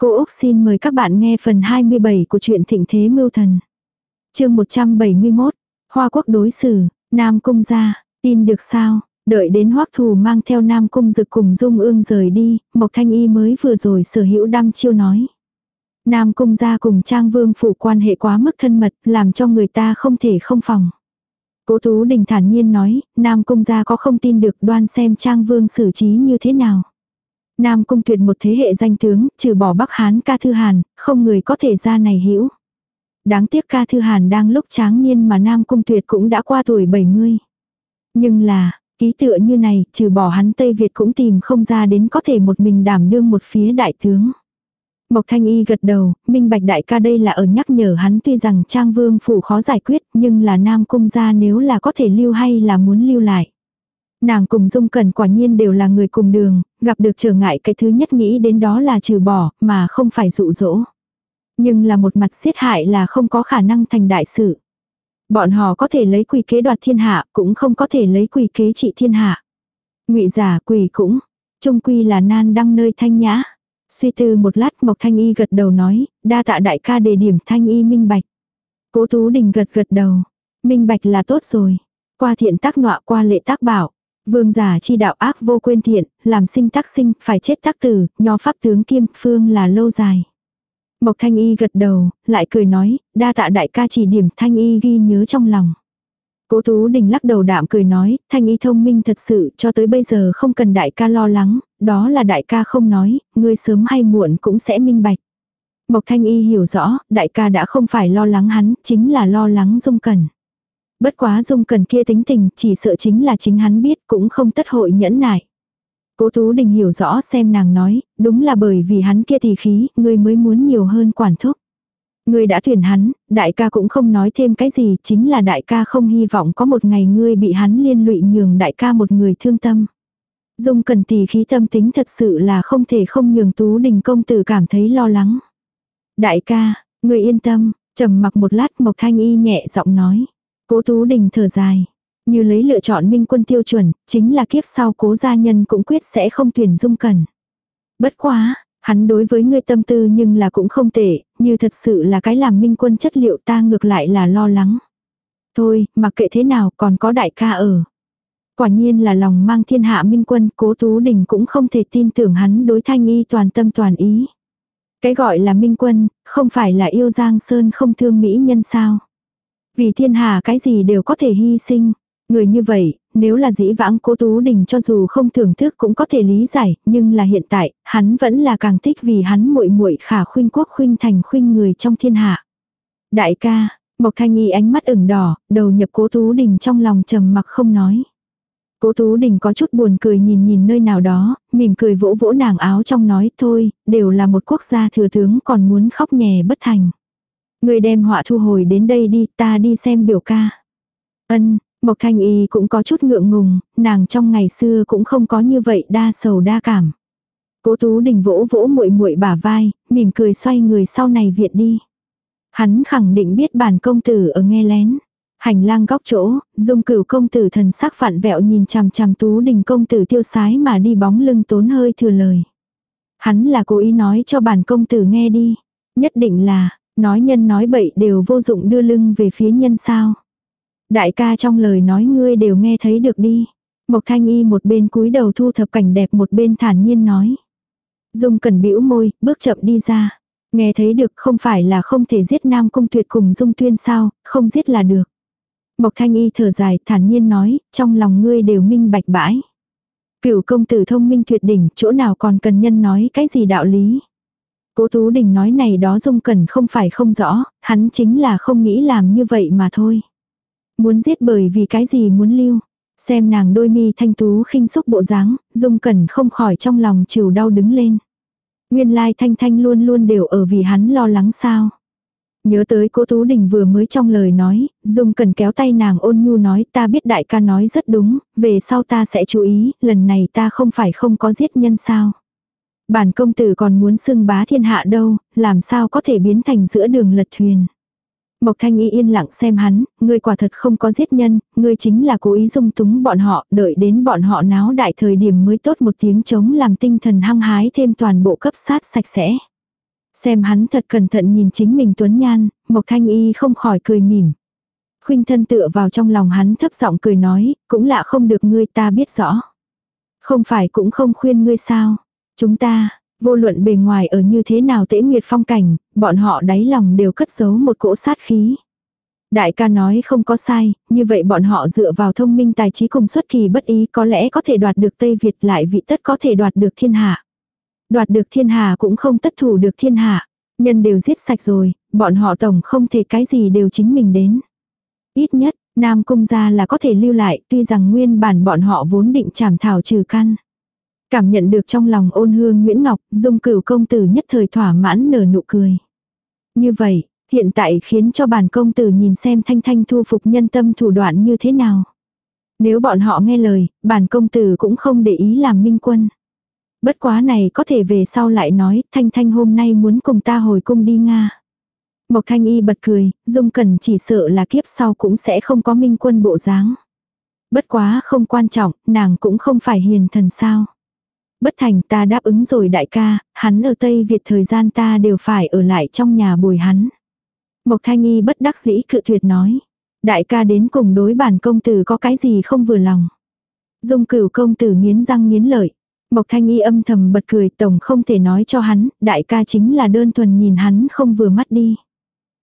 Cô Úc xin mời các bạn nghe phần 27 của truyện Thịnh Thế Mưu Thần. chương 171, Hoa Quốc đối xử, Nam Cung ra, tin được sao? Đợi đến Hoắc Thù mang theo Nam Cung Dực cùng Dung Ương rời đi, Mộc Thanh Y mới vừa rồi sở hữu đam chiêu nói. Nam Cung gia cùng Trang Vương phủ quan hệ quá mức thân mật, làm cho người ta không thể không phòng. Cố Tú Đình thản nhiên nói, Nam Cung gia có không tin được đoan xem Trang Vương xử trí như thế nào. Nam Cung tuyệt một thế hệ danh tướng, trừ bỏ Bắc Hán ca thư hàn, không người có thể ra này hữu Đáng tiếc ca thư hàn đang lúc tráng niên mà Nam Cung tuyệt cũng đã qua tuổi 70. Nhưng là, ký tựa như này, trừ bỏ hắn Tây Việt cũng tìm không ra đến có thể một mình đảm đương một phía đại tướng. Mộc Thanh Y gật đầu, minh bạch đại ca đây là ở nhắc nhở hắn tuy rằng Trang Vương phủ khó giải quyết, nhưng là Nam Cung gia nếu là có thể lưu hay là muốn lưu lại. Nàng cùng Dung cần quả nhiên đều là người cùng đường, gặp được trở ngại cái thứ nhất nghĩ đến đó là trừ bỏ, mà không phải dụ dỗ. Nhưng là một mặt siết hại là không có khả năng thành đại sự. Bọn họ có thể lấy quỷ kế đoạt thiên hạ, cũng không có thể lấy quỷ kế trị thiên hạ. ngụy giả quỷ cũng, trung quy là nan đăng nơi thanh nhã. Suy tư một lát Mộc Thanh Y gật đầu nói, đa tạ đại ca đề điểm Thanh Y minh bạch. Cố Tú Đình gật gật đầu, minh bạch là tốt rồi. Qua thiện tác nọa qua lệ tác bảo. Vương giả chi đạo ác vô quên thiện, làm sinh tác sinh, phải chết tác tử, nho pháp tướng kiêm, phương là lâu dài. Mộc Thanh Y gật đầu, lại cười nói, đa tạ đại ca chỉ điểm Thanh Y ghi nhớ trong lòng. Cố Tú Đình lắc đầu đạm cười nói, Thanh Y thông minh thật sự, cho tới bây giờ không cần đại ca lo lắng, đó là đại ca không nói, ngươi sớm hay muộn cũng sẽ minh bạch. Mộc Thanh Y hiểu rõ, đại ca đã không phải lo lắng hắn, chính là lo lắng dung cần. Bất quá dung cần kia tính tình, chỉ sợ chính là chính hắn biết cũng không tất hội nhẫn nại. Cố Tú Đình hiểu rõ xem nàng nói, đúng là bởi vì hắn kia thì khí, ngươi mới muốn nhiều hơn quản thúc. Ngươi đã tuyển hắn, đại ca cũng không nói thêm cái gì, chính là đại ca không hy vọng có một ngày ngươi bị hắn liên lụy nhường đại ca một người thương tâm. Dung cần tỷ khí tâm tính thật sự là không thể không nhường Tú Đình công tử cảm thấy lo lắng. Đại ca, ngươi yên tâm, trầm mặc một lát Mộc Thanh Y nhẹ giọng nói. Cố Tú Đình thở dài. Như lấy lựa chọn minh quân tiêu chuẩn, chính là kiếp sau cố gia nhân cũng quyết sẽ không tuyển dung cần. Bất quá, hắn đối với ngươi tâm tư nhưng là cũng không tệ, như thật sự là cái làm minh quân chất liệu ta ngược lại là lo lắng. Thôi, mặc kệ thế nào còn có đại ca ở. Quả nhiên là lòng mang thiên hạ minh quân, cố tú đình cũng không thể tin tưởng hắn đối thanh y toàn tâm toàn ý. Cái gọi là minh quân, không phải là yêu Giang Sơn không thương mỹ nhân sao. Vì thiên hà cái gì đều có thể hy sinh. Người như vậy, nếu là dĩ vãng cố Tú Đình cho dù không thưởng thức cũng có thể lý giải, nhưng là hiện tại, hắn vẫn là càng thích vì hắn muội muội khả khuynh quốc khuynh thành khuynh người trong thiên hạ. Đại ca, Mộc Thanh Y ánh mắt ửng đỏ, đầu nhập cố Tú Đình trong lòng trầm mặc không nói. Cố Tú Đình có chút buồn cười nhìn nhìn nơi nào đó, mỉm cười vỗ vỗ nàng áo trong nói thôi, đều là một quốc gia thừa tướng còn muốn khóc nhè bất thành. Người đem họa thu hồi đến đây đi, ta đi xem biểu ca. Ân, Mộc Thanh Y cũng có chút ngượng ngùng, nàng trong ngày xưa cũng không có như vậy đa sầu đa cảm. Cố Tú Đình vỗ vỗ muội muội bả vai, mỉm cười xoay người sau này viện đi. Hắn khẳng định biết bản công tử ở nghe lén. Hành lang góc chỗ, dung cửu công tử thần sắc phản vẹo nhìn chằm chằm Tú Đình công tử tiêu sái mà đi bóng lưng tốn hơi thừa lời. Hắn là cố ý nói cho bản công tử nghe đi. Nhất định là, nói nhân nói bậy đều vô dụng đưa lưng về phía nhân sao. Đại ca trong lời nói ngươi đều nghe thấy được đi. Mộc thanh y một bên cúi đầu thu thập cảnh đẹp một bên thản nhiên nói. Dung cần bĩu môi, bước chậm đi ra. Nghe thấy được không phải là không thể giết nam cung tuyệt cùng dung tuyên sao, không giết là được. Mộc thanh y thở dài thản nhiên nói, trong lòng ngươi đều minh bạch bãi. Cửu công tử thông minh tuyệt đỉnh, chỗ nào còn cần nhân nói cái gì đạo lý. Cố Tú Đình nói này đó Dung Cẩn không phải không rõ, hắn chính là không nghĩ làm như vậy mà thôi. Muốn giết bởi vì cái gì muốn lưu. Xem nàng đôi mi thanh tú khinh xúc bộ dáng, Dung Cẩn không khỏi trong lòng chịu đau đứng lên. Nguyên lai thanh thanh luôn luôn đều ở vì hắn lo lắng sao. Nhớ tới cố Tú Đình vừa mới trong lời nói, Dung cần kéo tay nàng ôn nhu nói ta biết đại ca nói rất đúng, về sau ta sẽ chú ý, lần này ta không phải không có giết nhân sao. Bản công tử còn muốn xưng bá thiên hạ đâu, làm sao có thể biến thành giữa đường lật thuyền. Mộc Thanh Y yên lặng xem hắn, ngươi quả thật không có giết nhân, ngươi chính là cố ý dung túng bọn họ, đợi đến bọn họ náo đại thời điểm mới tốt một tiếng chống làm tinh thần hăng hái thêm toàn bộ cấp sát sạch sẽ. Xem hắn thật cẩn thận nhìn chính mình tuấn nhan, Mộc Thanh Y không khỏi cười mỉm. Khuynh thân tựa vào trong lòng hắn thấp giọng cười nói, cũng lạ không được ngươi ta biết rõ. Không phải cũng không khuyên ngươi sao. Chúng ta, vô luận bề ngoài ở như thế nào tễ nguyệt phong cảnh, bọn họ đáy lòng đều cất giấu một cỗ sát khí. Đại ca nói không có sai, như vậy bọn họ dựa vào thông minh tài trí cùng xuất kỳ bất ý có lẽ có thể đoạt được Tây Việt lại vị tất có thể đoạt được thiên hạ. Đoạt được thiên hạ cũng không tất thủ được thiên hạ. Nhân đều giết sạch rồi, bọn họ tổng không thể cái gì đều chính mình đến. Ít nhất, Nam Cung gia là có thể lưu lại tuy rằng nguyên bản bọn họ vốn định trảm thảo trừ căn. Cảm nhận được trong lòng ôn hương Nguyễn Ngọc, dung cửu công tử nhất thời thỏa mãn nở nụ cười. Như vậy, hiện tại khiến cho bản công tử nhìn xem thanh thanh thu phục nhân tâm thủ đoạn như thế nào. Nếu bọn họ nghe lời, bản công tử cũng không để ý làm minh quân. Bất quá này có thể về sau lại nói, thanh thanh hôm nay muốn cùng ta hồi cung đi Nga. Mộc thanh y bật cười, dung cần chỉ sợ là kiếp sau cũng sẽ không có minh quân bộ dáng. Bất quá không quan trọng, nàng cũng không phải hiền thần sao. Bất thành ta đáp ứng rồi đại ca, hắn ở Tây Việt thời gian ta đều phải ở lại trong nhà bồi hắn. Mộc thanh y bất đắc dĩ cự tuyệt nói. Đại ca đến cùng đối bản công tử có cái gì không vừa lòng. Dung cửu công tử nghiến răng nghiến lợi. Mộc thanh y âm thầm bật cười tổng không thể nói cho hắn, đại ca chính là đơn thuần nhìn hắn không vừa mắt đi.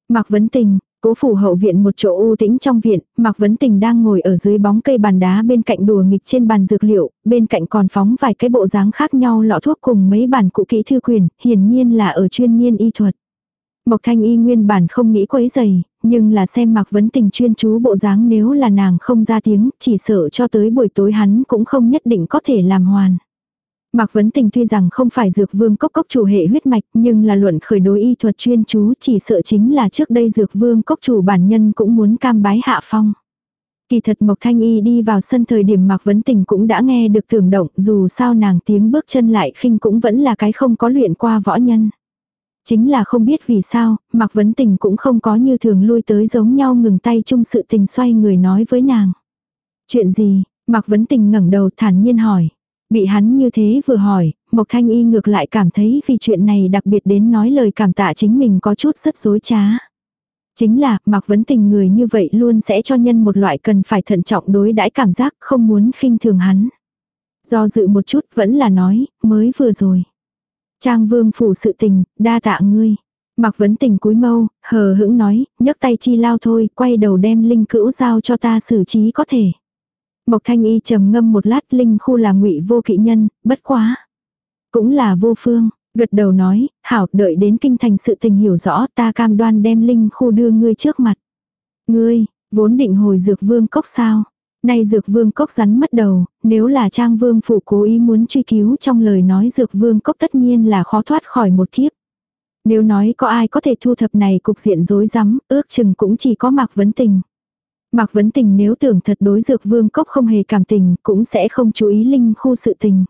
Mạc Vấn Tình, cố phủ hậu viện một chỗ u tĩnh trong viện, Mạc Vấn Tình đang ngồi ở dưới bóng cây bàn đá bên cạnh đùa nghịch trên bàn dược liệu, bên cạnh còn phóng vài cái bộ dáng khác nhau lọ thuốc cùng mấy bản cụ kỹ thư quyền, hiển nhiên là ở chuyên nghiên y thuật. Mộc Thanh Y nguyên bản không nghĩ quấy giày, nhưng là xem Mạc Vấn Tình chuyên chú bộ dáng nếu là nàng không ra tiếng, chỉ sợ cho tới buổi tối hắn cũng không nhất định có thể làm hoàn. Mạc Vấn Tình tuy rằng không phải dược vương cốc cốc chủ hệ huyết mạch nhưng là luận khởi đối y thuật chuyên chú chỉ sợ chính là trước đây dược vương cốc chủ bản nhân cũng muốn cam bái hạ phong. Kỳ thật Mộc Thanh Y đi vào sân thời điểm Mạc Vấn Tình cũng đã nghe được tưởng động dù sao nàng tiếng bước chân lại khinh cũng vẫn là cái không có luyện qua võ nhân. Chính là không biết vì sao, Mạc Vấn Tình cũng không có như thường lui tới giống nhau ngừng tay chung sự tình xoay người nói với nàng. Chuyện gì? Mạc Vấn Tình ngẩng đầu thản nhiên hỏi. Bị hắn như thế vừa hỏi, Mộc Thanh Y ngược lại cảm thấy vì chuyện này đặc biệt đến nói lời cảm tạ chính mình có chút rất dối trá. Chính là, Mạc Vấn Tình người như vậy luôn sẽ cho nhân một loại cần phải thận trọng đối đãi cảm giác không muốn khinh thường hắn. Do dự một chút vẫn là nói, mới vừa rồi. Trang vương phủ sự tình, đa tạ ngươi. Mạc Vấn Tình cúi mâu, hờ hững nói, nhấc tay chi lao thôi, quay đầu đem linh cữu giao cho ta xử trí có thể. Mộc Thanh Y trầm ngâm một lát linh khu là ngụy vô kỵ nhân, bất quá. Cũng là vô phương, gật đầu nói, hảo đợi đến kinh thành sự tình hiểu rõ ta cam đoan đem linh khu đưa ngươi trước mặt. Ngươi, vốn định hồi dược vương cốc sao. Nay dược vương cốc rắn mất đầu, nếu là trang vương phụ cố ý muốn truy cứu trong lời nói dược vương cốc tất nhiên là khó thoát khỏi một kiếp. Nếu nói có ai có thể thu thập này cục diện rối rắm, ước chừng cũng chỉ có Mạc Vấn Tình. Mạc Vấn Tình nếu tưởng thật đối dược vương cốc không hề cảm tình, cũng sẽ không chú ý linh khu sự tình.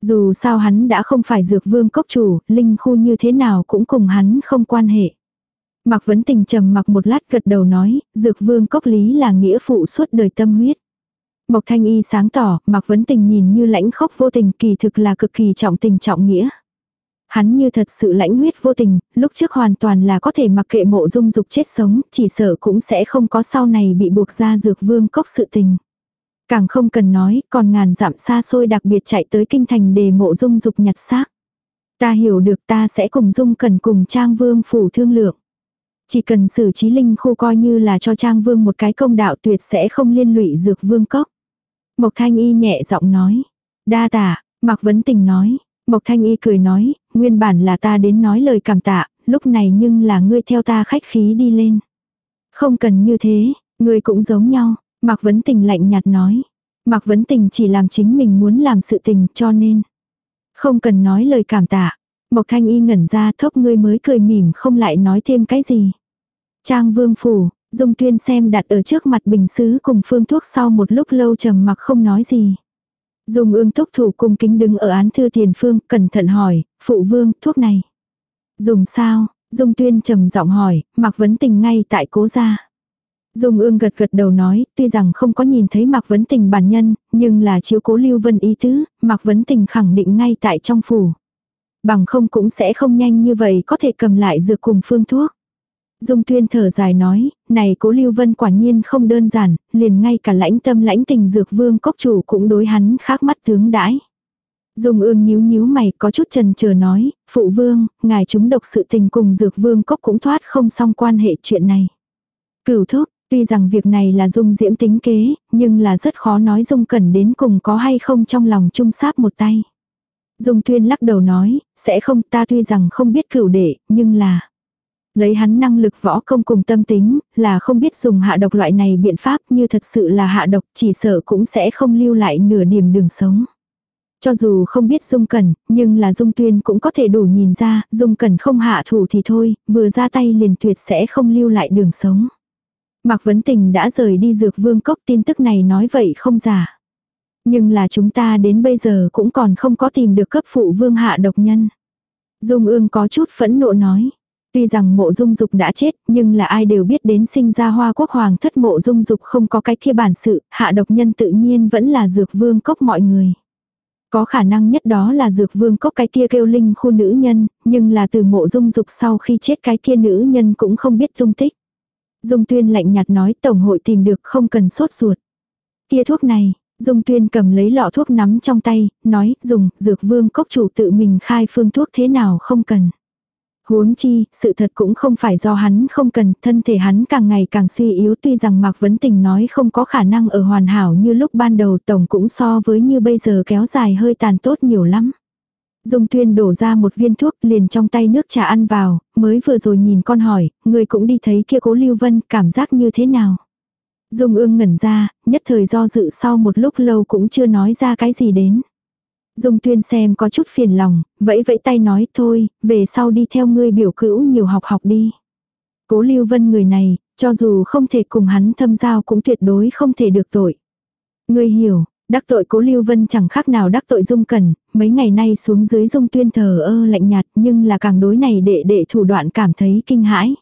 Dù sao hắn đã không phải dược vương cốc chủ, linh khu như thế nào cũng cùng hắn không quan hệ. Mạc Vấn Tình trầm mặc một lát gật đầu nói, dược vương cốc lý là nghĩa phụ suốt đời tâm huyết. Mộc Thanh Y sáng tỏ, Mạc Vấn Tình nhìn như lãnh khốc vô tình kỳ thực là cực kỳ trọng tình trọng nghĩa. Hắn như thật sự lãnh huyết vô tình, lúc trước hoàn toàn là có thể mặc kệ mộ dung dục chết sống, chỉ sợ cũng sẽ không có sau này bị buộc ra dược vương cốc sự tình. Càng không cần nói, còn ngàn dặm xa xôi đặc biệt chạy tới kinh thành để mộ dung dục nhặt xác. Ta hiểu được ta sẽ cùng dung cần cùng trang vương phủ thương lượng. Chỉ cần xử trí linh khu coi như là cho trang vương một cái công đạo tuyệt sẽ không liên lụy dược vương cốc. Mộc thanh y nhẹ giọng nói. Đa tả, Mạc Vấn Tình nói. Mộc Thanh Y cười nói, nguyên bản là ta đến nói lời cảm tạ, lúc này nhưng là ngươi theo ta khách khí đi lên. Không cần như thế, ngươi cũng giống nhau, Mạc Vấn Tình lạnh nhạt nói. Mạc Vấn Tình chỉ làm chính mình muốn làm sự tình cho nên. Không cần nói lời cảm tạ. Mộc Thanh Y ngẩn ra thốc ngươi mới cười mỉm không lại nói thêm cái gì. Trang Vương Phủ, Dung Tuyên xem đặt ở trước mặt bình sứ cùng phương thuốc sau một lúc lâu trầm mặc không nói gì. Dung ương thúc thủ cung kính đứng ở án thư tiền phương, cẩn thận hỏi, phụ vương, thuốc này. Dùng sao? Dung tuyên trầm giọng hỏi, Mạc Vấn Tình ngay tại cố gia. Dung ương gật gật đầu nói, tuy rằng không có nhìn thấy Mạc Vấn Tình bản nhân, nhưng là chiếu cố Lưu Vân ý tứ, Mạc Vấn Tình khẳng định ngay tại trong phủ. Bằng không cũng sẽ không nhanh như vậy có thể cầm lại dược cùng phương thuốc. Dung Tuyên thở dài nói, này cố Lưu Vân quả nhiên không đơn giản, liền ngay cả lãnh tâm lãnh tình dược vương cốc chủ cũng đối hắn khác mắt tướng đãi. Dung ương nhíu nhíu mày có chút trần chờ nói, phụ vương, ngài chúng độc sự tình cùng dược vương cốc cũng thoát không xong quan hệ chuyện này. Cửu thúc, tuy rằng việc này là dung diễm tính kế, nhưng là rất khó nói dung cần đến cùng có hay không trong lòng trung sáp một tay. Dung tuyên lắc đầu nói, sẽ không ta tuy rằng không biết cửu đệ, nhưng là... Lấy hắn năng lực võ công cùng tâm tính, là không biết dùng hạ độc loại này biện pháp như thật sự là hạ độc chỉ sợ cũng sẽ không lưu lại nửa điểm đường sống. Cho dù không biết Dung Cẩn, nhưng là Dung Tuyên cũng có thể đủ nhìn ra, Dung Cẩn không hạ thủ thì thôi, vừa ra tay liền tuyệt sẽ không lưu lại đường sống. Mạc Vấn Tình đã rời đi dược vương cốc tin tức này nói vậy không giả. Nhưng là chúng ta đến bây giờ cũng còn không có tìm được cấp phụ vương hạ độc nhân. Dung ương có chút phẫn nộ nói. Tuy rằng mộ dung dục đã chết, nhưng là ai đều biết đến sinh ra hoa quốc hoàng thất mộ dung dục không có cái kia bản sự, hạ độc nhân tự nhiên vẫn là dược vương cốc mọi người. Có khả năng nhất đó là dược vương cốc cái kia kêu linh khu nữ nhân, nhưng là từ mộ dung dục sau khi chết cái kia nữ nhân cũng không biết tung tích. Dung tuyên lạnh nhạt nói tổng hội tìm được không cần sốt ruột. Kia thuốc này, Dung tuyên cầm lấy lọ thuốc nắm trong tay, nói dùng dược vương cốc chủ tự mình khai phương thuốc thế nào không cần. Huống chi, sự thật cũng không phải do hắn không cần, thân thể hắn càng ngày càng suy yếu tuy rằng Mạc Vấn Tình nói không có khả năng ở hoàn hảo như lúc ban đầu tổng cũng so với như bây giờ kéo dài hơi tàn tốt nhiều lắm. Dung tuyên đổ ra một viên thuốc liền trong tay nước trà ăn vào, mới vừa rồi nhìn con hỏi, người cũng đi thấy kia cố Lưu Vân cảm giác như thế nào. Dung ương ngẩn ra, nhất thời do dự sau một lúc lâu cũng chưa nói ra cái gì đến. Dung tuyên xem có chút phiền lòng, vẫy vẫy tay nói thôi, về sau đi theo ngươi biểu cữu nhiều học học đi. Cố Lưu Vân người này, cho dù không thể cùng hắn thâm giao cũng tuyệt đối không thể được tội. Ngươi hiểu, đắc tội cố Lưu Vân chẳng khác nào đắc tội Dung Cần. mấy ngày nay xuống dưới Dung tuyên thờ ơ lạnh nhạt nhưng là càng đối này đệ đệ thủ đoạn cảm thấy kinh hãi.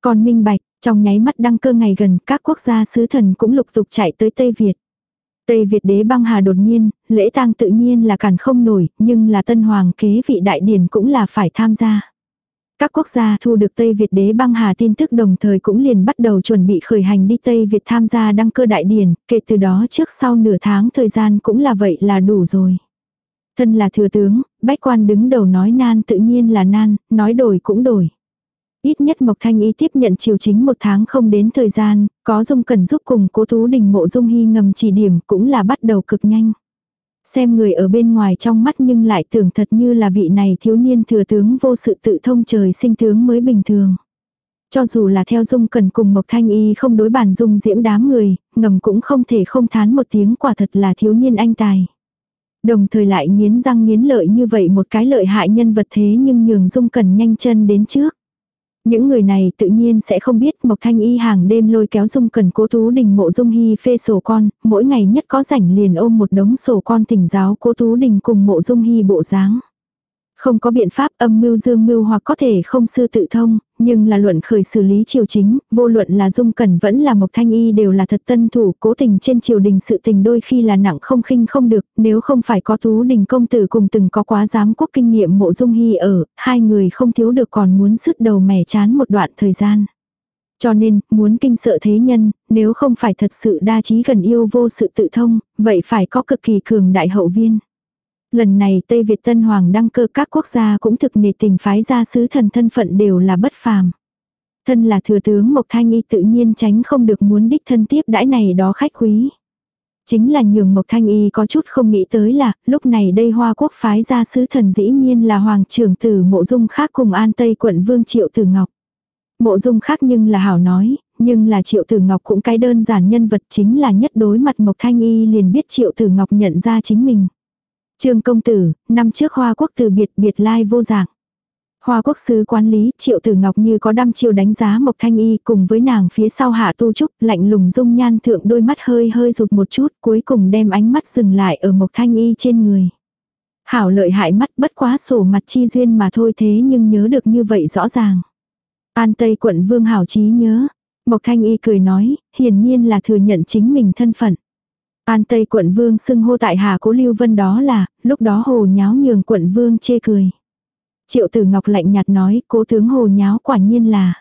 Còn minh bạch, trong nháy mắt đăng cơ ngày gần các quốc gia sứ thần cũng lục tục chạy tới Tây Việt. Tây Việt đế băng hà đột nhiên, lễ tang tự nhiên là cản không nổi, nhưng là tân hoàng kế vị đại điển cũng là phải tham gia. Các quốc gia thu được Tây Việt đế băng hà tin tức đồng thời cũng liền bắt đầu chuẩn bị khởi hành đi Tây Việt tham gia đăng cơ đại điển, kể từ đó trước sau nửa tháng thời gian cũng là vậy là đủ rồi. Thân là thừa tướng, bách quan đứng đầu nói nan tự nhiên là nan, nói đổi cũng đổi. Ít nhất Mộc Thanh Y tiếp nhận chiều chính một tháng không đến thời gian, có Dung Cần giúp cùng cố Tú Đình mộ Dung Hy ngầm chỉ điểm cũng là bắt đầu cực nhanh. Xem người ở bên ngoài trong mắt nhưng lại tưởng thật như là vị này thiếu niên thừa tướng vô sự tự thông trời sinh tướng mới bình thường. Cho dù là theo Dung Cần cùng Mộc Thanh Y không đối bàn Dung diễm đám người, ngầm cũng không thể không thán một tiếng quả thật là thiếu niên anh tài. Đồng thời lại nghiến răng nghiến lợi như vậy một cái lợi hại nhân vật thế nhưng nhường Dung Cần nhanh chân đến trước. Những người này tự nhiên sẽ không biết Mộc Thanh Y hàng đêm lôi kéo Dung Cần Cố Tú Đình mộ Dung Hy phê sổ con, mỗi ngày nhất có rảnh liền ôm một đống sổ con thỉnh giáo Cố Tú Đình cùng mộ Dung Hy bộ dáng. Không có biện pháp âm mưu dương mưu hoặc có thể không sư tự thông, nhưng là luận khởi xử lý triều chính, vô luận là dung cẩn vẫn là mộc thanh y đều là thật tân thủ, cố tình trên triều đình sự tình đôi khi là nặng không khinh không được, nếu không phải có tú đình công tử cùng từng có quá giám quốc kinh nghiệm mộ dung hy ở, hai người không thiếu được còn muốn sứt đầu mẻ chán một đoạn thời gian. Cho nên, muốn kinh sợ thế nhân, nếu không phải thật sự đa trí gần yêu vô sự tự thông, vậy phải có cực kỳ cường đại hậu viên. Lần này Tây Việt Tân Hoàng đăng cơ các quốc gia cũng thực nề tình phái ra sứ thần thân phận đều là bất phàm. Thân là thừa tướng Mộc Thanh Y tự nhiên tránh không được muốn đích thân tiếp đãi này đó khách quý. Chính là nhường Mộc Thanh Y có chút không nghĩ tới là, lúc này đây Hoa Quốc phái ra sứ thần dĩ nhiên là Hoàng trưởng tử Mộ Dung khác cùng An Tây quận Vương Triệu Tử Ngọc. Mộ Dung khác nhưng là hảo nói, nhưng là Triệu Tử Ngọc cũng cái đơn giản nhân vật chính là nhất đối mặt Mộc Thanh Y liền biết Triệu Tử Ngọc nhận ra chính mình. Trương công tử, năm trước Hoa Quốc từ biệt biệt lai vô dạng. Hoa quốc sứ quan lý triệu tử ngọc như có đăm chiều đánh giá Mộc Thanh Y cùng với nàng phía sau hạ tu trúc lạnh lùng dung nhan thượng đôi mắt hơi hơi rụt một chút cuối cùng đem ánh mắt dừng lại ở Mộc Thanh Y trên người. Hảo lợi hại mắt bất quá sổ mặt chi duyên mà thôi thế nhưng nhớ được như vậy rõ ràng. An Tây quận Vương Hảo trí nhớ. Mộc Thanh Y cười nói, hiển nhiên là thừa nhận chính mình thân phận. An Tây quận vương xưng hô tại Hà Cố Lưu Vân đó là, lúc đó hồ nháo nhường quận vương chê cười. Triệu tử ngọc lạnh nhạt nói, cố tướng hồ nháo quả nhiên là.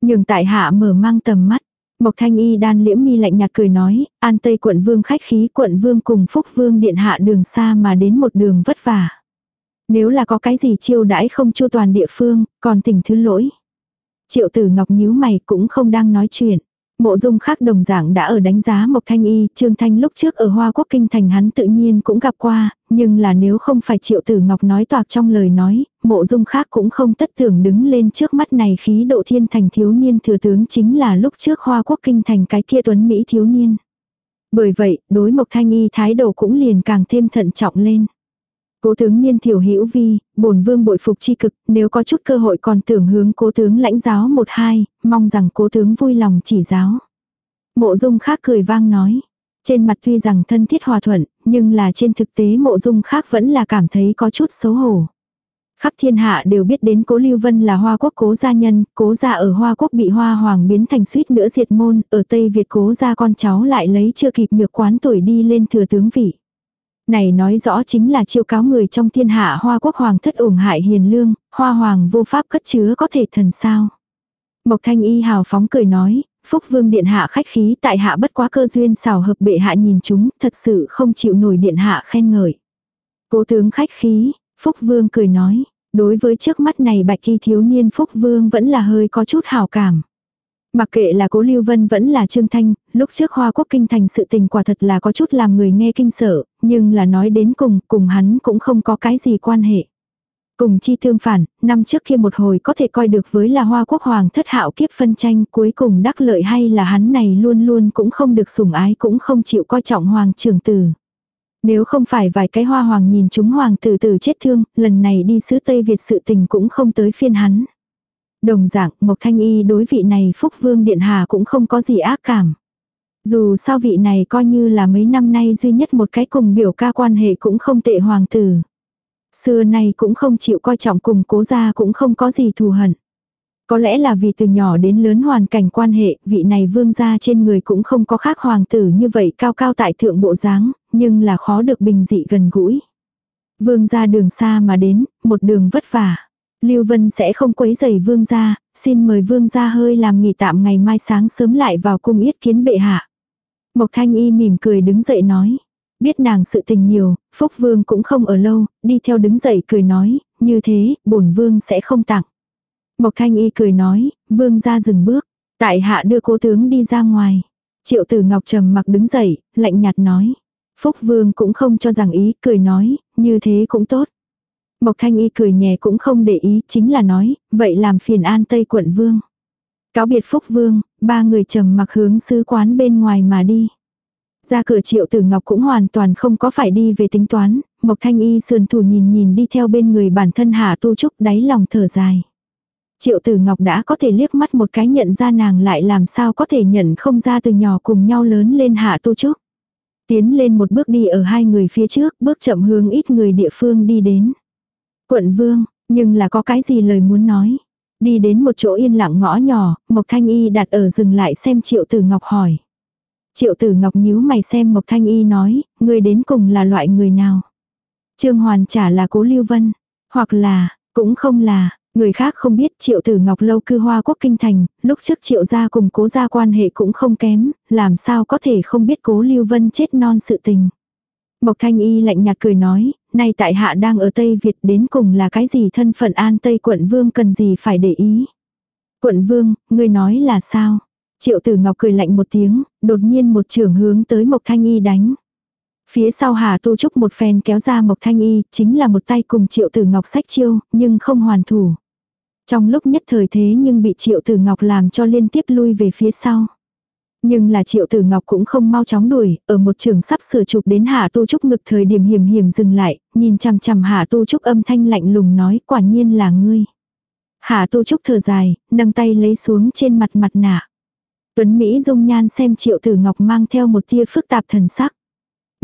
nhường tại hạ mở mang tầm mắt. Mộc thanh y đan liễm mi lạnh nhạt cười nói, an tây quận vương khách khí quận vương cùng phúc vương điện hạ đường xa mà đến một đường vất vả. Nếu là có cái gì chiêu đãi không chu toàn địa phương, còn tỉnh thứ lỗi. Triệu tử ngọc nhíu mày cũng không đang nói chuyện. Mộ dung khác đồng dạng đã ở đánh giá Mộc Thanh Y, Trương Thanh lúc trước ở Hoa Quốc Kinh Thành hắn tự nhiên cũng gặp qua, nhưng là nếu không phải triệu tử ngọc nói toạc trong lời nói, mộ dung khác cũng không tất tưởng đứng lên trước mắt này khí độ thiên thành thiếu niên thừa tướng chính là lúc trước Hoa Quốc Kinh Thành cái kia tuấn Mỹ thiếu niên. Bởi vậy, đối Mộc Thanh Y thái độ cũng liền càng thêm thận trọng lên. Cố tướng niên thiểu hữu vi, bổn vương bội phục chi cực, nếu có chút cơ hội còn tưởng hướng cố tướng lãnh giáo một hai, mong rằng cố tướng vui lòng chỉ giáo. Mộ dung khác cười vang nói. Trên mặt tuy rằng thân thiết hòa thuận, nhưng là trên thực tế mộ dung khác vẫn là cảm thấy có chút xấu hổ. Khắp thiên hạ đều biết đến cố Lưu Vân là hoa quốc cố gia nhân, cố gia ở hoa quốc bị hoa hoàng biến thành suýt nữa diệt môn, ở Tây Việt cố gia con cháu lại lấy chưa kịp nhược quán tuổi đi lên thừa tướng vị. Này nói rõ chính là chiêu cáo người trong thiên hạ hoa quốc hoàng thất ủng hại hiền lương, hoa hoàng vô pháp cất chứa có thể thần sao. Mộc thanh y hào phóng cười nói, phúc vương điện hạ khách khí tại hạ bất quá cơ duyên xào hợp bệ hạ nhìn chúng, thật sự không chịu nổi điện hạ khen ngợi. Cố tướng khách khí, phúc vương cười nói, đối với trước mắt này bạch thi thiếu niên phúc vương vẫn là hơi có chút hào cảm. Mặc kệ là cố Lưu Vân vẫn là Trương Thanh, lúc trước Hoa Quốc Kinh thành sự tình quả thật là có chút làm người nghe kinh sợ, nhưng là nói đến cùng, cùng hắn cũng không có cái gì quan hệ. Cùng chi tương phản, năm trước kia một hồi có thể coi được với là Hoa Quốc Hoàng thất hạo kiếp phân tranh cuối cùng đắc lợi hay là hắn này luôn luôn cũng không được sủng ái cũng không chịu coi trọng Hoàng trưởng tử. Nếu không phải vài cái hoa hoàng nhìn chúng hoàng tử tử chết thương, lần này đi sứ Tây Việt sự tình cũng không tới phiên hắn. Đồng dạng, Mộc Thanh Y đối vị này Phúc Vương Điện Hà cũng không có gì ác cảm. Dù sao vị này coi như là mấy năm nay duy nhất một cái cùng biểu ca quan hệ cũng không tệ hoàng tử. Xưa nay cũng không chịu coi trọng cùng cố gia cũng không có gì thù hận. Có lẽ là vì từ nhỏ đến lớn hoàn cảnh quan hệ, vị này vương gia trên người cũng không có khác hoàng tử như vậy cao cao tại thượng bộ dáng, nhưng là khó được bình dị gần gũi. Vương gia đường xa mà đến, một đường vất vả. Lưu Vân sẽ không quấy rầy vương gia, xin mời vương gia hơi làm nghỉ tạm ngày mai sáng sớm lại vào cung yết kiến bệ hạ. Mộc Thanh Y mỉm cười đứng dậy nói. Biết nàng sự tình nhiều, Phúc Vương cũng không ở lâu, đi theo đứng dậy cười nói, như thế, bổn Vương sẽ không tặng. Mộc Thanh Y cười nói, Vương ra dừng bước, tại hạ đưa cố tướng đi ra ngoài. Triệu tử Ngọc trầm mặc đứng dậy, lạnh nhạt nói. Phúc Vương cũng không cho rằng ý, cười nói, như thế cũng tốt. Mộc Thanh Y cười nhẹ cũng không để ý, chính là nói, vậy làm phiền an Tây quận Vương. Cáo biệt Phúc Vương, ba người trầm mặc hướng sứ quán bên ngoài mà đi. Ra cửa triệu tử ngọc cũng hoàn toàn không có phải đi về tính toán, Mộc Thanh Y sườn thủ nhìn nhìn đi theo bên người bản thân Hạ Tu Trúc đáy lòng thở dài. Triệu tử ngọc đã có thể liếc mắt một cái nhận ra nàng lại làm sao có thể nhận không ra từ nhỏ cùng nhau lớn lên Hạ Tu Trúc. Tiến lên một bước đi ở hai người phía trước, bước chậm hướng ít người địa phương đi đến. Quận Vương, nhưng là có cái gì lời muốn nói. Đi đến một chỗ yên lặng ngõ nhỏ, Mộc Thanh Y đặt ở dừng lại xem Triệu Tử Ngọc hỏi. Triệu Tử Ngọc nhíu mày xem Mộc Thanh Y nói, người đến cùng là loại người nào? Trương Hoàn trả là Cố Lưu Vân, hoặc là, cũng không là, người khác không biết Triệu Tử Ngọc lâu cư hoa quốc kinh thành, lúc trước Triệu gia cùng Cố gia quan hệ cũng không kém, làm sao có thể không biết Cố Lưu Vân chết non sự tình. Mộc Thanh Y lạnh nhạt cười nói, nay tại hạ đang ở Tây Việt đến cùng là cái gì thân phận an Tây quận vương cần gì phải để ý. Quận vương, ngươi nói là sao? Triệu tử ngọc cười lạnh một tiếng, đột nhiên một trường hướng tới Mộc Thanh Y đánh. Phía sau Hà Tu Trúc một phen kéo ra Mộc Thanh Y, chính là một tay cùng Triệu Tử Ngọc sách chiêu, nhưng không hoàn thủ. Trong lúc nhất thời thế nhưng bị Triệu Tử Ngọc làm cho liên tiếp lui về phía sau. Nhưng là triệu tử ngọc cũng không mau chóng đuổi, ở một trường sắp sửa chụp đến hạ tu trúc ngực thời điểm hiểm hiểm dừng lại, nhìn chằm chằm hạ tu trúc âm thanh lạnh lùng nói quả nhiên là ngươi. Hạ tu trúc thở dài, nâng tay lấy xuống trên mặt mặt nạ. Tuấn Mỹ dung nhan xem triệu tử ngọc mang theo một tia phức tạp thần sắc.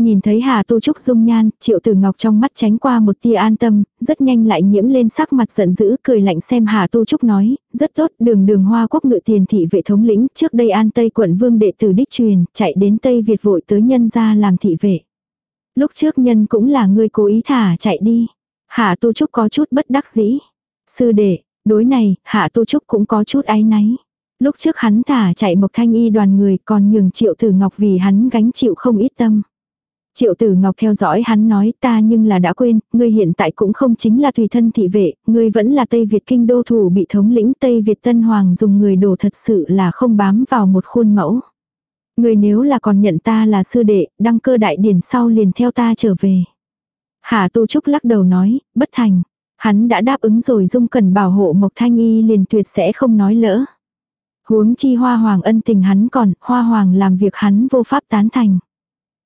Nhìn thấy Hà Tu Trúc dung nhan, Triệu Tử Ngọc trong mắt tránh qua một tia an tâm, rất nhanh lại nhiễm lên sắc mặt giận dữ, cười lạnh xem Hà Tu Trúc nói, rất tốt, đường đường hoa quốc ngự tiền thị vệ thống lĩnh, trước đây an Tây quận vương đệ tử đích truyền, chạy đến Tây Việt vội tới nhân ra làm thị vệ. Lúc trước nhân cũng là người cố ý thả chạy đi. Hạ Tu Trúc có chút bất đắc dĩ. Sư đệ, đối này, Hạ Tu Trúc cũng có chút áy náy. Lúc trước hắn thả chạy Mộc Thanh Y đoàn người còn nhường Triệu Tử Ngọc vì hắn gánh chịu không ít tâm. Triệu Tử Ngọc theo dõi hắn nói ta nhưng là đã quên, ngươi hiện tại cũng không chính là tùy thân thị vệ, ngươi vẫn là Tây Việt kinh đô thủ bị thống lĩnh Tây Việt Tân Hoàng dùng người đổ thật sự là không bám vào một khuôn mẫu. Ngươi nếu là còn nhận ta là sư đệ, đăng cơ đại điển sau liền theo ta trở về. Hà Tu Trúc lắc đầu nói, bất thành. Hắn đã đáp ứng rồi dung cần bảo hộ Mộc Thanh Y liền tuyệt sẽ không nói lỡ. Huống chi hoa hoàng ân tình hắn còn, hoa hoàng làm việc hắn vô pháp tán thành.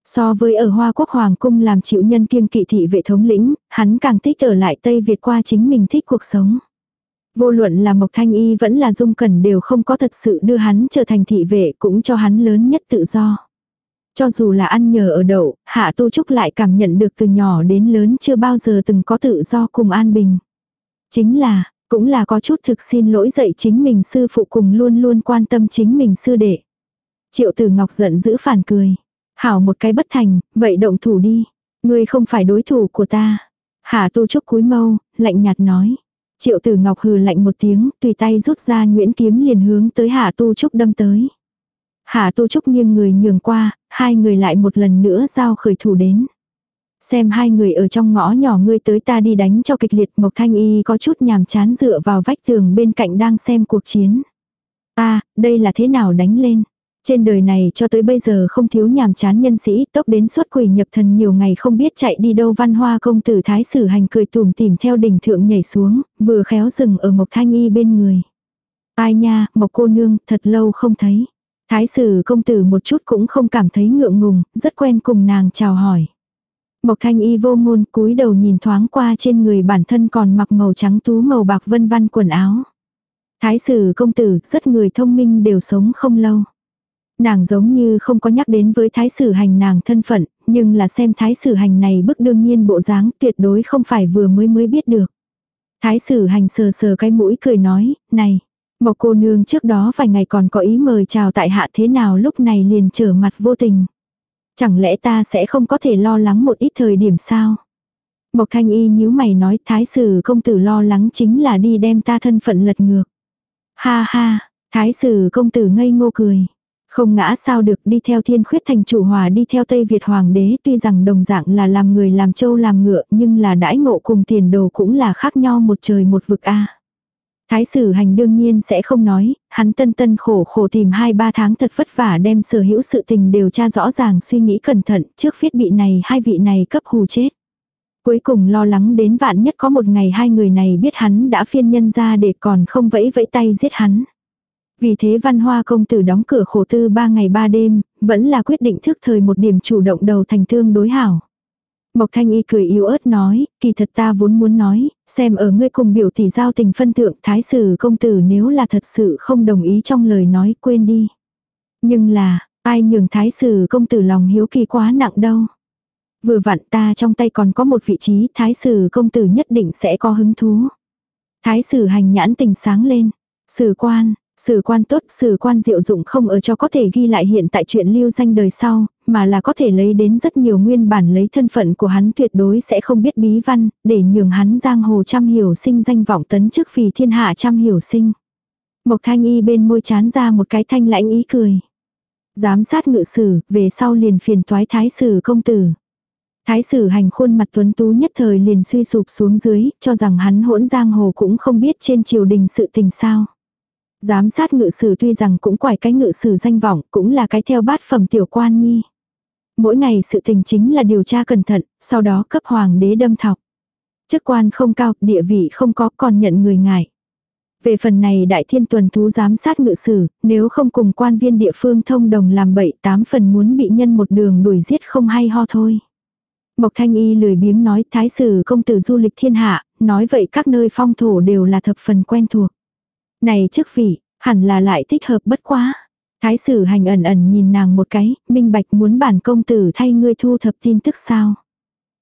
So với ở Hoa Quốc Hoàng cung làm chịu nhân kiêng kỵ thị vệ thống lĩnh, hắn càng thích ở lại Tây Việt qua chính mình thích cuộc sống. Vô luận là Mộc Thanh Y vẫn là Dung Cẩn đều không có thật sự đưa hắn trở thành thị vệ cũng cho hắn lớn nhất tự do. Cho dù là ăn nhờ ở đậu, Hạ Tu Trúc lại cảm nhận được từ nhỏ đến lớn chưa bao giờ từng có tự do cùng an bình. Chính là, cũng là có chút thực xin lỗi dạy chính mình sư phụ cùng luôn luôn quan tâm chính mình sư đệ. Triệu Tử Ngọc giận dữ phản cười. Hảo một cái bất thành, vậy động thủ đi. Ngươi không phải đối thủ của ta. Hạ tu trúc cúi mâu, lạnh nhạt nói. Triệu tử ngọc hừ lạnh một tiếng, tùy tay rút ra nguyễn kiếm liền hướng tới hạ tu trúc đâm tới. Hạ tu trúc nghiêng người nhường qua, hai người lại một lần nữa giao khởi thủ đến. Xem hai người ở trong ngõ nhỏ ngươi tới ta đi đánh cho kịch liệt Mộc Thanh Y có chút nhàm chán dựa vào vách tường bên cạnh đang xem cuộc chiến. ta đây là thế nào đánh lên. Trên đời này cho tới bây giờ không thiếu nhàm chán nhân sĩ, tốc đến suốt quỷ nhập thần nhiều ngày không biết chạy đi đâu văn hoa công tử thái sử hành cười tùm tìm theo đỉnh thượng nhảy xuống, vừa khéo dừng ở Mộc Thanh Y bên người. Ai nha, Mộc cô nương, thật lâu không thấy. Thái sử công tử một chút cũng không cảm thấy ngượng ngùng, rất quen cùng nàng chào hỏi. Mộc Thanh Y vô ngôn cúi đầu nhìn thoáng qua trên người bản thân còn mặc màu trắng tú màu bạc vân văn quần áo. Thái sử công tử, rất người thông minh đều sống không lâu. Nàng giống như không có nhắc đến với thái sử hành nàng thân phận, nhưng là xem thái sử hành này bức đương nhiên bộ dáng tuyệt đối không phải vừa mới mới biết được. Thái sử hành sờ sờ cái mũi cười nói, này, Mộc cô nương trước đó vài ngày còn có ý mời chào tại hạ thế nào lúc này liền trở mặt vô tình. Chẳng lẽ ta sẽ không có thể lo lắng một ít thời điểm sao? Mộc thanh y nhíu mày nói thái sử công tử lo lắng chính là đi đem ta thân phận lật ngược. Ha ha, thái sử công tử ngây ngô cười. Không ngã sao được đi theo thiên khuyết thành chủ hòa đi theo Tây Việt Hoàng đế tuy rằng đồng dạng là làm người làm châu làm ngựa nhưng là đãi ngộ cùng tiền đồ cũng là khác nhau một trời một vực a Thái sử hành đương nhiên sẽ không nói, hắn tân tân khổ khổ tìm 2-3 tháng thật vất vả đem sở hữu sự tình đều tra rõ ràng suy nghĩ cẩn thận trước viết bị này hai vị này cấp hù chết. Cuối cùng lo lắng đến vạn nhất có một ngày hai người này biết hắn đã phiên nhân ra để còn không vẫy vẫy tay giết hắn. Vì thế văn hoa công tử đóng cửa khổ tư ba ngày ba đêm, vẫn là quyết định thức thời một điểm chủ động đầu thành thương đối hảo. Mộc Thanh Y cười yếu ớt nói, kỳ thật ta vốn muốn nói, xem ở ngươi cùng biểu tỷ giao tình phân thượng thái sử công tử nếu là thật sự không đồng ý trong lời nói quên đi. Nhưng là, ai nhường thái sử công tử lòng hiếu kỳ quá nặng đâu. Vừa vặn ta trong tay còn có một vị trí thái sử công tử nhất định sẽ có hứng thú. Thái sử hành nhãn tình sáng lên. Sử quan, Sử quan tốt, sử quan diệu dụng không ở cho có thể ghi lại hiện tại chuyện lưu danh đời sau, mà là có thể lấy đến rất nhiều nguyên bản lấy thân phận của hắn tuyệt đối sẽ không biết bí văn, để nhường hắn giang hồ trăm hiểu sinh danh vọng tấn chức vì thiên hạ trăm hiểu sinh. Mộc thanh y bên môi chán ra một cái thanh lãnh ý cười. Giám sát ngự sử, về sau liền phiền toái thái sử công tử. Thái sử hành khuôn mặt tuấn tú nhất thời liền suy sụp xuống dưới, cho rằng hắn hỗn giang hồ cũng không biết trên triều đình sự tình sao. Giám sát ngự sử tuy rằng cũng quải cái ngự sử danh vọng, cũng là cái theo bát phẩm tiểu quan nhi. Mỗi ngày sự tình chính là điều tra cẩn thận, sau đó cấp hoàng đế đâm thọc. Chức quan không cao, địa vị không có còn nhận người ngại. Về phần này đại thiên tuần thú giám sát ngự sử, nếu không cùng quan viên địa phương thông đồng làm bậy tám phần muốn bị nhân một đường đuổi giết không hay ho thôi. Mộc thanh y lười biếng nói thái sử công tử du lịch thiên hạ, nói vậy các nơi phong thổ đều là thập phần quen thuộc. Này chức vị, hẳn là lại thích hợp bất quá. Thái sử hành ẩn ẩn nhìn nàng một cái, minh bạch muốn bản công tử thay ngươi thu thập tin tức sao.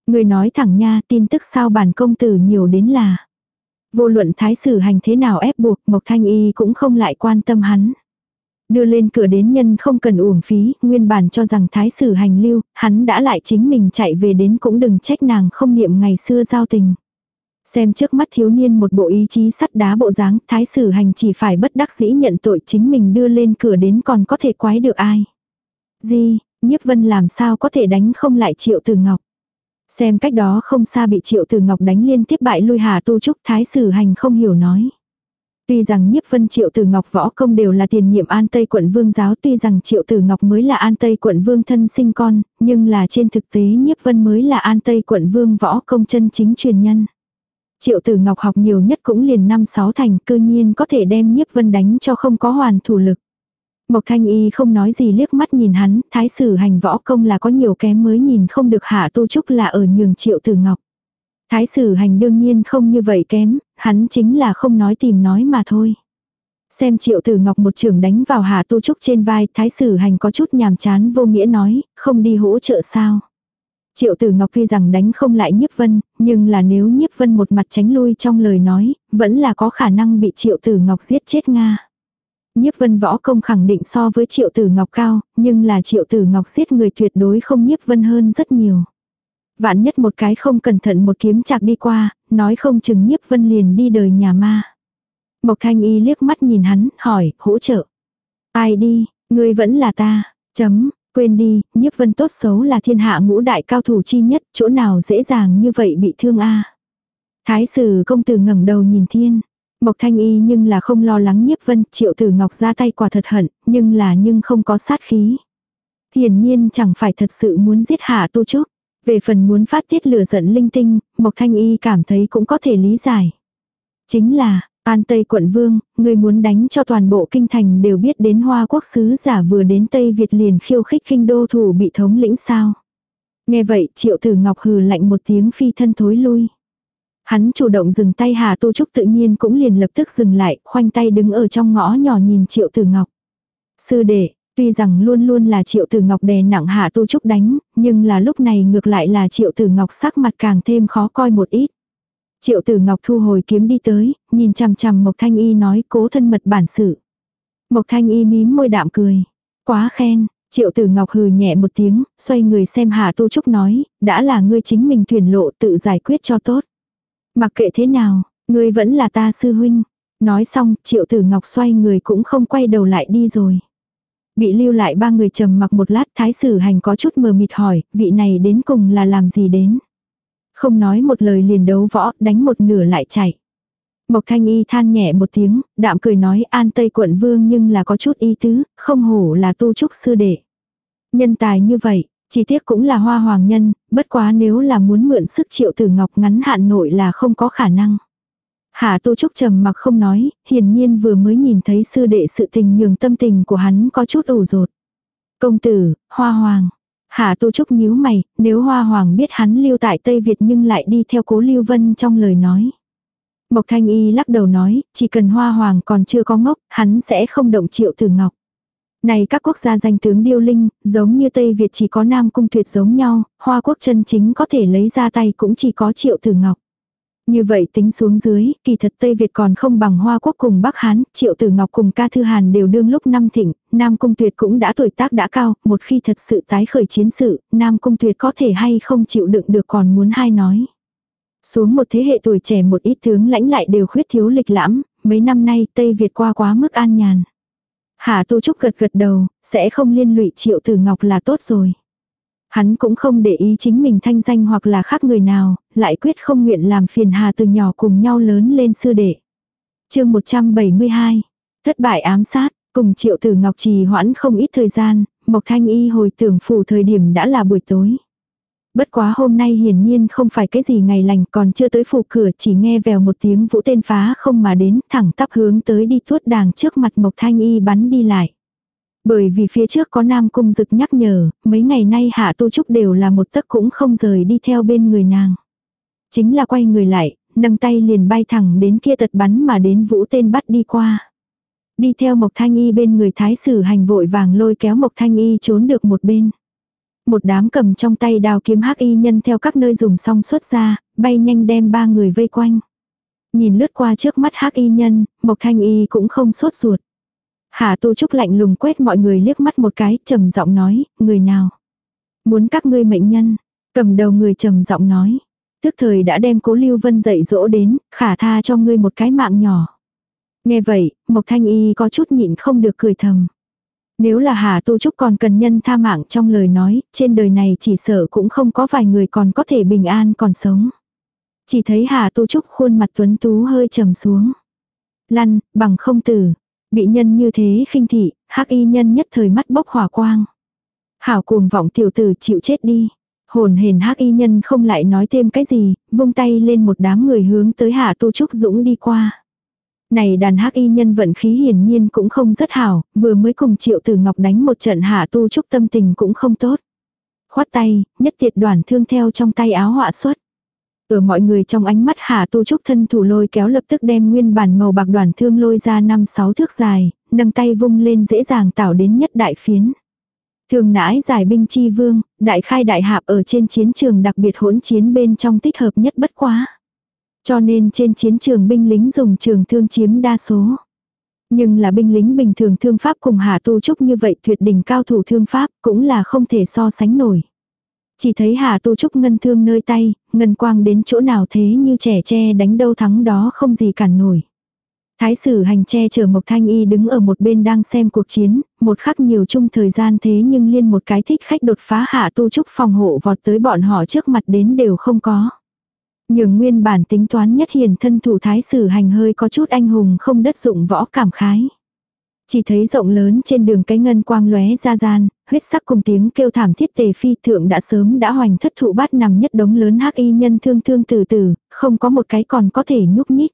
Ngươi nói thẳng nha, tin tức sao bản công tử nhiều đến là. Vô luận thái sử hành thế nào ép buộc, Mộc Thanh Y cũng không lại quan tâm hắn. Đưa lên cửa đến nhân không cần uổng phí, nguyên bản cho rằng thái sử hành lưu, hắn đã lại chính mình chạy về đến cũng đừng trách nàng không niệm ngày xưa giao tình. Xem trước mắt thiếu niên một bộ ý chí sắt đá bộ dáng, thái sử hành chỉ phải bất đắc dĩ nhận tội chính mình đưa lên cửa đến còn có thể quái được ai. Di, nhiếp vân làm sao có thể đánh không lại triệu từ ngọc. Xem cách đó không xa bị triệu từ ngọc đánh liên tiếp bại lui hà tu trúc thái sử hành không hiểu nói. Tuy rằng nhiếp vân triệu tử ngọc võ công đều là tiền nhiệm an tây quận vương giáo tuy rằng triệu tử ngọc mới là an tây quận vương thân sinh con, nhưng là trên thực tế nhiếp vân mới là an tây quận vương võ công chân chính truyền nhân. Triệu tử ngọc học nhiều nhất cũng liền năm sáu thành cư nhiên có thể đem nhiếp vân đánh cho không có hoàn thủ lực. Mộc thanh y không nói gì liếc mắt nhìn hắn, thái sử hành võ công là có nhiều kém mới nhìn không được hạ tu trúc là ở nhường triệu tử ngọc. Thái sử hành đương nhiên không như vậy kém, hắn chính là không nói tìm nói mà thôi. Xem triệu tử ngọc một trường đánh vào hạ tu trúc trên vai, thái sử hành có chút nhàm chán vô nghĩa nói, không đi hỗ trợ sao. Triệu tử ngọc tuy rằng đánh không lại nhiếp vân, nhưng là nếu nhiếp vân một mặt tránh lui trong lời nói, vẫn là có khả năng bị triệu tử ngọc giết chết Nga. Nhiếp vân võ công khẳng định so với triệu tử ngọc cao, nhưng là triệu tử ngọc giết người tuyệt đối không nhiếp vân hơn rất nhiều. Vạn nhất một cái không cẩn thận một kiếm chạc đi qua, nói không chừng nhiếp vân liền đi đời nhà ma. Mộc thanh y liếc mắt nhìn hắn, hỏi, hỗ trợ. Ai đi, ngươi vẫn là ta, chấm, quên đi, nhiếp vân tốt xấu là thiên hạ ngũ đại cao thủ chi nhất, chỗ nào dễ dàng như vậy bị thương a Thái sử công tử ngẩng đầu nhìn thiên. Mộc thanh y nhưng là không lo lắng nhiếp vân, triệu tử ngọc ra tay quả thật hận, nhưng là nhưng không có sát khí. Hiển nhiên chẳng phải thật sự muốn giết hạ tô trúc. Về phần muốn phát tiết lửa giận linh tinh, Mộc Thanh Y cảm thấy cũng có thể lý giải. Chính là, An Tây quận vương, người muốn đánh cho toàn bộ kinh thành đều biết đến hoa quốc sứ giả vừa đến Tây Việt liền khiêu khích kinh đô thủ bị thống lĩnh sao. Nghe vậy triệu tử ngọc hừ lạnh một tiếng phi thân thối lui. Hắn chủ động dừng tay Hà Tô Trúc tự nhiên cũng liền lập tức dừng lại, khoanh tay đứng ở trong ngõ nhỏ nhìn triệu tử ngọc. Sư đệ, Tuy rằng luôn luôn là triệu tử ngọc đè nặng hạ tu trúc đánh, nhưng là lúc này ngược lại là triệu tử ngọc sắc mặt càng thêm khó coi một ít. Triệu tử ngọc thu hồi kiếm đi tới, nhìn chằm chằm Mộc Thanh Y nói cố thân mật bản sự. Mộc Thanh Y mím môi đạm cười. Quá khen, triệu tử ngọc hừ nhẹ một tiếng, xoay người xem Hà Tu Trúc nói, đã là ngươi chính mình thuyền lộ tự giải quyết cho tốt. Mặc kệ thế nào, ngươi vẫn là ta sư huynh. Nói xong, triệu tử ngọc xoay người cũng không quay đầu lại đi rồi. Bị lưu lại ba người trầm mặc một lát thái sử hành có chút mờ mịt hỏi, vị này đến cùng là làm gì đến. Không nói một lời liền đấu võ, đánh một nửa lại chạy. Mộc thanh y than nhẹ một tiếng, đạm cười nói an tây quận vương nhưng là có chút y tứ, không hổ là tu trúc sư đệ. Nhân tài như vậy, chi tiết cũng là hoa hoàng nhân, bất quá nếu là muốn mượn sức triệu tử ngọc ngắn hạn nội là không có khả năng. Hạ tu Trúc trầm mặc không nói, hiển nhiên vừa mới nhìn thấy sư đệ sự tình nhường tâm tình của hắn có chút ủ rột. Công tử, Hoa Hoàng. Hạ Tô Trúc nhíu mày, nếu Hoa Hoàng biết hắn lưu tại Tây Việt nhưng lại đi theo cố Lưu Vân trong lời nói. Mộc Thanh Y lắc đầu nói, chỉ cần Hoa Hoàng còn chưa có ngốc, hắn sẽ không động triệu tử ngọc. Này các quốc gia danh tướng điêu linh, giống như Tây Việt chỉ có Nam Cung tuyệt giống nhau, Hoa quốc chân chính có thể lấy ra tay cũng chỉ có triệu tử ngọc. Như vậy tính xuống dưới, kỳ thật Tây Việt còn không bằng Hoa Quốc cùng Bắc Hán, Triệu Tử Ngọc cùng Ca Thư Hàn đều đương lúc năm thịnh, Nam Cung Tuyệt cũng đã tuổi tác đã cao, một khi thật sự tái khởi chiến sự, Nam Cung Tuyệt có thể hay không chịu đựng được còn muốn hai nói. Xuống một thế hệ tuổi trẻ một ít tướng lãnh lại đều khuyết thiếu lịch lãm, mấy năm nay Tây Việt qua quá mức an nhàn. Hà Tô Trúc gật gật đầu, sẽ không liên lụy Triệu Tử Ngọc là tốt rồi. Hắn cũng không để ý chính mình thanh danh hoặc là khác người nào, lại quyết không nguyện làm phiền hà từ nhỏ cùng nhau lớn lên sư đệ. chương 172. Thất bại ám sát, cùng triệu tử ngọc trì hoãn không ít thời gian, Mộc Thanh Y hồi tưởng phủ thời điểm đã là buổi tối. Bất quá hôm nay hiển nhiên không phải cái gì ngày lành còn chưa tới phủ cửa chỉ nghe vèo một tiếng vũ tên phá không mà đến thẳng tắp hướng tới đi tuốt đàng trước mặt Mộc Thanh Y bắn đi lại. Bởi vì phía trước có Nam Cung Dực nhắc nhở, mấy ngày nay Hạ Tu Trúc đều là một tấc cũng không rời đi theo bên người nàng. Chính là quay người lại, nâng tay liền bay thẳng đến kia tật bắn mà đến vũ tên bắt đi qua. Đi theo Mộc Thanh Y bên người thái sử hành vội vàng lôi kéo Mộc Thanh Y trốn được một bên. Một đám cầm trong tay đào kiếm hắc y nhân theo các nơi dùng xong xuất ra, bay nhanh đem ba người vây quanh. Nhìn lướt qua trước mắt hắc y nhân, Mộc Thanh Y cũng không sốt ruột. Hà Tu Trúc lạnh lùng quét mọi người liếc mắt một cái, trầm giọng nói, người nào? Muốn các ngươi mệnh nhân. Cầm đầu người trầm giọng nói. Tức thời đã đem cố Lưu Vân dạy dỗ đến, khả tha cho ngươi một cái mạng nhỏ. Nghe vậy, Mộc Thanh Y có chút nhịn không được cười thầm. Nếu là Hà Tu Trúc còn cần nhân tha mạng trong lời nói, trên đời này chỉ sợ cũng không có vài người còn có thể bình an còn sống. Chỉ thấy Hà Tu Trúc khuôn mặt tuấn tú hơi trầm xuống. Lăn, bằng không tử. Bị nhân như thế khinh thị, hắc y nhân nhất thời mắt bốc hỏa quang. Hảo cuồng vọng tiểu tử chịu chết đi. Hồn hền hắc y nhân không lại nói thêm cái gì, vung tay lên một đám người hướng tới Hạ Tu Trúc Dũng đi qua. Này đàn hắc y nhân vận khí hiển nhiên cũng không rất hảo, vừa mới cùng triệu tử ngọc đánh một trận Hạ Tu Trúc tâm tình cũng không tốt. Khoát tay, nhất tiệt đoàn thương theo trong tay áo họa xuất. Ở mọi người trong ánh mắt Hà Tu Trúc thân thủ lôi kéo lập tức đem nguyên bản màu bạc đoàn thương lôi ra năm sáu thước dài, nâng tay vung lên dễ dàng tạo đến nhất đại phiến. Thường nãi giải binh chi vương, đại khai đại hạp ở trên chiến trường đặc biệt hỗn chiến bên trong tích hợp nhất bất quá. Cho nên trên chiến trường binh lính dùng trường thương chiếm đa số. Nhưng là binh lính bình thường thương pháp cùng Hà Tu Trúc như vậy tuyệt đỉnh cao thủ thương pháp cũng là không thể so sánh nổi. Chỉ thấy Hà Tu Trúc ngân thương nơi tay, ngân quang đến chỗ nào thế như trẻ tre đánh đâu thắng đó không gì cản nổi. Thái sử hành che chở Mộc Thanh Y đứng ở một bên đang xem cuộc chiến, một khắc nhiều chung thời gian thế nhưng liên một cái thích khách đột phá hạ tu trúc phòng hộ vọt tới bọn họ trước mặt đến đều không có. Nhưng nguyên bản tính toán nhất hiền thân thủ thái sử hành hơi có chút anh hùng không đất dụng võ cảm khái. Chỉ thấy rộng lớn trên đường cái ngân quang lóe ra gian, huyết sắc cùng tiếng kêu thảm thiết tề phi thượng đã sớm đã hoành thất thụ bát nằm nhất đống lớn hắc y nhân thương thương từ từ, không có một cái còn có thể nhúc nhích.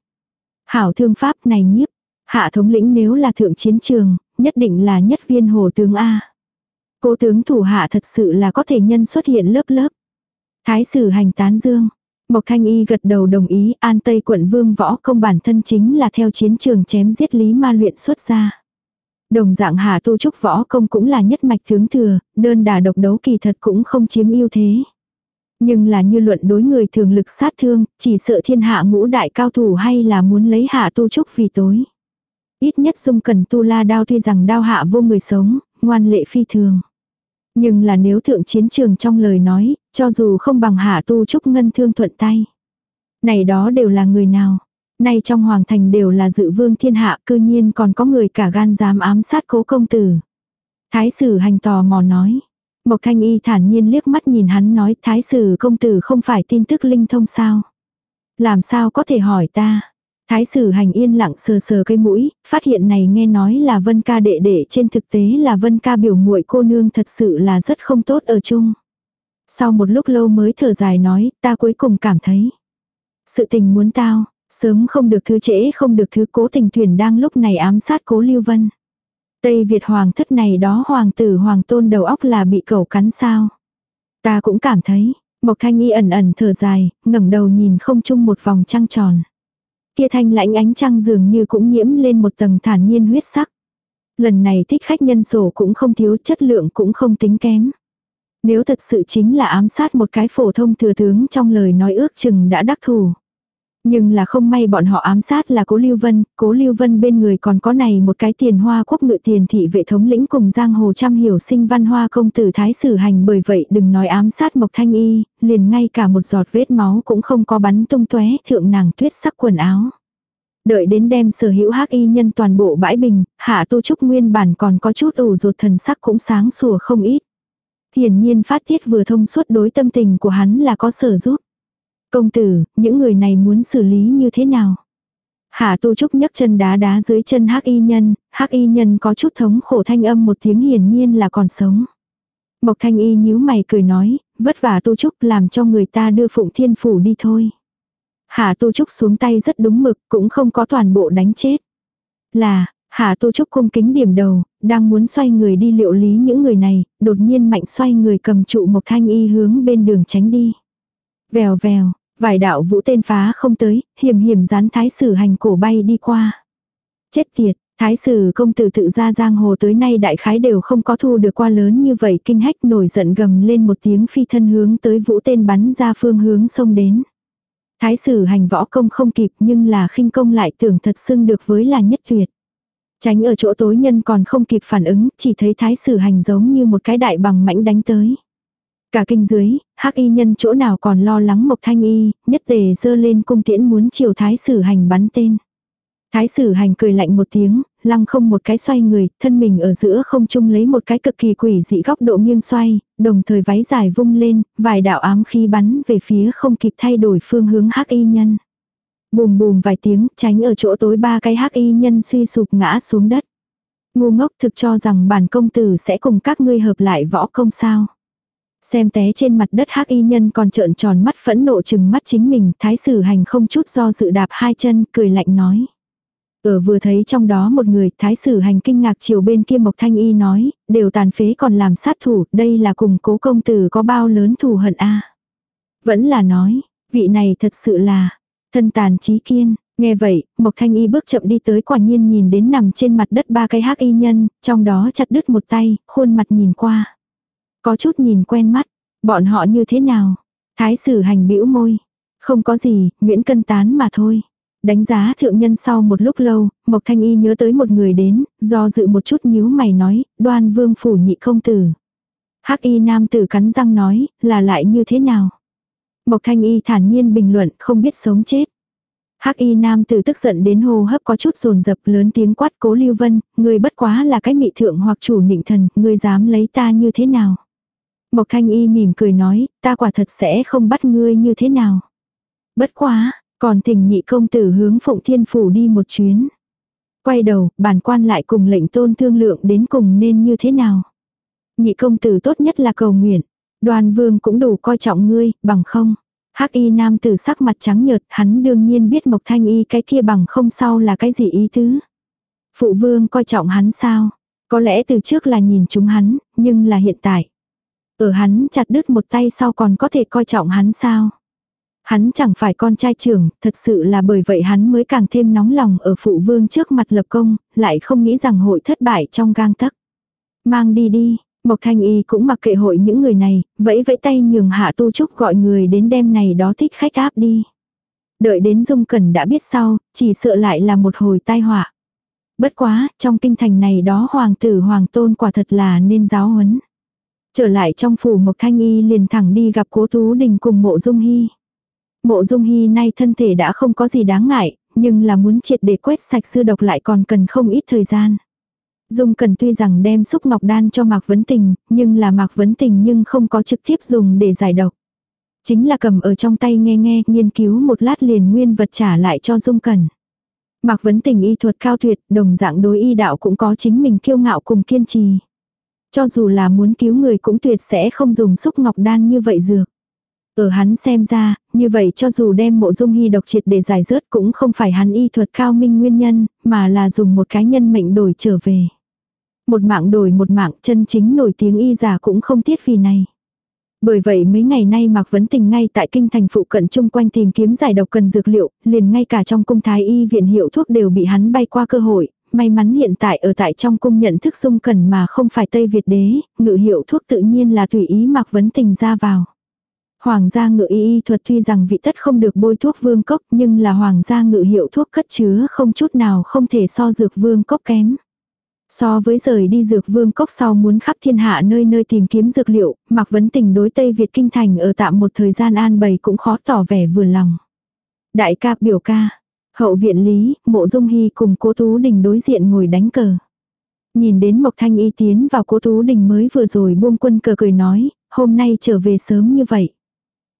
Hảo thương pháp này nhiếp, hạ thống lĩnh nếu là thượng chiến trường, nhất định là nhất viên hồ tướng A. Cố tướng thủ hạ thật sự là có thể nhân xuất hiện lớp lớp. Thái sử hành tán dương. Mộc Thanh Y gật đầu đồng ý an tây quận vương võ công bản thân chính là theo chiến trường chém giết lý ma luyện xuất ra. Đồng dạng hạ tu trúc võ công cũng là nhất mạch tướng thừa, đơn đà độc đấu kỳ thật cũng không chiếm ưu thế. Nhưng là như luận đối người thường lực sát thương, chỉ sợ thiên hạ ngũ đại cao thủ hay là muốn lấy hạ tu trúc vì tối. Ít nhất dung cần tu la đao tuy rằng đao hạ vô người sống, ngoan lệ phi thường. Nhưng là nếu thượng chiến trường trong lời nói, cho dù không bằng hạ tu trúc ngân thương thuận tay. Này đó đều là người nào? Nay trong hoàng thành đều là dự vương thiên hạ cư nhiên còn có người cả gan dám ám sát cố công tử. Thái sử hành tò mò nói. Mộc thanh y thản nhiên liếc mắt nhìn hắn nói thái sử công tử không phải tin tức linh thông sao. Làm sao có thể hỏi ta. Thái sử hành yên lặng sờ sờ cây mũi, phát hiện này nghe nói là vân ca đệ đệ trên thực tế là vân ca biểu muội cô nương thật sự là rất không tốt ở chung. Sau một lúc lâu mới thở dài nói, ta cuối cùng cảm thấy. Sự tình muốn tao, sớm không được thứ trễ không được thứ cố tình tuyển đang lúc này ám sát cố lưu vân. Tây Việt hoàng thất này đó hoàng tử hoàng tôn đầu óc là bị cẩu cắn sao. Ta cũng cảm thấy, Mộc Thanh Y ẩn ẩn thở dài, ngẩng đầu nhìn không chung một vòng trăng tròn. Kia thanh lãnh ánh trăng dường như cũng nhiễm lên một tầng thản nhiên huyết sắc. Lần này thích khách nhân sổ cũng không thiếu chất lượng cũng không tính kém. Nếu thật sự chính là ám sát một cái phổ thông thừa tướng trong lời nói ước chừng đã đắc thủ. Nhưng là không may bọn họ ám sát là cố Lưu Vân, cố Lưu Vân bên người còn có này một cái tiền hoa quốc ngự tiền thị vệ thống lĩnh cùng giang hồ trăm hiểu sinh văn hoa công tử thái sử hành bởi vậy đừng nói ám sát Mộc Thanh Y, liền ngay cả một giọt vết máu cũng không có bắn tung tóe thượng nàng tuyết sắc quần áo. Đợi đến đem sở hữu hắc y nhân toàn bộ bãi bình, hạ tu trúc nguyên bản còn có chút ủ rột thần sắc cũng sáng sủa không ít. Hiển nhiên phát tiết vừa thông suốt đối tâm tình của hắn là có sở giúp. Công tử, những người này muốn xử lý như thế nào? Hạ tu trúc nhấc chân đá đá dưới chân hắc y nhân, hắc y nhân có chút thống khổ thanh âm một tiếng hiển nhiên là còn sống. Mộc thanh y nhíu mày cười nói, vất vả tu trúc làm cho người ta đưa phụng thiên phủ đi thôi. Hạ tu trúc xuống tay rất đúng mực, cũng không có toàn bộ đánh chết. Là, Hạ tu trúc cung kính điểm đầu, đang muốn xoay người đi liệu lý những người này, đột nhiên mạnh xoay người cầm trụ Mộc thanh y hướng bên đường tránh đi. Vèo vèo, vài đạo vũ tên phá không tới, hiểm hiểm dán thái sử hành cổ bay đi qua. Chết tiệt, thái sử công tử tự ra giang hồ tới nay đại khái đều không có thu được qua lớn như vậy kinh hách nổi giận gầm lên một tiếng phi thân hướng tới vũ tên bắn ra phương hướng sông đến. Thái sử hành võ công không kịp nhưng là khinh công lại tưởng thật xưng được với là nhất tuyệt. Tránh ở chỗ tối nhân còn không kịp phản ứng, chỉ thấy thái sử hành giống như một cái đại bằng mãnh đánh tới. Cả kinh dưới, hắc y nhân chỗ nào còn lo lắng Mộc Thanh Y, nhất tề dơ lên cung tiễn muốn chiều thái sử hành bắn tên. Thái sử hành cười lạnh một tiếng, lăng không một cái xoay người, thân mình ở giữa không trung lấy một cái cực kỳ quỷ dị góc độ nghiêng xoay, đồng thời váy dài vung lên, vài đạo ám khí bắn về phía không kịp thay đổi phương hướng hắc y nhân. Bùm bùm vài tiếng, tránh ở chỗ tối ba cái hắc y nhân suy sụp ngã xuống đất. Ngu ngốc thực cho rằng bản công tử sẽ cùng các ngươi hợp lại võ công sao. Xem té trên mặt đất hắc y nhân còn trợn tròn mắt phẫn nộ chừng mắt chính mình, thái sử hành không chút do dự đạp hai chân, cười lạnh nói. Ở vừa thấy trong đó một người, thái sử hành kinh ngạc chiều bên kia Mộc Thanh Y nói, đều tàn phế còn làm sát thủ, đây là cùng cố công tử có bao lớn thù hận a Vẫn là nói, vị này thật sự là, thân tàn trí kiên. Nghe vậy, Mộc Thanh Y bước chậm đi tới quả nhiên nhìn đến nằm trên mặt đất ba cái hắc y nhân, trong đó chặt đứt một tay, khuôn mặt nhìn qua. Có chút nhìn quen mắt, bọn họ như thế nào? Thái sử hành bĩu môi. Không có gì, Nguyễn Cân Tán mà thôi. Đánh giá thượng nhân sau một lúc lâu, Mộc Thanh Y nhớ tới một người đến, do dự một chút nhíu mày nói, đoan vương phủ nhị công tử. Hắc y nam tử cắn răng nói, là lại như thế nào? Mộc Thanh Y thản nhiên bình luận, không biết sống chết. Hắc y nam tử tức giận đến hô hấp có chút rồn rập lớn tiếng quát cố lưu vân, người bất quá là cái mị thượng hoặc chủ nịnh thần, người dám lấy ta như thế nào? Mộc thanh y mỉm cười nói, ta quả thật sẽ không bắt ngươi như thế nào. Bất quá, còn thỉnh nhị công tử hướng phụng thiên phủ đi một chuyến. Quay đầu, bản quan lại cùng lệnh tôn thương lượng đến cùng nên như thế nào. Nhị công tử tốt nhất là cầu nguyện. Đoàn vương cũng đủ coi trọng ngươi, bằng không. Hắc y nam tử sắc mặt trắng nhợt, hắn đương nhiên biết Mộc Thanh y cái kia bằng không sau là cái gì ý tứ. Phụ vương coi trọng hắn sao? Có lẽ từ trước là nhìn chúng hắn, nhưng là hiện tại. Ở hắn chặt đứt một tay sau còn có thể coi trọng hắn sao? Hắn chẳng phải con trai trưởng, thật sự là bởi vậy hắn mới càng thêm nóng lòng ở phụ vương trước mặt lập công, lại không nghĩ rằng hội thất bại trong gang tấc. Mang đi đi, Mộc Thanh Y cũng mặc kệ hội những người này, vẫy vẫy tay nhường Hạ Tu Trúc gọi người đến đêm này đó thích khách áp đi. Đợi đến Dung Cẩn đã biết sau, chỉ sợ lại là một hồi tai họa. Bất quá, trong kinh thành này đó hoàng tử hoàng tôn quả thật là nên giáo huấn. Trở lại trong phủ Mộc Thanh Y liền thẳng đi gặp cố Tú Đình cùng mộ Dung Hy. Mộ Dung Hy nay thân thể đã không có gì đáng ngại, nhưng là muốn triệt để quét sạch sư độc lại còn cần không ít thời gian. Dung Cần tuy rằng đem xúc ngọc đan cho Mạc Vấn Tình, nhưng là Mạc Vấn Tình nhưng không có trực tiếp dùng để giải độc. Chính là cầm ở trong tay nghe nghe, nghiên cứu một lát liền nguyên vật trả lại cho Dung Cần. Mạc Vấn Tình y thuật cao tuyệt, đồng dạng đối y đạo cũng có chính mình kiêu ngạo cùng kiên trì. Cho dù là muốn cứu người cũng tuyệt sẽ không dùng xúc ngọc đan như vậy dược. Ở hắn xem ra, như vậy cho dù đem mộ dung hy độc triệt để giải rớt cũng không phải hắn y thuật cao minh nguyên nhân, mà là dùng một cái nhân mệnh đổi trở về. Một mạng đổi một mạng chân chính nổi tiếng y giả cũng không tiếc vì này. Bởi vậy mấy ngày nay Mạc Vấn Tình ngay tại kinh thành phụ cận chung quanh tìm kiếm giải độc cần dược liệu, liền ngay cả trong cung thái y viện hiệu thuốc đều bị hắn bay qua cơ hội, may mắn hiện tại ở tại trong cung nhận thức dung cẩn mà không phải Tây Việt đế, ngự hiệu thuốc tự nhiên là tùy ý mặc Vấn Tình ra vào. Hoàng gia ngự y y thuật tuy rằng vị tất không được bôi thuốc vương cốc nhưng là hoàng gia ngự hiệu thuốc cất chứa không chút nào không thể so dược vương cốc kém. So với rời đi dược vương cốc sau muốn khắp thiên hạ nơi nơi tìm kiếm dược liệu, mặc Vấn Tình đối Tây Việt Kinh Thành ở tạm một thời gian an bày cũng khó tỏ vẻ vừa lòng. Đại ca biểu ca, hậu viện lý, mộ dung hy cùng cố Tú Đình đối diện ngồi đánh cờ. Nhìn đến Mộc Thanh Y tiến vào cố Tú Đình mới vừa rồi buông quân cờ cười nói, hôm nay trở về sớm như vậy.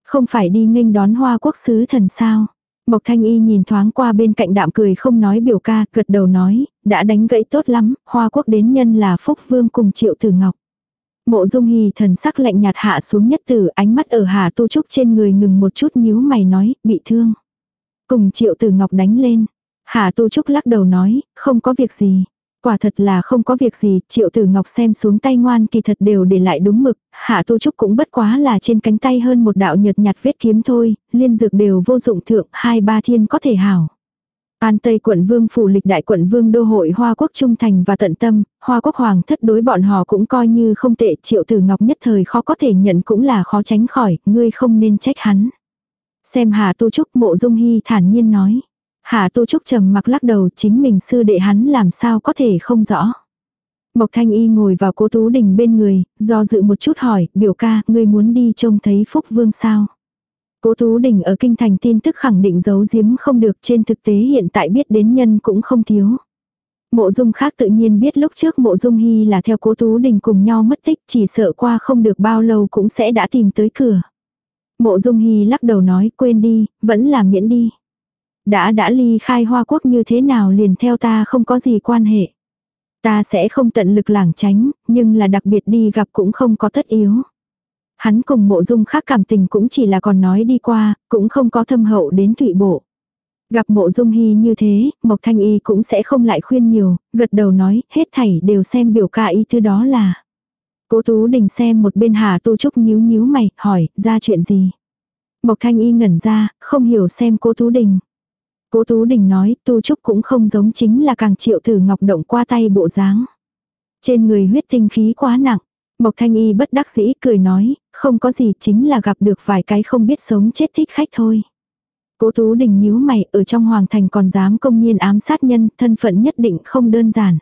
Không phải đi nghênh đón hoa quốc sứ thần sao. Mộc Thanh Y nhìn thoáng qua bên cạnh đạm cười không nói biểu ca, gật đầu nói, đã đánh gãy tốt lắm, hoa quốc đến nhân là Phúc Vương cùng Triệu Tử Ngọc. Mộ Dung Hì thần sắc lạnh nhạt hạ xuống nhất tử ánh mắt ở Hà Tu Trúc trên người ngừng một chút nhíu mày nói, bị thương. Cùng Triệu Tử Ngọc đánh lên. Hà Tu Trúc lắc đầu nói, không có việc gì quả thật là không có việc gì, triệu tử ngọc xem xuống tay ngoan kỳ thật đều để lại đúng mực, hạ tu trúc cũng bất quá là trên cánh tay hơn một đạo nhợt nhạt vết kiếm thôi, liên dược đều vô dụng thượng, hai ba thiên có thể hảo. An Tây quận vương phủ lịch đại quận vương đô hội Hoa Quốc trung thành và tận tâm, Hoa Quốc hoàng thất đối bọn họ cũng coi như không tệ, triệu tử ngọc nhất thời khó có thể nhận cũng là khó tránh khỏi, ngươi không nên trách hắn. Xem Hà Tu Trúc mộ dung hy thản nhiên nói. Hà Tu Trúc trầm mặc lắc đầu chính mình sư đệ hắn làm sao có thể không rõ. Mộc Thanh Y ngồi vào cố Tú Đình bên người, do dự một chút hỏi, biểu ca, ngươi muốn đi trông thấy Phúc Vương sao? Cố Tú Đình ở kinh thành tin tức khẳng định giấu giếm không được trên thực tế hiện tại biết đến nhân cũng không thiếu. Mộ dung khác tự nhiên biết lúc trước mộ dung hy là theo cố Tú Đình cùng nhau mất tích chỉ sợ qua không được bao lâu cũng sẽ đã tìm tới cửa. Mộ dung hy lắc đầu nói quên đi, vẫn là miễn đi. Đã đã ly khai hoa quốc như thế nào liền theo ta không có gì quan hệ. Ta sẽ không tận lực lảng tránh, nhưng là đặc biệt đi gặp cũng không có tất yếu. Hắn cùng mộ dung khác cảm tình cũng chỉ là còn nói đi qua, cũng không có thâm hậu đến thụy bộ. Gặp mộ dung hy như thế, Mộc Thanh Y cũng sẽ không lại khuyên nhiều, gật đầu nói, hết thảy đều xem biểu ca ý thứ đó là. Cố Tú Đình xem một bên Hà Tu Trúc nhíu nhíu mày, hỏi, ra chuyện gì? Mộc Thanh Y ngẩn ra, không hiểu xem cố Tú Đình. Cố Tú Đình nói, Tu Trúc cũng không giống chính là càng triệu thử ngọc động qua tay bộ dáng. Trên người huyết tinh khí quá nặng. Mộc Thanh Y bất đắc dĩ cười nói, không có gì chính là gặp được vài cái không biết sống chết thích khách thôi. Cố Tú Đình nhíu mày, ở trong hoàng thành còn dám công nhiên ám sát nhân, thân phận nhất định không đơn giản.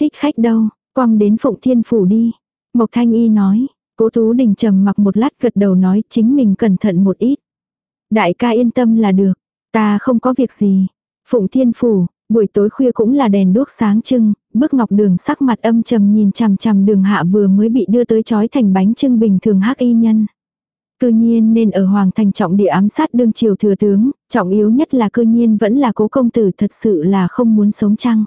Thích khách đâu, quăng đến Phụng Thiên Phủ đi. Mộc Thanh Y nói, Cố Tú Đình trầm mặc một lát gật đầu nói chính mình cẩn thận một ít. Đại ca yên tâm là được, ta không có việc gì. Phụng Thiên Phủ, buổi tối khuya cũng là đèn đuốc sáng trưng, bước ngọc đường sắc mặt âm trầm nhìn chằm chằm đường hạ vừa mới bị đưa tới chói thành bánh trưng bình thường hắc y nhân. Cư nhiên nên ở Hoàng Thành trọng địa ám sát đương triều thừa tướng, trọng yếu nhất là cư nhiên vẫn là cố công tử thật sự là không muốn sống chăng.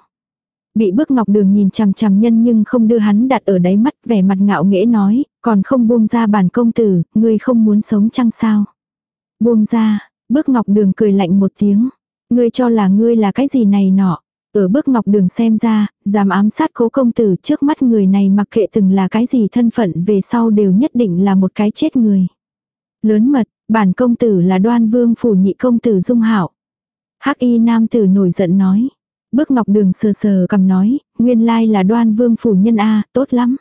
Bị bước ngọc đường nhìn chằm chằm nhân nhưng không đưa hắn đặt ở đáy mắt vẻ mặt ngạo nghễ nói, còn không buông ra bản công tử, ngươi không muốn sống chăng sao. Buông ra, bước ngọc đường cười lạnh một tiếng, ngươi cho là ngươi là cái gì này nọ. Ở bước ngọc đường xem ra, dám ám sát cố công tử trước mắt người này mặc kệ từng là cái gì thân phận về sau đều nhất định là một cái chết người. Lớn mật, bản công tử là đoan vương phủ nhị công tử dung hảo. Hắc y nam tử nổi giận nói. Bước ngọc đường sờ sờ cầm nói, nguyên lai là đoan vương phủ nhân A, tốt lắm.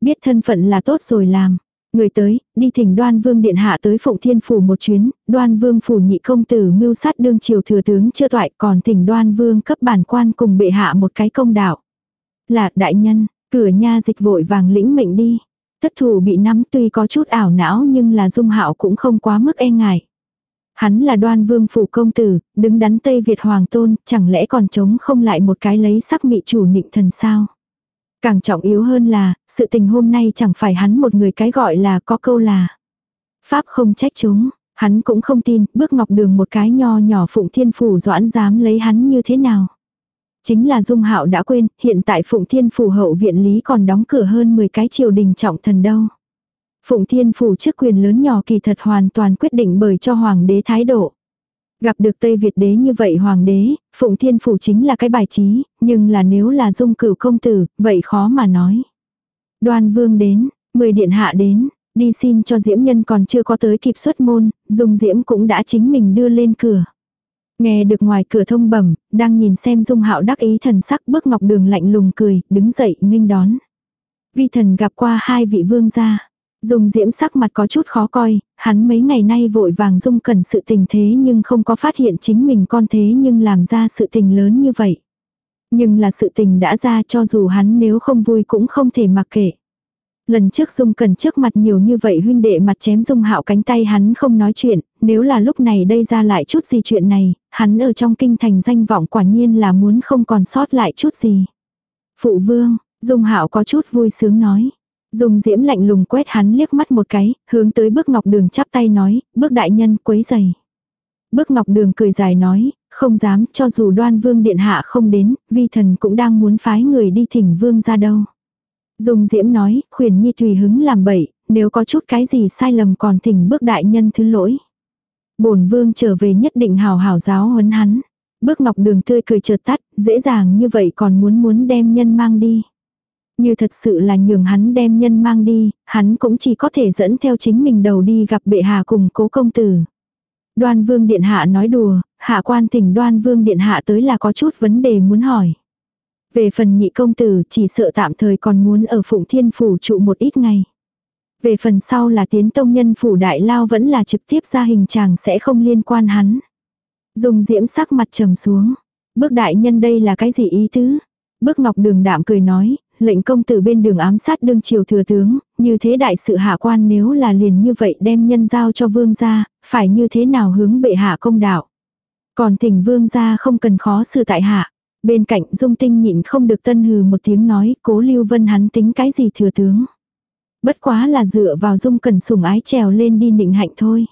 Biết thân phận là tốt rồi làm. Người tới, đi thỉnh đoan vương điện hạ tới phụng thiên phủ một chuyến, đoan vương phủ nhị công tử mưu sát đương triều thừa tướng chưa toại còn thỉnh đoan vương cấp bản quan cùng bệ hạ một cái công đạo. Là đại nhân, cửa nha dịch vội vàng lĩnh mệnh đi. Thất thủ bị nắm tuy có chút ảo não nhưng là dung hạo cũng không quá mức e ngại. Hắn là đoan vương phủ công tử, đứng đắn Tây Việt hoàng tôn, chẳng lẽ còn chống không lại một cái lấy sắc mị chủ nịnh thần sao? Càng trọng yếu hơn là, sự tình hôm nay chẳng phải hắn một người cái gọi là có câu là. Pháp không trách chúng, hắn cũng không tin, bước ngọc đường một cái nho nhỏ phụng thiên phủ doãn dám lấy hắn như thế nào. Chính là Dung Hạo đã quên, hiện tại Phụng Thiên Phủ hậu viện lý còn đóng cửa hơn 10 cái triều đình trọng thần đâu. Phụng Thiên Phủ chức quyền lớn nhỏ kỳ thật hoàn toàn quyết định bởi cho Hoàng đế thái độ. Gặp được Tây Việt đế như vậy Hoàng đế, Phụng Thiên Phủ chính là cái bài trí, nhưng là nếu là dung cửu công tử, vậy khó mà nói. Đoan Vương đến, mười điện hạ đến, đi xin cho Diễm Nhân còn chưa có tới kịp xuất môn, Dung Diễm cũng đã chính mình đưa lên cửa. Nghe được ngoài cửa thông bẩm, đang nhìn xem Dung Hạo đắc ý thần sắc bước ngọc đường lạnh lùng cười, đứng dậy nghênh đón. Vi thần gặp qua hai vị vương gia. Dung diễm sắc mặt có chút khó coi, hắn mấy ngày nay vội vàng dung cần sự tình thế nhưng không có phát hiện chính mình con thế nhưng làm ra sự tình lớn như vậy. Nhưng là sự tình đã ra cho dù hắn nếu không vui cũng không thể mặc kệ. Lần trước Dung Cần trước mặt nhiều như vậy huynh đệ mặt chém Dung Hạo cánh tay hắn không nói chuyện, nếu là lúc này đây ra lại chút gì chuyện này, hắn ở trong kinh thành danh vọng quả nhiên là muốn không còn sót lại chút gì. Phụ vương, Dung Hạo có chút vui sướng nói. Dung Diễm lạnh lùng quét hắn liếc mắt một cái, hướng tới bước ngọc đường chắp tay nói, bước đại nhân quấy giày. Bước ngọc đường cười dài nói, không dám cho dù đoan vương điện hạ không đến, vi thần cũng đang muốn phái người đi thỉnh vương ra đâu. Dung Diễm nói, khuyển nhi tùy hứng làm bậy, nếu có chút cái gì sai lầm còn thỉnh bước đại nhân thứ lỗi. bổn vương trở về nhất định hào hào giáo huấn hắn. Bước ngọc đường tươi cười chợt tắt, dễ dàng như vậy còn muốn muốn đem nhân mang đi. Như thật sự là nhường hắn đem nhân mang đi, hắn cũng chỉ có thể dẫn theo chính mình đầu đi gặp bệ hạ cùng cố công tử. Đoan vương điện hạ nói đùa, hạ quan tỉnh đoan vương điện hạ tới là có chút vấn đề muốn hỏi. Về phần nhị công tử chỉ sợ tạm thời còn muốn ở Phụng Thiên Phủ trụ một ít ngày. Về phần sau là tiến tông nhân phủ đại lao vẫn là trực tiếp ra hình chàng sẽ không liên quan hắn. Dùng diễm sắc mặt trầm xuống. Bước đại nhân đây là cái gì ý tứ? Bước ngọc đường đạm cười nói, lệnh công tử bên đường ám sát đương triều thừa tướng, như thế đại sự hạ quan nếu là liền như vậy đem nhân giao cho vương gia, phải như thế nào hướng bệ hạ công đạo. Còn tỉnh vương gia không cần khó xử tại hạ. Bên cạnh dung tinh nhịn không được tân hừ một tiếng nói cố lưu vân hắn tính cái gì thừa tướng. Bất quá là dựa vào dung cần sủng ái trèo lên đi nịnh hạnh thôi.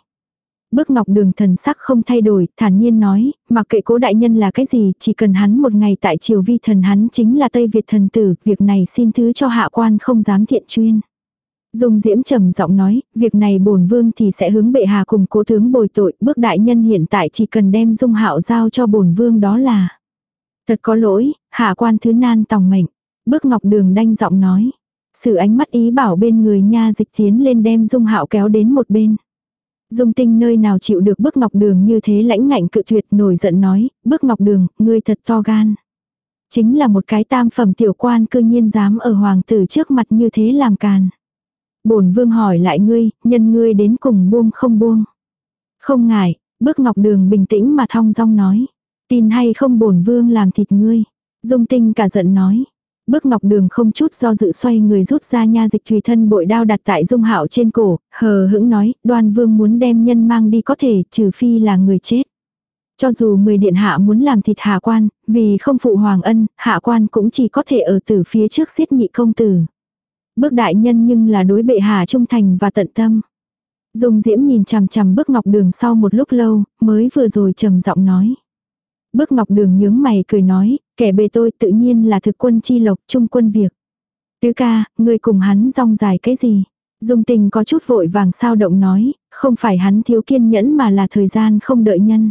Bước ngọc đường thần sắc không thay đổi, thản nhiên nói, mặc kệ cố đại nhân là cái gì, chỉ cần hắn một ngày tại triều vi thần hắn chính là Tây Việt thần tử, việc này xin thứ cho hạ quan không dám thiện chuyên. Dung Diễm trầm giọng nói, việc này bổn vương thì sẽ hướng bệ hạ cùng cố tướng bồi tội, bước đại nhân hiện tại chỉ cần đem Dung Hạo giao cho bổn vương đó là. Thật có lỗi, hạ quan thứ nan tòng mệnh. Bước ngọc đường đanh giọng nói. Sự ánh mắt ý bảo bên người nha dịch tiến lên đem Dung Hạo kéo đến một bên. Dung tinh nơi nào chịu được bước ngọc đường như thế lãnh ngạnh cự tuyệt nổi giận nói, bước ngọc đường, ngươi thật to gan. Chính là một cái tam phẩm tiểu quan cư nhiên dám ở hoàng tử trước mặt như thế làm càn. bổn vương hỏi lại ngươi, nhân ngươi đến cùng buông không buông. Không ngại, bước ngọc đường bình tĩnh mà thong dong nói. Tin hay không bổn vương làm thịt ngươi. Dung tinh cả giận nói. Bước ngọc đường không chút do dự xoay người rút ra nha dịch tùy thân bội đao đặt tại dung hạo trên cổ, hờ hững nói, đoan vương muốn đem nhân mang đi có thể, trừ phi là người chết. Cho dù mười điện hạ muốn làm thịt hạ quan, vì không phụ hoàng ân, hạ quan cũng chỉ có thể ở từ phía trước giết nhị công tử. Bước đại nhân nhưng là đối bệ hạ trung thành và tận tâm. Dung diễm nhìn chằm chằm bước ngọc đường sau một lúc lâu, mới vừa rồi trầm giọng nói. Bước ngọc đường nhướng mày cười nói, kẻ bề tôi tự nhiên là thực quân chi lộc trung quân việc. Tứ ca, người cùng hắn rong dài cái gì? Dung tình có chút vội vàng sao động nói, không phải hắn thiếu kiên nhẫn mà là thời gian không đợi nhân.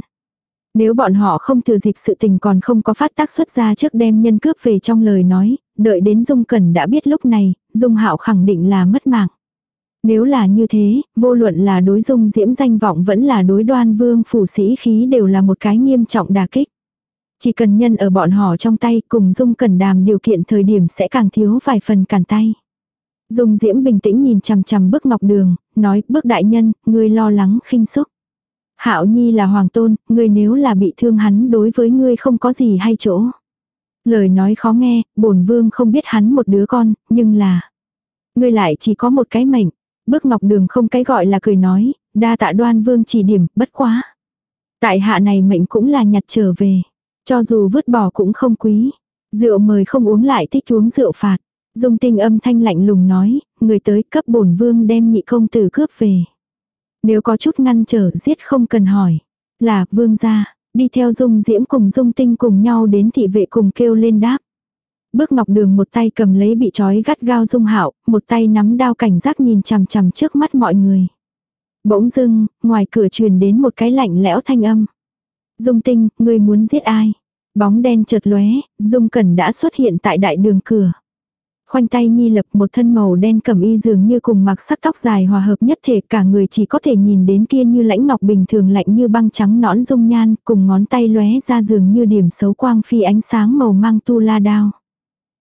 Nếu bọn họ không thừa dịp sự tình còn không có phát tác xuất ra trước đem nhân cướp về trong lời nói, đợi đến Dung Cẩn đã biết lúc này, Dung Hạo khẳng định là mất mạng. Nếu là như thế, vô luận là đối Dung Diễm danh vọng vẫn là đối đoan vương phủ sĩ khí đều là một cái nghiêm trọng đà kích. Chỉ cần nhân ở bọn họ trong tay cùng Dung Cẩn đàm điều kiện thời điểm sẽ càng thiếu vài phần cản tay. Dung Diễm bình tĩnh nhìn chằm chằm bước ngọc đường, nói bước đại nhân, ngươi lo lắng khinh xúc. Hạo Nhi là hoàng tôn, ngươi nếu là bị thương hắn đối với ngươi không có gì hay chỗ. Lời nói khó nghe, bổn vương không biết hắn một đứa con, nhưng là... Ngươi lại chỉ có một cái mệnh. Bước ngọc đường không cái gọi là cười nói, đa tạ đoan vương chỉ điểm, bất quá. Tại hạ này mệnh cũng là nhặt trở về. Cho dù vứt bỏ cũng không quý. Rượu mời không uống lại thích uống rượu phạt. Dung tinh âm thanh lạnh lùng nói, người tới cấp bổn vương đem nhị công tử cướp về. Nếu có chút ngăn trở giết không cần hỏi. Là vương gia, đi theo dung diễm cùng dung tinh cùng nhau đến thị vệ cùng kêu lên đáp. Bước ngọc đường một tay cầm lấy bị trói gắt gao dung hạo, một tay nắm đao cảnh giác nhìn chằm chằm trước mắt mọi người. Bỗng dưng, ngoài cửa truyền đến một cái lạnh lẽo thanh âm. Dung tinh, ngươi muốn giết ai? Bóng đen chợt lóe, Dung Cẩn đã xuất hiện tại đại đường cửa. Khoanh tay nhi lập một thân màu đen cẩm y dường như cùng mặc sắc tóc dài hòa hợp nhất thể cả người chỉ có thể nhìn đến kia như lãnh ngọc bình thường lạnh như băng trắng nõn dung nhan cùng ngón tay lóe ra dường như điểm xấu quang phi ánh sáng màu mang tu la đao.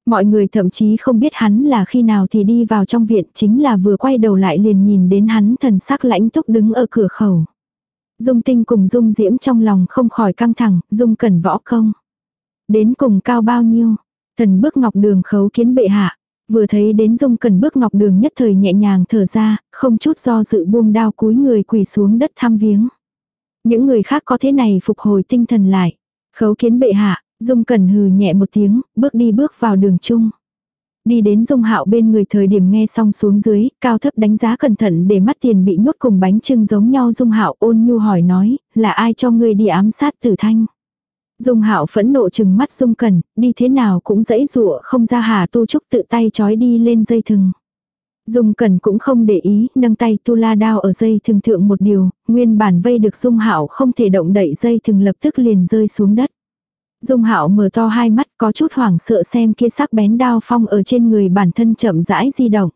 Mọi người thậm chí không biết hắn là khi nào thì đi vào trong viện chính là vừa quay đầu lại liền nhìn đến hắn thần sắc lãnh túc đứng ở cửa khẩu. Dung tinh cùng dung diễm trong lòng không khỏi căng thẳng, dung cần võ công. Đến cùng cao bao nhiêu? Thần bước ngọc đường khấu kiến bệ hạ. Vừa thấy đến dung cần bước ngọc đường nhất thời nhẹ nhàng thở ra, không chút do dự buông đao cúi người quỳ xuống đất tham viếng. Những người khác có thế này phục hồi tinh thần lại. Khấu kiến bệ hạ, dung cần hừ nhẹ một tiếng, bước đi bước vào đường chung. Đi đến dung hạo bên người thời điểm nghe xong xuống dưới, cao thấp đánh giá cẩn thận để mắt tiền bị nhốt cùng bánh trưng giống nhau dung hạo ôn nhu hỏi nói, là ai cho ngươi đi ám sát tử thanh. Dung hạo phẫn nộ chừng mắt dung cần, đi thế nào cũng dãy dụa không ra hà tu trúc tự tay chói đi lên dây thừng. Dung cần cũng không để ý, nâng tay tu la đao ở dây thừng thượng một điều, nguyên bản vây được dung hạo không thể động đậy dây thừng lập tức liền rơi xuống đất. Dung hạo mở to hai mắt có chút hoảng sợ xem kia sắc bén đao phong ở trên người bản thân chậm rãi di động.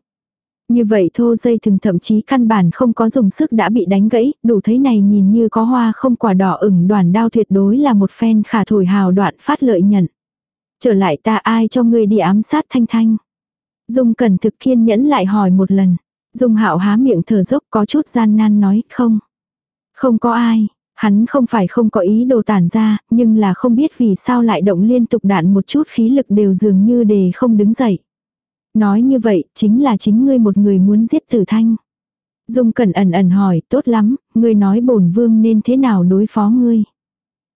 Như vậy thô dây thừng thậm chí căn bản không có dùng sức đã bị đánh gãy, đủ thấy này nhìn như có hoa không quả đỏ ửng đoàn đao tuyệt đối là một phen khả thổi hào đoạn phát lợi nhận. Trở lại ta ai cho ngươi đi ám sát thanh thanh. Dung cần thực kiên nhẫn lại hỏi một lần. Dung hạo há miệng thở dốc có chút gian nan nói không. Không có ai, Hắn không phải không có ý đồ tản ra, nhưng là không biết vì sao lại động liên tục đạn một chút khí lực đều dường như để không đứng dậy. Nói như vậy, chính là chính ngươi một người muốn giết tử thanh. Dung Cẩn ẩn ẩn hỏi, tốt lắm, ngươi nói bổn vương nên thế nào đối phó ngươi.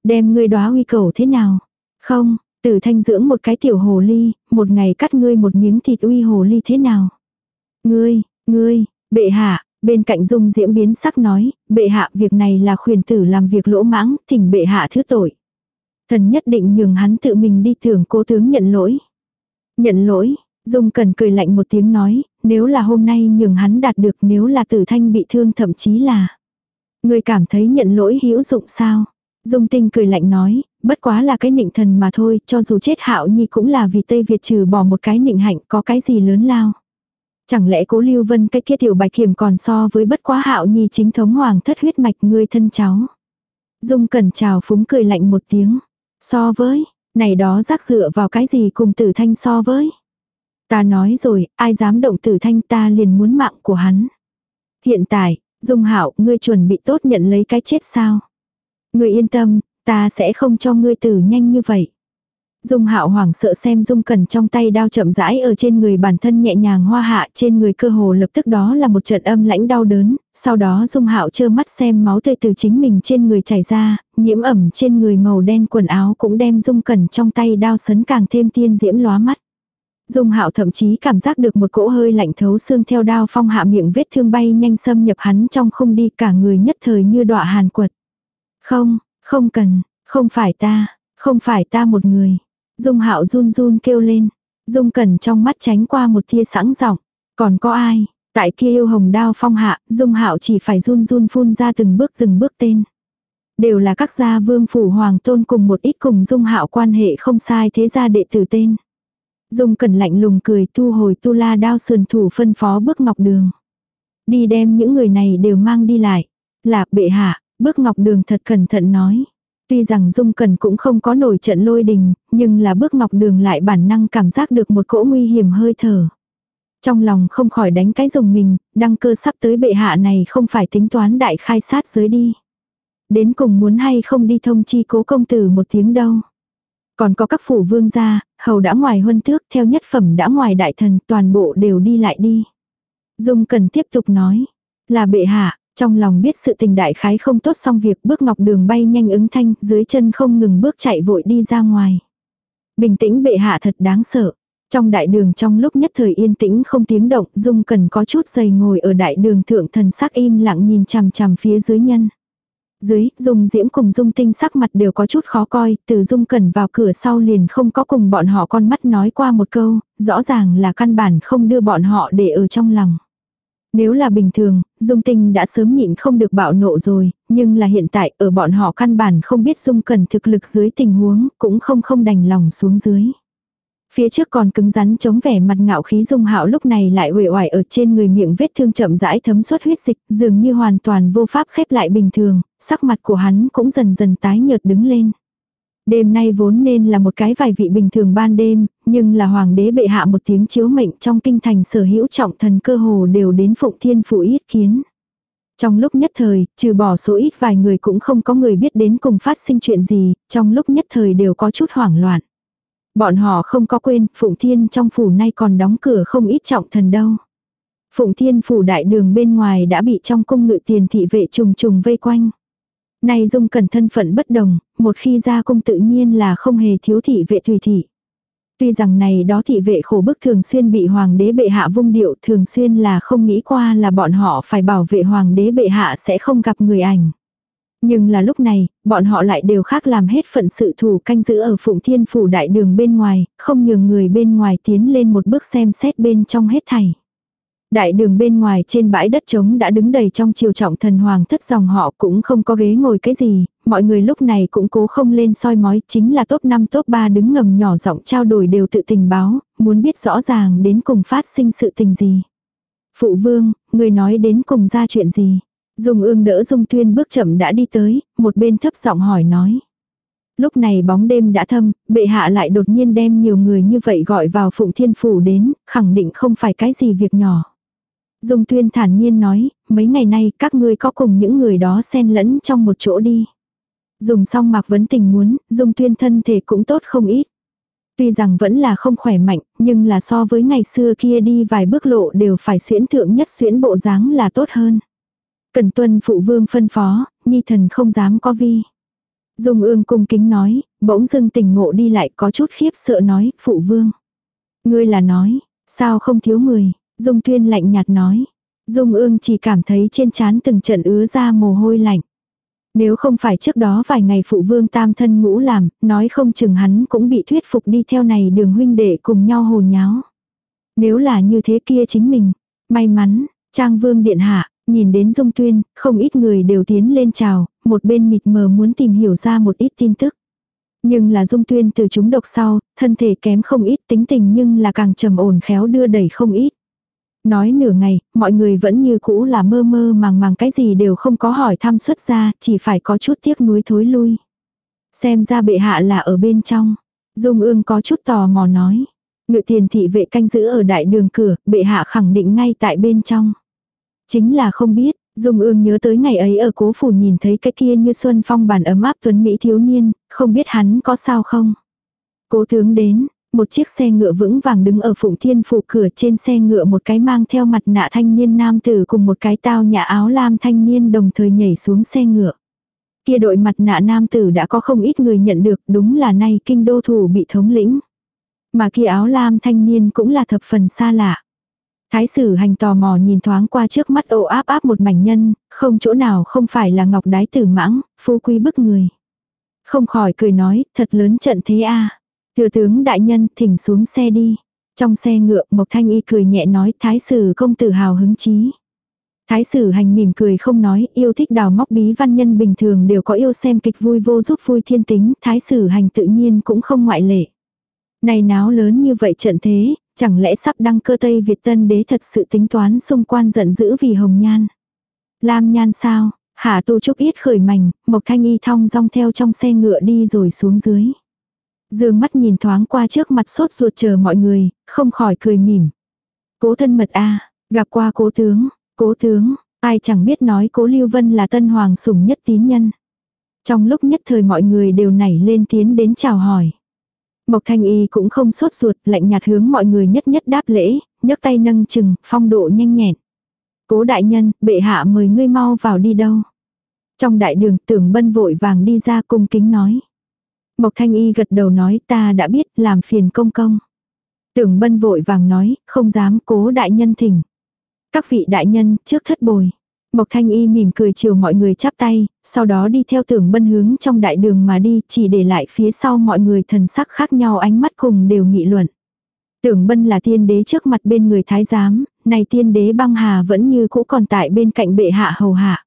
Đem ngươi đóa uy cầu thế nào? Không, tử thanh dưỡng một cái tiểu hồ ly, một ngày cắt ngươi một miếng thịt uy hồ ly thế nào? Ngươi, ngươi, bệ hạ, bên cạnh dung diễm biến sắc nói, bệ hạ việc này là khuyền tử làm việc lỗ mãng, thỉnh bệ hạ thứ tội. Thần nhất định nhường hắn tự mình đi thưởng cố tướng nhận lỗi. Nhận lỗi, Dung cần cười lạnh một tiếng nói, nếu là hôm nay nhường hắn đạt được nếu là tử thanh bị thương thậm chí là. Người cảm thấy nhận lỗi hữu dụng sao? Dung tinh cười lạnh nói, bất quá là cái nịnh thần mà thôi, cho dù chết hạo nhi cũng là vì Tây Việt trừ bỏ một cái nịnh hạnh có cái gì lớn lao. Chẳng lẽ cố lưu vân cái kia tiểu bạch kiểm còn so với bất quá hạo nhi chính thống hoàng thất huyết mạch người thân cháu. Dung cẩn chào phúng cười lạnh một tiếng. So với, này đó rác dựa vào cái gì cùng tử thanh so với. Ta nói rồi, ai dám động tử thanh ta liền muốn mạng của hắn. Hiện tại, Dung Hạo, ngươi chuẩn bị tốt nhận lấy cái chết sao? Ngươi yên tâm, ta sẽ không cho ngươi tử nhanh như vậy. Dung Hạo hoảng sợ xem Dung Cẩn trong tay đao chậm rãi ở trên người bản thân nhẹ nhàng hoa hạ, trên người cơ hồ lập tức đó là một trận âm lãnh đau đớn, sau đó Dung Hạo trơ mắt xem máu tươi từ chính mình trên người chảy ra, nhiễm ẩm trên người màu đen quần áo cũng đem Dung Cẩn trong tay đao sấn càng thêm tiên diễm lóa mắt. Dung Hạo thậm chí cảm giác được một cỗ hơi lạnh thấu xương theo đao phong hạ miệng vết thương bay nhanh xâm nhập hắn trong không đi cả người nhất thời như đọa hàn quật. Không, không cần, không phải ta, không phải ta một người. Dung Hạo run run kêu lên. Dung Cẩn trong mắt tránh qua một tia sẵn giọng, còn có ai? Tại kia yêu hồng đao phong hạ, Dung Hạo chỉ phải run run phun ra từng bước từng bước tên. Đều là các gia vương phủ hoàng tôn cùng một ít cùng Dung Hạo quan hệ không sai thế gia đệ tử tên. Dung Cẩn lạnh lùng cười thu hồi tu la đao sườn thủ phân phó bước ngọc đường. Đi đem những người này đều mang đi lại. là bệ hạ, bước ngọc đường thật cẩn thận nói. Tuy rằng Dung cần cũng không có nổi trận lôi đình, nhưng là bước ngọc đường lại bản năng cảm giác được một cỗ nguy hiểm hơi thở. Trong lòng không khỏi đánh cái dùng mình, đăng cơ sắp tới bệ hạ này không phải tính toán đại khai sát giới đi. Đến cùng muốn hay không đi thông chi cố công tử một tiếng đâu. Còn có các phủ vương gia, hầu đã ngoài huân tước, theo nhất phẩm đã ngoài đại thần, toàn bộ đều đi lại đi. Dung cần tiếp tục nói, là bệ hạ, trong lòng biết sự tình đại khái không tốt xong việc bước ngọc đường bay nhanh ứng thanh, dưới chân không ngừng bước chạy vội đi ra ngoài. Bình tĩnh bệ hạ thật đáng sợ. Trong đại đường trong lúc nhất thời yên tĩnh không tiếng động, Dung cần có chút giày ngồi ở đại đường thượng thần sắc im lặng nhìn chằm chằm phía dưới nhân. Dưới, Dung Diễm cùng Dung Tinh sắc mặt đều có chút khó coi, từ Dung Cẩn vào cửa sau liền không có cùng bọn họ con mắt nói qua một câu, rõ ràng là căn bản không đưa bọn họ để ở trong lòng. Nếu là bình thường, Dung Tinh đã sớm nhịn không được bạo nộ rồi, nhưng là hiện tại ở bọn họ căn bản không biết Dung cần thực lực dưới tình huống, cũng không không đành lòng xuống dưới. Phía trước còn cứng rắn chống vẻ mặt ngạo khí dung hạo lúc này lại uể oải ở trên người miệng vết thương chậm rãi thấm suốt huyết dịch, dường như hoàn toàn vô pháp khép lại bình thường, sắc mặt của hắn cũng dần dần tái nhợt đứng lên. Đêm nay vốn nên là một cái vài vị bình thường ban đêm, nhưng là hoàng đế bệ hạ một tiếng chiếu mệnh trong kinh thành sở hữu trọng thần cơ hồ đều đến phụng thiên phủ ít kiến. Trong lúc nhất thời, trừ bỏ số ít vài người cũng không có người biết đến cùng phát sinh chuyện gì, trong lúc nhất thời đều có chút hoảng loạn. Bọn họ không có quên, Phụng Thiên trong phủ nay còn đóng cửa không ít trọng thần đâu. Phụng Thiên phủ đại đường bên ngoài đã bị trong cung ngự tiền thị vệ trùng trùng vây quanh. Nay dung cần thân phận bất đồng, một khi ra cung tự nhiên là không hề thiếu thị vệ tùy thị. Tuy rằng này đó thị vệ khổ bức thường xuyên bị hoàng đế bệ hạ vung điệu thường xuyên là không nghĩ qua là bọn họ phải bảo vệ hoàng đế bệ hạ sẽ không gặp người ảnh. Nhưng là lúc này, bọn họ lại đều khác làm hết phận sự thủ canh giữ ở Phụng Thiên Phủ đại đường bên ngoài, không nhường người bên ngoài tiến lên một bước xem xét bên trong hết thảy. Đại đường bên ngoài trên bãi đất trống đã đứng đầy trong triều trọng thần hoàng thất dòng họ cũng không có ghế ngồi cái gì, mọi người lúc này cũng cố không lên soi mói chính là top 5 top 3 đứng ngầm nhỏ giọng trao đổi đều tự tình báo, muốn biết rõ ràng đến cùng phát sinh sự tình gì. Phụ vương, người nói đến cùng ra chuyện gì. Dung ương đỡ Dung Tuyên bước chậm đã đi tới, một bên thấp giọng hỏi nói. Lúc này bóng đêm đã thâm, bệ hạ lại đột nhiên đem nhiều người như vậy gọi vào phụng thiên phủ đến, khẳng định không phải cái gì việc nhỏ. Dung Tuyên thản nhiên nói, mấy ngày nay các ngươi có cùng những người đó xen lẫn trong một chỗ đi. Dùng xong mạc vấn tình muốn, Dung Tuyên thân thể cũng tốt không ít. Tuy rằng vẫn là không khỏe mạnh, nhưng là so với ngày xưa kia đi vài bước lộ đều phải xuyễn thượng nhất xuyễn bộ dáng là tốt hơn. Cần tuân phụ vương phân phó, nhi thần không dám có vi. Dung ương cung kính nói, bỗng dưng tình ngộ đi lại có chút khiếp sợ nói, phụ vương. Ngươi là nói, sao không thiếu người, Dung tuyên lạnh nhạt nói. Dung ương chỉ cảm thấy trên trán từng trận ứa ra mồ hôi lạnh. Nếu không phải trước đó vài ngày phụ vương tam thân ngũ làm, nói không chừng hắn cũng bị thuyết phục đi theo này đường huynh đệ cùng nhau hồ nháo. Nếu là như thế kia chính mình, may mắn, trang vương điện hạ, nhìn đến dung tuyên, không ít người đều tiến lên chào, một bên mịt mờ muốn tìm hiểu ra một ít tin tức. Nhưng là dung tuyên từ chúng độc sau, thân thể kém không ít tính tình nhưng là càng trầm ổn khéo đưa đẩy không ít. Nói nửa ngày, mọi người vẫn như cũ là mơ mơ màng màng cái gì đều không có hỏi thăm xuất ra, chỉ phải có chút tiếc nuối thối lui. Xem ra bệ hạ là ở bên trong. Dung ương có chút tò mò nói. Ngự tiền thị vệ canh giữ ở đại đường cửa, bệ hạ khẳng định ngay tại bên trong. Chính là không biết, Dung ương nhớ tới ngày ấy ở cố phủ nhìn thấy cái kia như xuân phong bản ấm áp tuấn Mỹ thiếu niên, không biết hắn có sao không. Cố tướng đến, một chiếc xe ngựa vững vàng đứng ở phụng thiên phủ cửa trên xe ngựa một cái mang theo mặt nạ thanh niên nam tử cùng một cái tao nhã áo lam thanh niên đồng thời nhảy xuống xe ngựa. Kia đội mặt nạ nam tử đã có không ít người nhận được đúng là nay kinh đô thủ bị thống lĩnh. Mà kia áo lam thanh niên cũng là thập phần xa lạ. Thái sử hành tò mò nhìn thoáng qua trước mắt ô áp áp một mảnh nhân, không chỗ nào không phải là ngọc đái tử mãng, phú quý bức người. Không khỏi cười nói, thật lớn trận thế a Thừa tướng đại nhân thỉnh xuống xe đi. Trong xe ngựa Mộc Thanh Y cười nhẹ nói thái sử công tử hào hứng chí. Thái sử hành mỉm cười không nói, yêu thích đào móc bí văn nhân bình thường đều có yêu xem kịch vui vô giúp vui thiên tính, thái sử hành tự nhiên cũng không ngoại lệ. Này náo lớn như vậy trận thế, chẳng lẽ sắp đăng cơ Tây Việt Tân đế thật sự tính toán xung quan giận dữ vì hồng nhan. Lam nhan sao, hạ tu trúc ít khởi mảnh, Mộc Thanh Y thong rong theo trong xe ngựa đi rồi xuống dưới. Dương mắt nhìn thoáng qua trước mặt sốt ruột chờ mọi người, không khỏi cười mỉm. Cố thân mật a gặp qua cố tướng, cố tướng, ai chẳng biết nói cố Lưu Vân là tân hoàng sủng nhất tín nhân. Trong lúc nhất thời mọi người đều nảy lên tiến đến chào hỏi. Mộc Thanh Y cũng không sốt ruột, lạnh nhạt hướng mọi người nhất nhất đáp lễ, nhấc tay nâng chừng, phong độ nhanh nhẹn. Cố đại nhân, bệ hạ mời ngươi mau vào đi đâu. Trong đại đường tưởng bân vội vàng đi ra cung kính nói. Mộc Thanh Y gật đầu nói ta đã biết làm phiền công công. Tưởng bân vội vàng nói, không dám cố đại nhân thỉnh. Các vị đại nhân, trước thất bồi. Mộc Thanh Y mỉm cười chiều mọi người chắp tay, sau đó đi theo tưởng bân hướng trong đại đường mà đi, chỉ để lại phía sau mọi người thần sắc khác nhau ánh mắt cùng đều nghị luận. Tưởng bân là tiên đế trước mặt bên người thái giám, này tiên đế băng hà vẫn như cũ còn tại bên cạnh bệ hạ hầu hạ.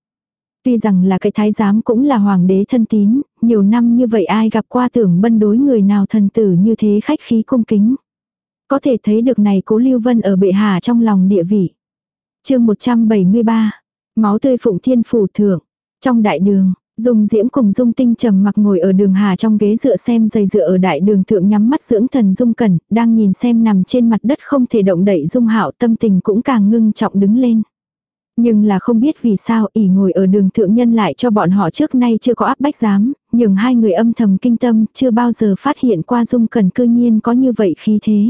Tuy rằng là cái thái giám cũng là hoàng đế thân tín, nhiều năm như vậy ai gặp qua tưởng bân đối người nào thần tử như thế khách khí cung kính. Có thể thấy được này cố Lưu Vân ở bệ hạ trong lòng địa vị. chương 173, máu tươi phụng thiên phủ thượng, trong đại đường. Dung Diễm cùng Dung Tinh trầm mặc ngồi ở đường hà trong ghế dựa xem giày dựa ở đại đường thượng nhắm mắt dưỡng thần Dung Cẩn, đang nhìn xem nằm trên mặt đất không thể động đậy Dung Hạo tâm tình cũng càng ngưng trọng đứng lên. Nhưng là không biết vì sao ỉ ngồi ở đường thượng nhân lại cho bọn họ trước nay chưa có áp bách dám, nhưng hai người âm thầm kinh tâm chưa bao giờ phát hiện qua dung cần cư nhiên có như vậy khí thế.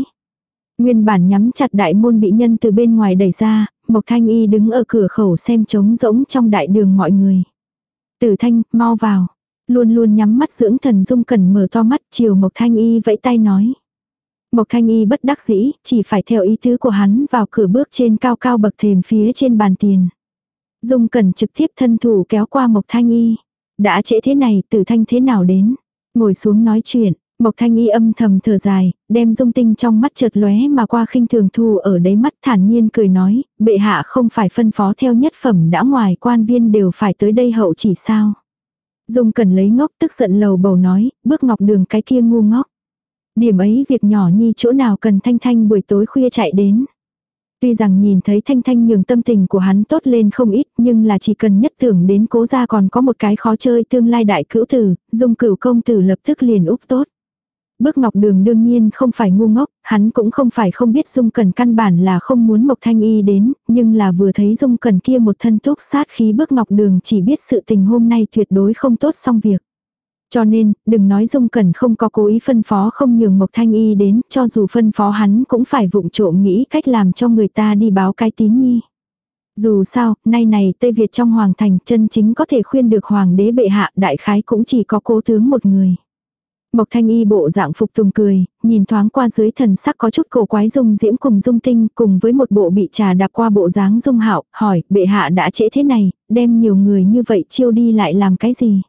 Nguyên bản nhắm chặt đại môn bị nhân từ bên ngoài đẩy ra, Mộc Thanh Y đứng ở cửa khẩu xem trống rỗng trong đại đường mọi người. Tử Thanh, mau vào. Luôn luôn nhắm mắt dưỡng thần dung cần mở to mắt chiều Mộc Thanh Y vẫy tay nói. Mộc Thanh Y bất đắc dĩ, chỉ phải theo ý tứ của hắn vào cửa bước trên cao cao bậc thềm phía trên bàn tiền. Dung Cẩn trực tiếp thân thủ kéo qua Mộc Thanh Y. Đã trễ thế này, tử thanh thế nào đến? Ngồi xuống nói chuyện, Mộc Thanh Y âm thầm thở dài, đem dung tinh trong mắt chợt lóe mà qua khinh thường thu ở đấy mắt thản nhiên cười nói, bệ hạ không phải phân phó theo nhất phẩm đã ngoài quan viên đều phải tới đây hậu chỉ sao. Dung cẩn lấy ngốc tức giận lầu bầu nói, bước ngọc đường cái kia ngu ngốc. Điểm ấy việc nhỏ nhi chỗ nào cần Thanh Thanh buổi tối khuya chạy đến. Tuy rằng nhìn thấy Thanh Thanh nhường tâm tình của hắn tốt lên không ít nhưng là chỉ cần nhất tưởng đến cố gia còn có một cái khó chơi tương lai đại cữu tử, dung cửu công tử lập tức liền úp tốt. Bước ngọc đường đương nhiên không phải ngu ngốc, hắn cũng không phải không biết dung cần căn bản là không muốn Mộc Thanh Y đến, nhưng là vừa thấy dung cần kia một thân túc sát khí bước ngọc đường chỉ biết sự tình hôm nay tuyệt đối không tốt xong việc. Cho nên, đừng nói Dung Cẩn không có cố ý phân phó không nhường Mộc Thanh Y đến, cho dù phân phó hắn cũng phải vụng trộm nghĩ cách làm cho người ta đi báo cái tín nhi. Dù sao, nay này Tây Việt trong Hoàng Thành chân chính có thể khuyên được Hoàng đế bệ hạ đại khái cũng chỉ có cố tướng một người. Mộc thanh y bộ dạng phục tùng cười, nhìn thoáng qua dưới thần sắc có chút cổ quái dung diễm cùng dung tinh cùng với một bộ bị trà đạp qua bộ dáng dung hạo, hỏi bệ hạ đã trễ thế này, đem nhiều người như vậy chiêu đi lại làm cái gì.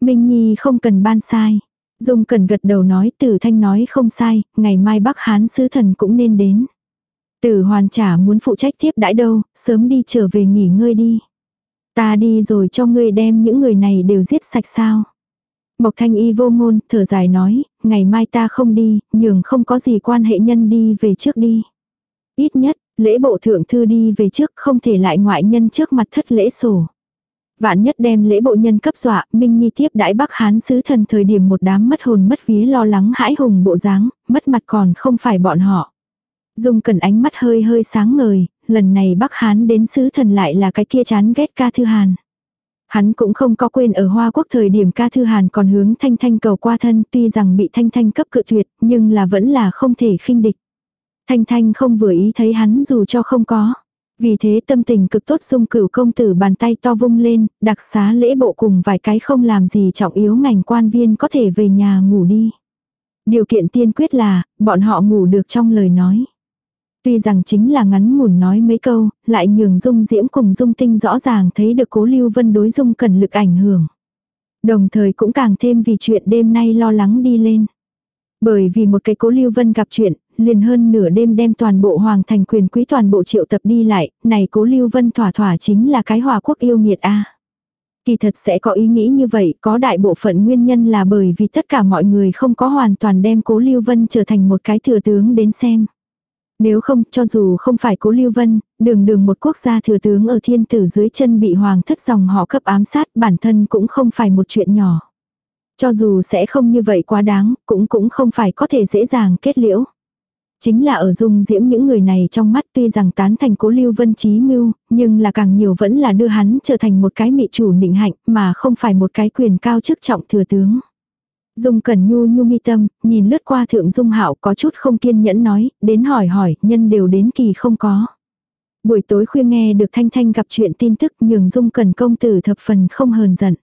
Minh Nhi không cần ban sai. Dung cần gật đầu nói tử thanh nói không sai, ngày mai Bắc Hán sứ thần cũng nên đến. Tử hoàn trả muốn phụ trách tiếp đãi đâu, sớm đi trở về nghỉ ngơi đi. Ta đi rồi cho ngươi đem những người này đều giết sạch sao. Mộc thanh y vô ngôn, thở dài nói, ngày mai ta không đi, nhường không có gì quan hệ nhân đi về trước đi. Ít nhất, lễ bộ thượng thư đi về trước không thể lại ngoại nhân trước mặt thất lễ sổ. Vạn nhất đem lễ bộ nhân cấp dọa, Minh Nhi tiếp đãi Bắc Hán sứ thần thời điểm một đám mất hồn mất vía lo lắng hãi hùng bộ dáng, mất mặt còn không phải bọn họ. Dung cần ánh mắt hơi hơi sáng ngời, lần này Bắc Hán đến sứ thần lại là cái kia chán ghét ca thư hàn. Hắn cũng không có quên ở Hoa Quốc thời điểm ca thư hàn còn hướng Thanh Thanh cầu qua thân tuy rằng bị Thanh Thanh cấp cự tuyệt nhưng là vẫn là không thể khinh địch. Thanh Thanh không vừa ý thấy hắn dù cho không có. Vì thế tâm tình cực tốt dung cửu công tử bàn tay to vung lên, đặc xá lễ bộ cùng vài cái không làm gì trọng yếu ngành quan viên có thể về nhà ngủ đi. Điều kiện tiên quyết là, bọn họ ngủ được trong lời nói. Tuy rằng chính là ngắn ngủn nói mấy câu, lại nhường dung diễm cùng dung tinh rõ ràng thấy được cố lưu vân đối dung cần lực ảnh hưởng. Đồng thời cũng càng thêm vì chuyện đêm nay lo lắng đi lên. Bởi vì một cái cố lưu vân gặp chuyện, liền hơn nửa đêm đem toàn bộ hoàng thành quyền quý toàn bộ triệu tập đi lại, này cố lưu vân thỏa thỏa chính là cái hòa quốc yêu nghiệt a Kỳ thật sẽ có ý nghĩ như vậy, có đại bộ phận nguyên nhân là bởi vì tất cả mọi người không có hoàn toàn đem cố lưu vân trở thành một cái thừa tướng đến xem. Nếu không, cho dù không phải cố lưu vân, đường đường một quốc gia thừa tướng ở thiên tử dưới chân bị hoàng thất dòng họ cấp ám sát bản thân cũng không phải một chuyện nhỏ. Cho dù sẽ không như vậy quá đáng, cũng cũng không phải có thể dễ dàng kết liễu. Chính là ở dung diễm những người này trong mắt tuy rằng tán thành cố lưu vân trí mưu, nhưng là càng nhiều vẫn là đưa hắn trở thành một cái mị chủ nịnh hạnh mà không phải một cái quyền cao chức trọng thừa tướng. Dung Cẩn Nhu nhu mi tâm, nhìn lướt qua thượng Dung Hạo có chút không kiên nhẫn nói, đến hỏi hỏi, nhân đều đến kỳ không có. Buổi tối khuya nghe được Thanh Thanh gặp chuyện tin tức nhường Dung Cẩn công tử thập phần không hờn giận.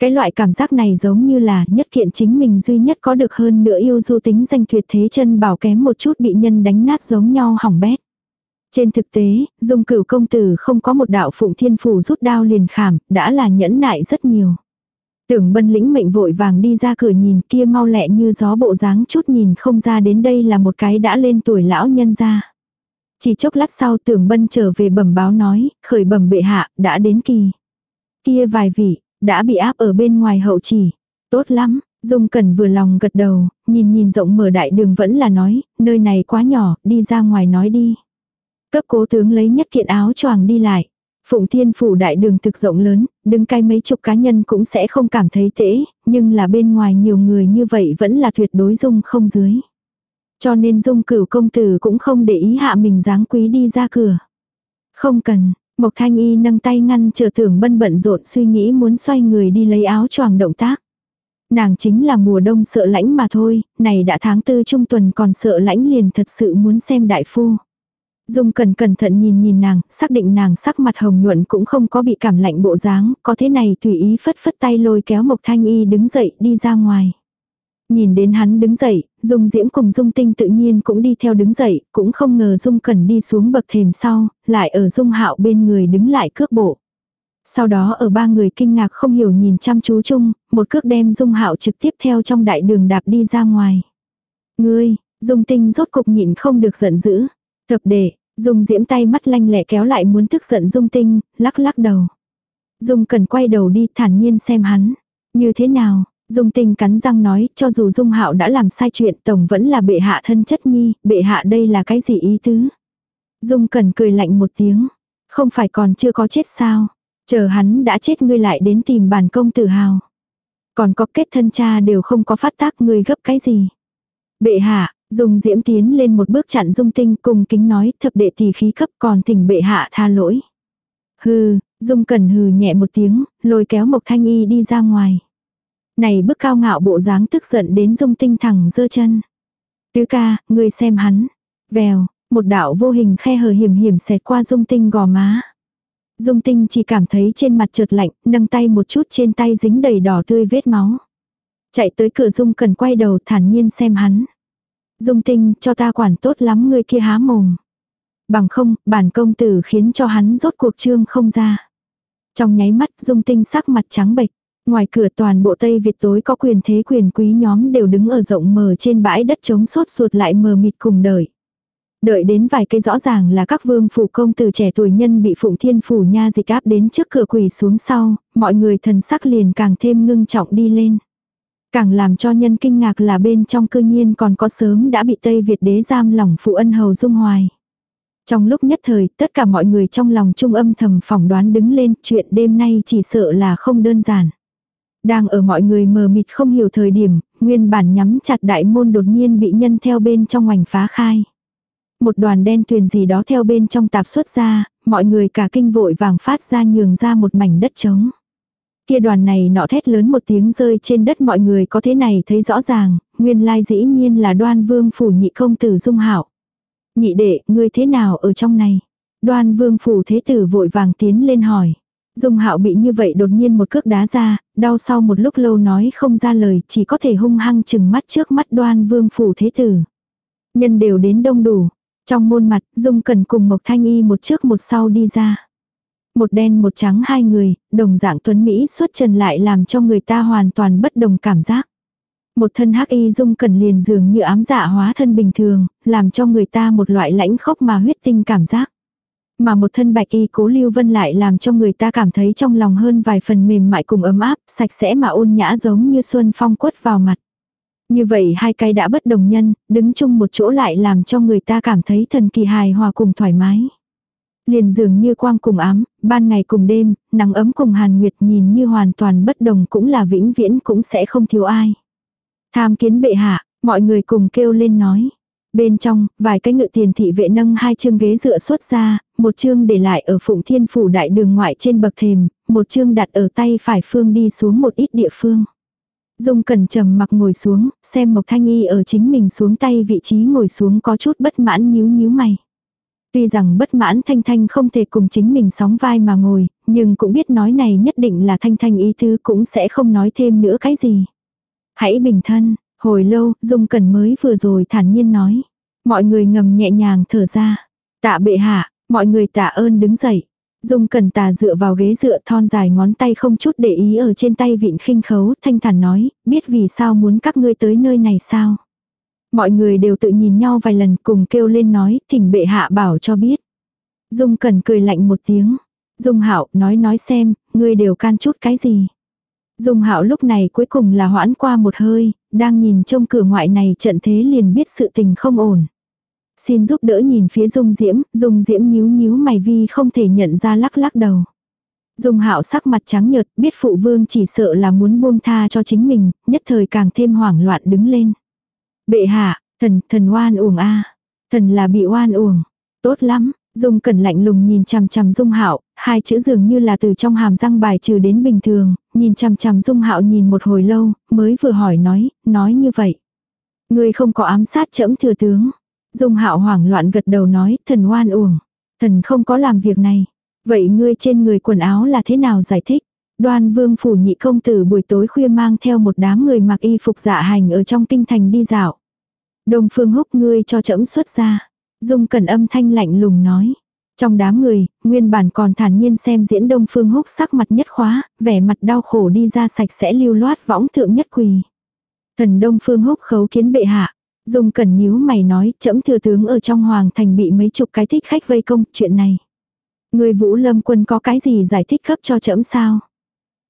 Cái loại cảm giác này giống như là nhất kiện chính mình duy nhất có được hơn nữa yêu du tính danh tuyệt thế chân bảo kém một chút bị nhân đánh nát giống nhau hỏng bét. Trên thực tế, dung cửu công tử không có một đạo phụng thiên phủ rút đao liền khảm, đã là nhẫn nại rất nhiều. Tưởng bân lĩnh mệnh vội vàng đi ra cửa nhìn kia mau lẹ như gió bộ dáng chút nhìn không ra đến đây là một cái đã lên tuổi lão nhân ra. Chỉ chốc lát sau tưởng bân trở về bẩm báo nói, khởi bẩm bệ hạ, đã đến kỳ. Kia vài vị, đã bị áp ở bên ngoài hậu chỉ. Tốt lắm, Dung Cẩn vừa lòng gật đầu, nhìn nhìn rộng mở đại đường vẫn là nói, nơi này quá nhỏ, đi ra ngoài nói đi. Cấp cố tướng lấy nhất kiện áo choàng đi lại. Phụng Thiên Phủ đại đường thực rộng lớn, đứng cai mấy chục cá nhân cũng sẽ không cảm thấy tễ, nhưng là bên ngoài nhiều người như vậy vẫn là tuyệt đối dung không dưới. Cho nên dung cửu công tử cũng không để ý hạ mình dáng quý đi ra cửa. Không cần, Mộc Thanh Y nâng tay ngăn chờ tưởng bân bận rộn suy nghĩ muốn xoay người đi lấy áo choàng động tác. Nàng chính là mùa đông sợ lãnh mà thôi, này đã tháng tư trung tuần còn sợ lãnh liền thật sự muốn xem đại phu. Dung cần cẩn thận nhìn nhìn nàng, xác định nàng sắc mặt hồng nhuận cũng không có bị cảm lạnh bộ dáng, có thế này tùy ý phất phất tay lôi kéo Mộc Thanh Y đứng dậy đi ra ngoài. Nhìn đến hắn đứng dậy, Dung Diễm cùng Dung Tinh tự nhiên cũng đi theo đứng dậy, cũng không ngờ Dung Cần đi xuống bậc thềm sau, lại ở Dung Hạo bên người đứng lại cước bộ. Sau đó ở ba người kinh ngạc không hiểu nhìn chăm chú chung, một cước đem Dung Hạo trực tiếp theo trong đại đường đạp đi ra ngoài. Ngươi, Dung Tinh rốt cục nhịn không được giận dữ. Thập đệ, Dung Diễm tay mắt lanh lẹ kéo lại muốn tức giận Dung Tinh, lắc lắc đầu. Dung cần quay đầu đi thản nhiên xem hắn. Như thế nào, Dung tinh cắn răng nói, cho dù Dung hạo đã làm sai chuyện tổng vẫn là bệ hạ thân chất nhi, bệ hạ đây là cái gì ý tứ. Dung cần cười lạnh một tiếng, không phải còn chưa có chết sao, chờ hắn đã chết ngươi lại đến tìm bản công tử hào. Còn có kết thân cha đều không có phát tác ngươi gấp cái gì. Bệ hạ, Dung diễm tiến lên một bước chặn Dung tinh cùng kính nói thập đệ tỷ khí cấp còn thỉnh bệ hạ tha lỗi. Hừ, Dung cần hừ nhẹ một tiếng, lôi kéo Mộc Thanh Y đi ra ngoài. Này bức cao ngạo bộ dáng tức giận đến dung tinh thẳng dơ chân. Tứ ca, ngươi xem hắn. Vèo, một đạo vô hình khe hở hiểm hiểm xẹt qua dung tinh gò má. Dung tinh chỉ cảm thấy trên mặt trượt lạnh, nâng tay một chút trên tay dính đầy đỏ tươi vết máu. Chạy tới cửa dung cần quay đầu thản nhiên xem hắn. Dung tinh cho ta quản tốt lắm người kia há mồm. Bằng không, bản công tử khiến cho hắn rốt cuộc trương không ra. Trong nháy mắt dung tinh sắc mặt trắng bệch. Ngoài cửa toàn bộ Tây Việt tối có quyền thế quyền quý nhóm đều đứng ở rộng mờ trên bãi đất trống sốt ruột lại mờ mịt cùng đợi. Đợi đến vài cây rõ ràng là các vương phủ công từ trẻ tuổi nhân bị phụng thiên phủ nha dịch áp đến trước cửa quỳ xuống sau, mọi người thần sắc liền càng thêm ngưng trọng đi lên. Càng làm cho nhân kinh ngạc là bên trong cư nhiên còn có sớm đã bị Tây Việt đế giam lòng phụ ân hầu dung hoài. Trong lúc nhất thời, tất cả mọi người trong lòng trung âm thầm phỏng đoán đứng lên chuyện đêm nay chỉ sợ là không đơn giản. Đang ở mọi người mờ mịt không hiểu thời điểm, nguyên bản nhắm chặt đại môn đột nhiên bị nhân theo bên trong ngoảnh phá khai. Một đoàn đen tuyền gì đó theo bên trong tạp xuất ra, mọi người cả kinh vội vàng phát ra nhường ra một mảnh đất trống. Kia đoàn này nọ thét lớn một tiếng rơi trên đất mọi người có thế này thấy rõ ràng, nguyên lai dĩ nhiên là đoan vương phủ nhị công tử dung hạo Nhị đệ, ngươi thế nào ở trong này? Đoan vương phủ thế tử vội vàng tiến lên hỏi. Dung hạo bị như vậy đột nhiên một cước đá ra, đau sau một lúc lâu nói không ra lời, chỉ có thể hung hăng chừng mắt trước mắt đoan vương phủ thế tử. Nhân đều đến đông đủ. Trong môn mặt, Dung cần cùng Mộc Thanh Y một trước một sau đi ra. Một đen một trắng hai người, đồng dạng tuấn Mỹ xuất trần lại làm cho người ta hoàn toàn bất đồng cảm giác. Một thân hắc y dung cần liền dường như ám dạ hóa thân bình thường, làm cho người ta một loại lãnh khốc mà huyết tinh cảm giác. Mà một thân bạch y cố lưu vân lại làm cho người ta cảm thấy trong lòng hơn vài phần mềm mại cùng ấm áp, sạch sẽ mà ôn nhã giống như xuân phong quất vào mặt. Như vậy hai cái đã bất đồng nhân, đứng chung một chỗ lại làm cho người ta cảm thấy thần kỳ hài hòa cùng thoải mái. Liền dường như quang cùng ám, ban ngày cùng đêm, nắng ấm cùng hàn nguyệt nhìn như hoàn toàn bất đồng cũng là vĩnh viễn cũng sẽ không thiếu ai. Tham kiến bệ hạ, mọi người cùng kêu lên nói. Bên trong, vài cái ngự tiền thị vệ nâng hai chương ghế dựa xuất ra, một chương để lại ở phụng thiên phủ đại đường ngoại trên bậc thềm, một chương đặt ở tay phải phương đi xuống một ít địa phương. Dung cẩn trầm mặc ngồi xuống, xem Mộc Thanh Y ở chính mình xuống tay vị trí ngồi xuống có chút bất mãn nhíu nhíu mày. Tuy rằng bất mãn Thanh Thanh không thể cùng chính mình sóng vai mà ngồi, nhưng cũng biết nói này nhất định là Thanh Thanh ý tứ cũng sẽ không nói thêm nữa cái gì. Hãy bình thân, hồi lâu, Dung Cẩn mới vừa rồi thản nhiên nói. Mọi người ngầm nhẹ nhàng thở ra. Tạ bệ hạ, mọi người tạ ơn đứng dậy. Dung Cẩn tà dựa vào ghế dựa thon dài ngón tay không chút để ý ở trên tay vịn khinh khấu, thanh thản nói, biết vì sao muốn các ngươi tới nơi này sao. Mọi người đều tự nhìn nhau vài lần cùng kêu lên nói, thỉnh bệ hạ bảo cho biết. Dung Cẩn cười lạnh một tiếng. Dung Hạo nói nói xem, ngươi đều can chút cái gì. Dung Hạo lúc này cuối cùng là hoãn qua một hơi, đang nhìn trông cửa ngoại này trận thế liền biết sự tình không ổn. Xin giúp đỡ nhìn phía Dung Diễm, Dung Diễm nhíu nhíu mày vi không thể nhận ra lắc lắc đầu. Dung Hạo sắc mặt trắng nhợt, biết phụ vương chỉ sợ là muốn buông tha cho chính mình, nhất thời càng thêm hoảng loạn đứng lên. Bệ hạ, thần, thần oan uổng a, thần là bị oan uổng. Tốt lắm, Dung Cẩn lạnh lùng nhìn chằm chằm Dung Hạo, hai chữ dường như là từ trong hàm răng bài trừ đến bình thường, nhìn chằm chằm Dung Hạo nhìn một hồi lâu, mới vừa hỏi nói, nói như vậy. Ngươi không có ám sát trẫm thừa tướng. Dung Hạo hoảng loạn gật đầu nói, thần oan uổng, thần không có làm việc này. Vậy ngươi trên người quần áo là thế nào giải thích? Đoan Vương phủ nhị công tử buổi tối khuya mang theo một đám người mặc y phục dạ hành ở trong kinh thành đi dạo. Đông Phương Húc ngươi cho trẫm xuất ra. Dung Cẩn âm thanh lạnh lùng nói. Trong đám người, nguyên bản còn thản nhiên xem diễn Đông Phương Húc sắc mặt nhất khóa, vẻ mặt đau khổ đi ra sạch sẽ lưu loát võng thượng nhất quỳ. Thần Đông Phương Húc khấu kiến bệ hạ. Dung Cẩn nhíu mày nói, trẫm thừa tướng ở trong hoàng thành bị mấy chục cái thích khách vây công, chuyện này. Người Vũ Lâm quân có cái gì giải thích cấp cho trẫm sao?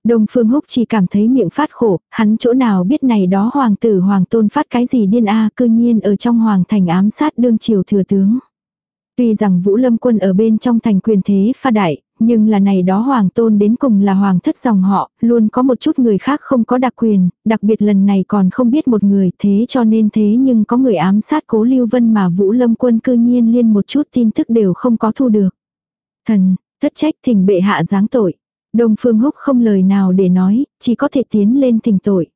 Đông Phương Húc chỉ cảm thấy miệng phát khổ, hắn chỗ nào biết này đó hoàng tử hoàng tôn phát cái gì điên a cư nhiên ở trong hoàng thành ám sát đương triều thừa tướng. Tuy rằng Vũ Lâm quân ở bên trong thành quyền thế pha đại, nhưng là này đó hoàng tôn đến cùng là hoàng thất dòng họ, luôn có một chút người khác không có đặc quyền, đặc biệt lần này còn không biết một người thế cho nên thế nhưng có người ám sát cố lưu vân mà Vũ Lâm quân cư nhiên liên một chút tin tức đều không có thu được. Thần, thất trách thỉnh bệ hạ giáng tội. Đông Phương Húc không lời nào để nói, chỉ có thể tiến lên thỉnh tội.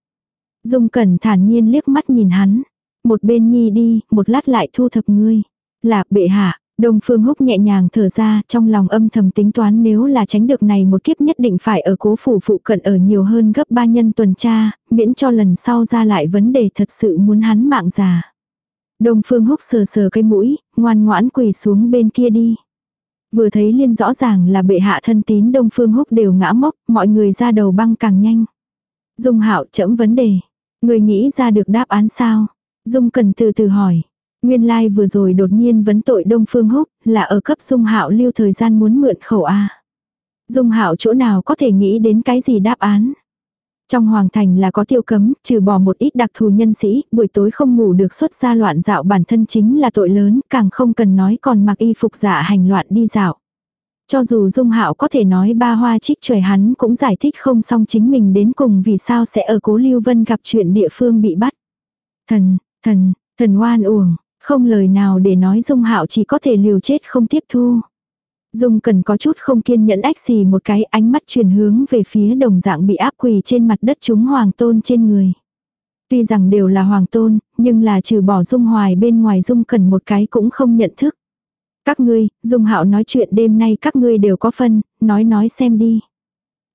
Dung Cẩn thản nhiên liếc mắt nhìn hắn. Một bên nhi đi, một lát lại thu thập ngươi. Là bệ hạ, Đông Phương Húc nhẹ nhàng thở ra, trong lòng âm thầm tính toán nếu là tránh được này một kiếp nhất định phải ở cố phủ phụ cận ở nhiều hơn gấp ba nhân tuần tra, miễn cho lần sau ra lại vấn đề thật sự muốn hắn mạng già. Đông Phương Húc sờ sờ cái mũi, ngoan ngoãn quỳ xuống bên kia đi. Vừa thấy liên rõ ràng là bệ hạ thân tín Đông Phương Húc đều ngã mốc, mọi người ra đầu băng càng nhanh. Dung Hạo chậm vấn đề. Người nghĩ ra được đáp án sao? Dung cần từ từ hỏi. Nguyên lai like vừa rồi đột nhiên vấn tội Đông Phương Húc là ở cấp Dung Hạo lưu thời gian muốn mượn khẩu A. Dung Hạo chỗ nào có thể nghĩ đến cái gì đáp án? Trong hoàng thành là có tiêu cấm, trừ bỏ một ít đặc thù nhân sĩ, buổi tối không ngủ được xuất ra loạn dạo bản thân chính là tội lớn, càng không cần nói còn mặc y phục giả hành loạn đi dạo. Cho dù Dung Hạo có thể nói ba hoa trích trời hắn cũng giải thích không xong chính mình đến cùng vì sao sẽ ở cố Lưu Vân gặp chuyện địa phương bị bắt. Thần, thần, thần oan uổng, không lời nào để nói Dung Hạo chỉ có thể liều chết không tiếp thu. Dung cần có chút không kiên nhẫn ách xì một cái ánh mắt chuyển hướng về phía đồng dạng bị áp quỳ trên mặt đất chúng hoàng tôn trên người. Tuy rằng đều là hoàng tôn, nhưng là trừ bỏ Dung hoài bên ngoài Dung cần một cái cũng không nhận thức. Các ngươi, Dung hạo nói chuyện đêm nay các ngươi đều có phân, nói nói xem đi.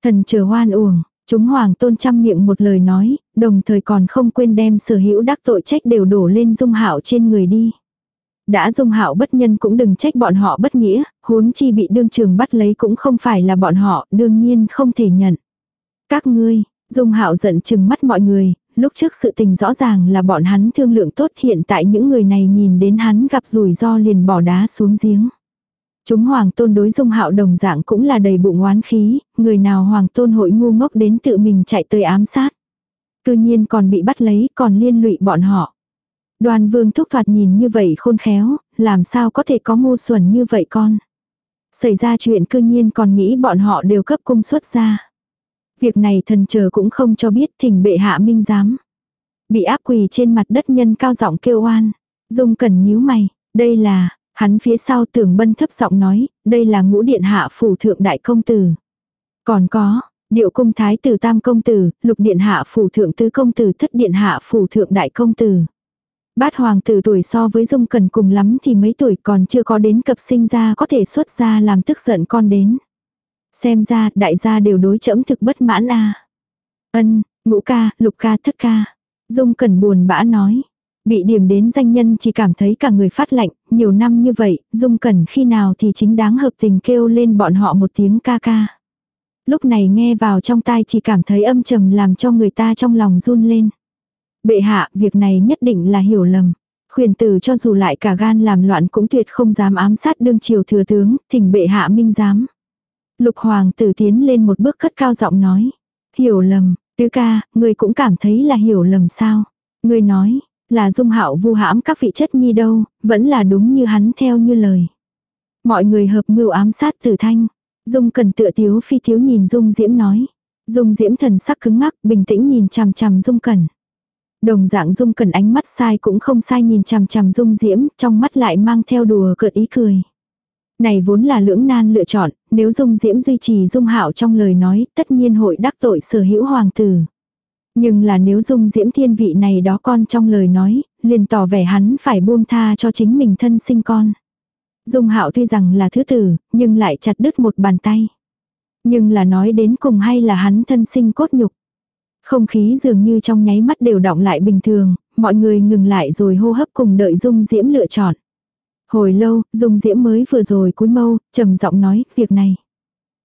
Thần chờ hoan uổng, chúng hoàng tôn chăm miệng một lời nói, đồng thời còn không quên đem sở hữu đắc tội trách đều đổ lên Dung hạo trên người đi. Đã dung hạo bất nhân cũng đừng trách bọn họ bất nghĩa, huống chi bị đương trường bắt lấy cũng không phải là bọn họ, đương nhiên không thể nhận. Các ngươi, dung hạo giận chừng mắt mọi người, lúc trước sự tình rõ ràng là bọn hắn thương lượng tốt hiện tại những người này nhìn đến hắn gặp rủi ro liền bỏ đá xuống giếng. Chúng hoàng tôn đối dung hạo đồng dạng cũng là đầy bụng oán khí, người nào hoàng tôn hội ngu ngốc đến tự mình chạy tới ám sát. Cư nhiên còn bị bắt lấy còn liên lụy bọn họ. Đoàn vương thúc thoạt nhìn như vậy khôn khéo, làm sao có thể có ngu xuẩn như vậy con. Xảy ra chuyện cư nhiên còn nghĩ bọn họ đều cấp cung xuất ra. Việc này thần chờ cũng không cho biết thỉnh bệ hạ minh giám. Bị áp quỳ trên mặt đất nhân cao giọng kêu oan. Dung cần nhíu mày, đây là, hắn phía sau tưởng bân thấp giọng nói, đây là ngũ điện hạ phủ thượng đại công tử. Còn có, điệu cung thái tử tam công tử, lục điện hạ phủ thượng tứ công tử thất điện hạ phủ thượng đại công tử. Bát hoàng tử tuổi so với dung cần cùng lắm thì mấy tuổi còn chưa có đến cập sinh ra có thể xuất ra làm tức giận con đến. Xem ra đại gia đều đối chẫm thực bất mãn a Ân, ngũ ca, lục ca, thất ca. Dung cần buồn bã nói. Bị điểm đến danh nhân chỉ cảm thấy cả người phát lạnh, nhiều năm như vậy, Dung Cẩn khi nào thì chính đáng hợp tình kêu lên bọn họ một tiếng ca ca. Lúc này nghe vào trong tai chỉ cảm thấy âm trầm làm cho người ta trong lòng run lên. Bệ hạ, việc này nhất định là hiểu lầm. Khuyển tử cho dù lại cả gan làm loạn cũng tuyệt không dám ám sát đương triều thừa tướng, thỉnh bệ hạ minh giám. Lục hoàng tử tiến lên một bước cất cao giọng nói. Hiểu lầm, tứ ca, người cũng cảm thấy là hiểu lầm sao. Người nói, là dung hạo vu hãm các vị chất nhi đâu, vẫn là đúng như hắn theo như lời. Mọi người hợp mưu ám sát tử thanh. Dung cần tựa tiếu phi thiếu nhìn Dung Diễm nói. Dung Diễm thần sắc cứng ngắc, bình tĩnh nhìn chằm chằm Dung Cẩn. Đồng dạng Dung cần ánh mắt sai cũng không sai nhìn chằm chằm Dung Diễm, trong mắt lại mang theo đùa cợt ý cười. Này vốn là lưỡng nan lựa chọn, nếu Dung Diễm duy trì Dung Hạo trong lời nói, tất nhiên hội đắc tội sở hữu hoàng tử. Nhưng là nếu Dung Diễm thiên vị này đó con trong lời nói, liền tỏ vẻ hắn phải buông tha cho chính mình thân sinh con. Dung Hạo tuy rằng là thứ tử, nhưng lại chặt đứt một bàn tay. Nhưng là nói đến cùng hay là hắn thân sinh cốt nhục. Không khí dường như trong nháy mắt đều động lại bình thường, mọi người ngừng lại rồi hô hấp cùng đợi Dung Diễm lựa chọn. Hồi lâu, Dung Diễm mới vừa rồi cúi mâu, trầm giọng nói, việc này.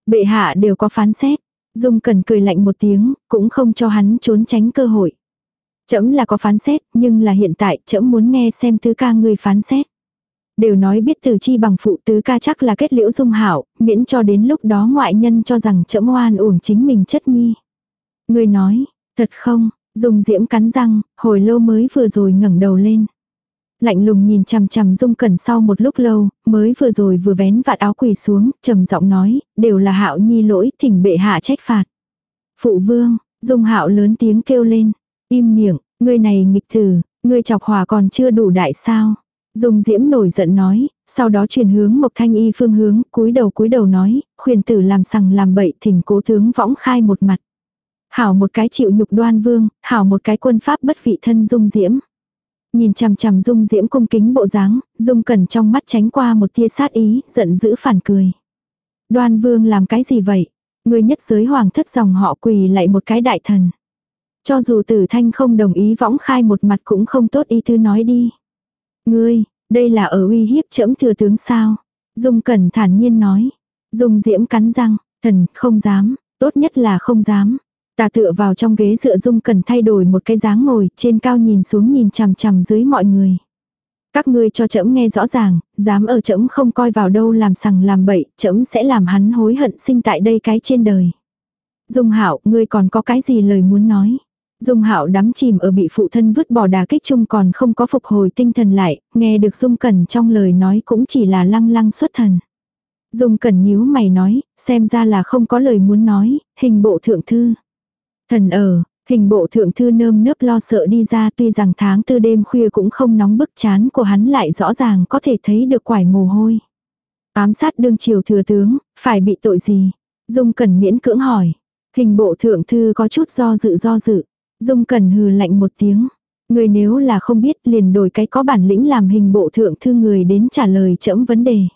Bệ hạ đều có phán xét. Dung cần cười lạnh một tiếng, cũng không cho hắn trốn tránh cơ hội. Chấm là có phán xét, nhưng là hiện tại chấm muốn nghe xem tứ ca người phán xét. Đều nói biết từ chi bằng phụ tứ ca chắc là kết liễu dung hảo, miễn cho đến lúc đó ngoại nhân cho rằng chấm oan uổng chính mình chất nhi. Người nói, thật không, Dung Diễm cắn răng, hồi lâu mới vừa rồi ngẩng đầu lên. Lạnh lùng nhìn chằm chằm Dung Cẩn sau một lúc lâu, mới vừa rồi vừa vén vạt áo quỳ xuống, trầm giọng nói, đều là Hạo Nhi lỗi, thỉnh bệ hạ trách phạt. Phụ vương, Dung Hạo lớn tiếng kêu lên, im miệng, ngươi này nghịch tử, ngươi chọc hòa còn chưa đủ đại sao? Dung Diễm nổi giận nói, sau đó truyền hướng Mộc Thanh Y phương hướng, cúi đầu cúi đầu nói, khuyên tử làm sằng làm bậy thỉnh cố tướng võng khai một mặt. Hảo một cái chịu nhục đoan vương, hảo một cái quân pháp bất vị thân dung diễm. Nhìn chằm chằm dung diễm cung kính bộ dáng, dung cẩn trong mắt tránh qua một tia sát ý, giận dữ phản cười. Đoan vương làm cái gì vậy? Người nhất giới hoàng thất dòng họ quỳ lại một cái đại thần. Cho dù tử thanh không đồng ý võng khai một mặt cũng không tốt ý thư nói đi. Ngươi, đây là ở uy hiếp trẫm thừa tướng sao? Dung cẩn thản nhiên nói. Dung diễm cắn răng, thần không dám, tốt nhất là không dám. Ta tựa vào trong ghế dựa dung cần thay đổi một cái dáng ngồi, trên cao nhìn xuống nhìn chằm chằm dưới mọi người. Các ngươi cho trẫm nghe rõ ràng, dám ở trẫm không coi vào đâu làm sằng làm bậy, trẫm sẽ làm hắn hối hận sinh tại đây cái trên đời. Dung Hạo, ngươi còn có cái gì lời muốn nói? Dung Hạo đắm chìm ở bị phụ thân vứt bỏ đà kích chung còn không có phục hồi tinh thần lại, nghe được Dung Cẩn trong lời nói cũng chỉ là lăng lăng xuất thần. Dung Cẩn nhíu mày nói, xem ra là không có lời muốn nói, hình bộ thượng thư. Thần ở, hình bộ thượng thư nơm nớp lo sợ đi ra tuy rằng tháng tư đêm khuya cũng không nóng bức chán của hắn lại rõ ràng có thể thấy được quải mồ hôi. Ám sát đương triều thừa tướng, phải bị tội gì? Dung Cẩn miễn cưỡng hỏi. Hình bộ thượng thư có chút do dự do dự. Dung Cẩn hừ lạnh một tiếng. Người nếu là không biết liền đổi cái có bản lĩnh làm hình bộ thượng thư người đến trả lời chẫm vấn đề.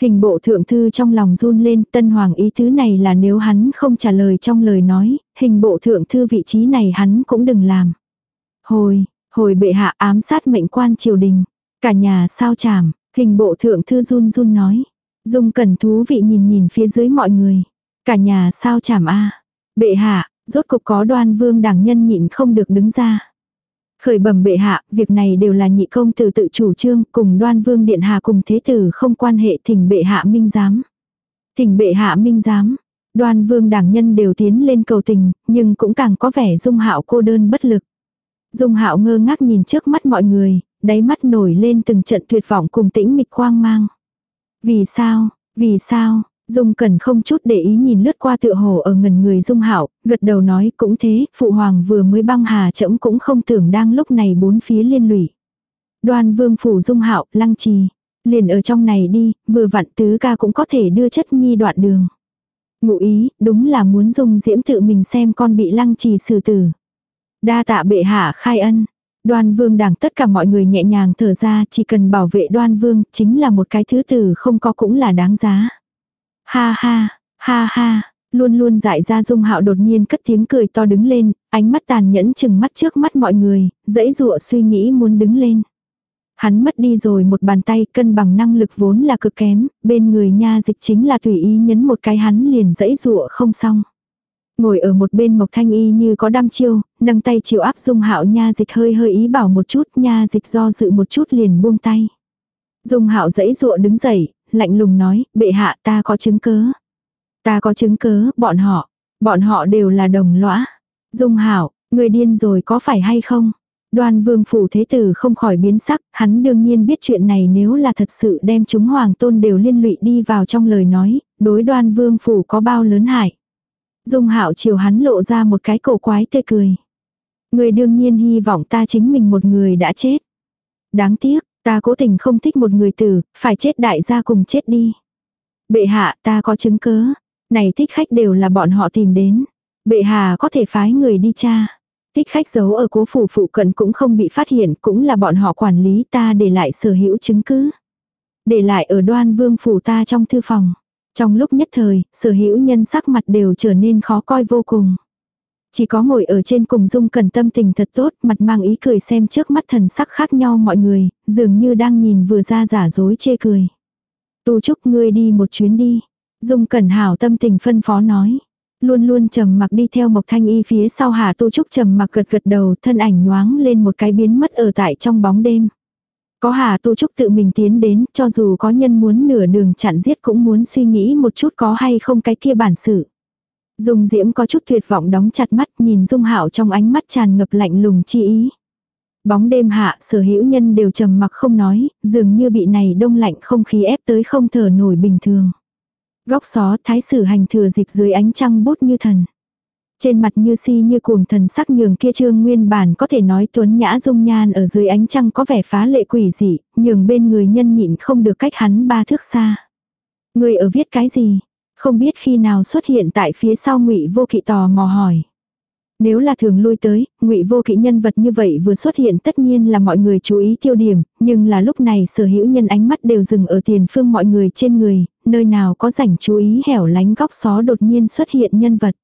Hình bộ thượng thư trong lòng run lên, tân hoàng ý thứ này là nếu hắn không trả lời trong lời nói, hình bộ thượng thư vị trí này hắn cũng đừng làm. Hồi, hồi bệ hạ ám sát mệnh quan triều đình, cả nhà sao chảm, hình bộ thượng thư run run nói. Dung cần thú vị nhìn nhìn phía dưới mọi người. Cả nhà sao chảm a Bệ hạ, rốt cục có đoan vương đảng nhân nhịn không được đứng ra. Khởi bẩm bệ hạ, việc này đều là nhị công tử tự chủ trương, cùng đoan vương điện hạ cùng thế tử không quan hệ thỉnh bệ hạ minh giám. Thỉnh bệ hạ minh giám, đoan vương đảng nhân đều tiến lên cầu tình, nhưng cũng càng có vẻ dung hạo cô đơn bất lực. Dung hạo ngơ ngác nhìn trước mắt mọi người, đáy mắt nổi lên từng trận tuyệt vọng cùng tĩnh mịch quang mang. Vì sao, vì sao, Dung Cẩn không chút để ý nhìn lướt qua tựa hồ ở ngần người Dung Hạo, gật đầu nói cũng thế, phụ hoàng vừa mới băng hà chậm cũng không tưởng đang lúc này bốn phía liên lụy. Đoan Vương phủ Dung Hạo, Lăng Trì, liền ở trong này đi, vừa vặn tứ ca cũng có thể đưa chất nhi đoạn đường. Ngụ ý, đúng là muốn Dung Diễm tự mình xem con bị Lăng Trì xử tử. Đa tạ bệ hạ khai ân. Đoan vương đảng tất cả mọi người nhẹ nhàng thở ra chỉ cần bảo vệ đoan vương chính là một cái thứ tử không có cũng là đáng giá. Ha ha, ha ha, luôn luôn dại ra dung hạo đột nhiên cất tiếng cười to đứng lên, ánh mắt tàn nhẫn chừng mắt trước mắt mọi người, dãy dụa suy nghĩ muốn đứng lên. Hắn mất đi rồi một bàn tay cân bằng năng lực vốn là cực kém, bên người nha dịch chính là tùy ý nhấn một cái hắn liền dãy dụa không xong. Ngồi ở một bên Mộc Thanh Y như có đam chiêu, nâng tay chiều áp dung hạo nha dịch hơi hơi ý bảo một chút, nha dịch do dự một chút liền buông tay. Dung hạo dãy dụa đứng dậy, lạnh lùng nói, bệ hạ ta có chứng cớ. Ta có chứng cớ, bọn họ, bọn họ đều là đồng lõa. Dung hảo, người điên rồi có phải hay không? Đoan vương phủ thế tử không khỏi biến sắc, hắn đương nhiên biết chuyện này nếu là thật sự đem chúng hoàng tôn đều liên lụy đi vào trong lời nói, đối đoan vương phủ có bao lớn hại. Dung hạo chiều hắn lộ ra một cái cổ quái tê cười. Người đương nhiên hy vọng ta chính mình một người đã chết. Đáng tiếc, Ta cố tình không thích một người tử, phải chết đại gia cùng chết đi. Bệ hạ ta có chứng cớ. Này thích khách đều là bọn họ tìm đến. Bệ hạ có thể phái người đi cha. Thích khách giấu ở cố phủ phụ cận cũng không bị phát hiện cũng là bọn họ quản lý ta để lại sở hữu chứng cứ. Để lại ở đoan vương phủ ta trong thư phòng. Trong lúc nhất thời, sở hữu nhân sắc mặt đều trở nên khó coi vô cùng. Chỉ có ngồi ở trên cùng dung cần tâm tình thật tốt, mặt mang ý cười xem trước mắt thần sắc khác nhau mọi người, dường như đang nhìn vừa ra giả dối chê cười. Tu chúc ngươi đi một chuyến đi. Dung cẩn hảo tâm tình phân phó nói. Luôn luôn trầm mặc đi theo Mộc Thanh Y phía sau Hà Tu Trúc trầm mặc gật gật đầu thân ảnh nhoáng lên một cái biến mất ở tại trong bóng đêm. Có Hà Tu Trúc tự mình tiến đến cho dù có nhân muốn nửa đường chặn giết cũng muốn suy nghĩ một chút có hay không cái kia bản sự. Dung Diễm có chút tuyệt vọng đóng chặt mắt nhìn Dung Hạo trong ánh mắt tràn ngập lạnh lùng chi ý. Bóng đêm hạ, sở hữu nhân đều trầm mặc không nói, dường như bị này đông lạnh không khí ép tới không thở nổi bình thường. Góc xó thái sử hành thừa dịp dưới ánh trăng bút như thần. Trên mặt như si như cuồng thần sắc nhường kia trương nguyên bản có thể nói tuấn nhã dung nhan ở dưới ánh trăng có vẻ phá lệ quỷ dị, nhường bên người nhân nhịn không được cách hắn ba thước xa. Người ở viết cái gì? Không biết khi nào xuất hiện tại phía sau ngụy vô kỵ tò mò hỏi. Nếu là thường lui tới, ngụy vô kỵ nhân vật như vậy vừa xuất hiện tất nhiên là mọi người chú ý tiêu điểm, nhưng là lúc này sở hữu nhân ánh mắt đều dừng ở tiền phương mọi người trên người, nơi nào có rảnh chú ý hẻo lánh góc xó đột nhiên xuất hiện nhân vật.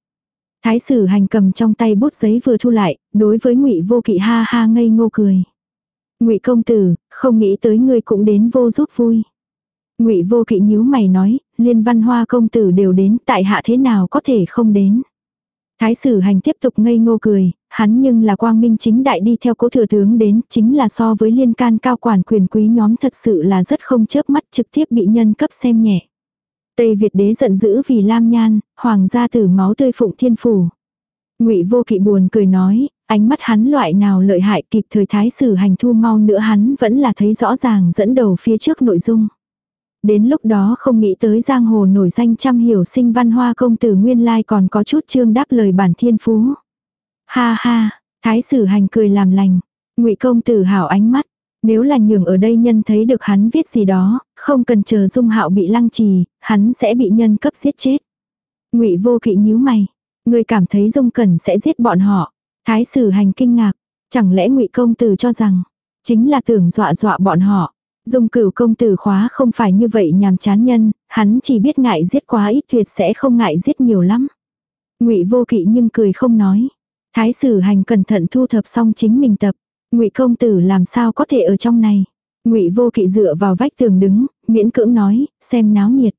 Thái sử hành cầm trong tay bút giấy vừa thu lại, đối với ngụy vô kỵ ha ha ngây ngô cười. ngụy công tử, không nghĩ tới ngươi cũng đến vô giúp vui ngụy vô kỵ nhíu mày nói, liên văn hoa công tử đều đến, tại hạ thế nào có thể không đến. Thái sử hành tiếp tục ngây ngô cười, hắn nhưng là quang minh chính đại đi theo cố thừa tướng đến, chính là so với liên can cao quản quyền quý nhóm thật sự là rất không chớp mắt trực tiếp bị nhân cấp xem nhẹ. Tây Việt đế giận dữ vì Lam Nhan, hoàng gia tử máu tươi phụng thiên phủ. Ngụy Vô Kỵ buồn cười nói, ánh mắt hắn loại nào lợi hại kịp thời thái sử hành thu mau nữa hắn vẫn là thấy rõ ràng dẫn đầu phía trước nội dung. Đến lúc đó không nghĩ tới giang hồ nổi danh trăm hiểu sinh văn hoa công tử nguyên lai còn có chút trương đáp lời bản thiên phú. Ha ha, thái sử hành cười làm lành. ngụy công tử hảo ánh mắt. Nếu là nhường ở đây nhân thấy được hắn viết gì đó, không cần chờ dung hạo bị lăng trì, hắn sẽ bị nhân cấp giết chết. ngụy vô kỵ nhíu mày. Người cảm thấy dung cẩn sẽ giết bọn họ. Thái sử hành kinh ngạc. Chẳng lẽ ngụy công tử cho rằng, chính là tưởng dọa dọa bọn họ. Dung cửu công tử khóa không phải như vậy nhàm chán nhân, hắn chỉ biết ngại giết quá ít tuyệt sẽ không ngại giết nhiều lắm. ngụy vô kỵ nhưng cười không nói. Thái sử hành cẩn thận thu thập xong chính mình tập. ngụy công tử làm sao có thể ở trong này. ngụy vô kỵ dựa vào vách tường đứng, miễn cưỡng nói, xem náo nhiệt.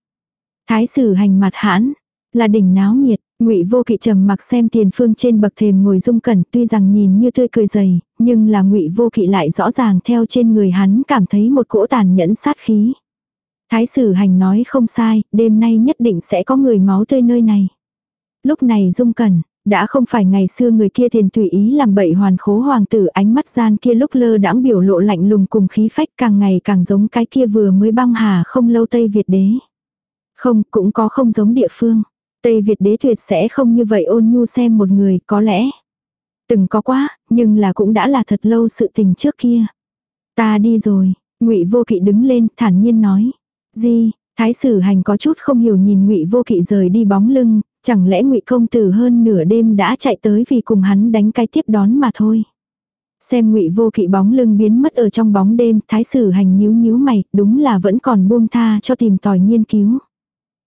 Thái sử hành mặt hãn, là đỉnh náo nhiệt, Ngụy Vô Kỵ trầm mặc xem tiền phương trên bậc thềm ngồi dung cẩn, tuy rằng nhìn như tươi cười dày, nhưng là Ngụy Vô Kỵ lại rõ ràng theo trên người hắn cảm thấy một cỗ tàn nhẫn sát khí. Thái sử hành nói không sai, đêm nay nhất định sẽ có người máu tươi nơi này. Lúc này dung cẩn, đã không phải ngày xưa người kia tiền tùy ý làm bậy hoàn khố hoàng tử ánh mắt gian kia lúc lơ đãng biểu lộ lạnh lùng cùng khí phách càng ngày càng giống cái kia vừa mới băng hà không lâu Tây Việt đế. Không, cũng có không giống địa phương. Tây Việt đế tuyệt sẽ không như vậy ôn nhu xem một người, có lẽ. Từng có quá, nhưng là cũng đã là thật lâu sự tình trước kia. Ta đi rồi, ngụy Vô Kỵ đứng lên, thản nhiên nói. Gì, thái sử hành có chút không hiểu nhìn ngụy Vô Kỵ rời đi bóng lưng, chẳng lẽ ngụy công tử hơn nửa đêm đã chạy tới vì cùng hắn đánh cái tiếp đón mà thôi. Xem ngụy Vô Kỵ bóng lưng biến mất ở trong bóng đêm, thái sử hành nhíu nhíu mày, đúng là vẫn còn buông tha cho tìm tòi nghiên cứu.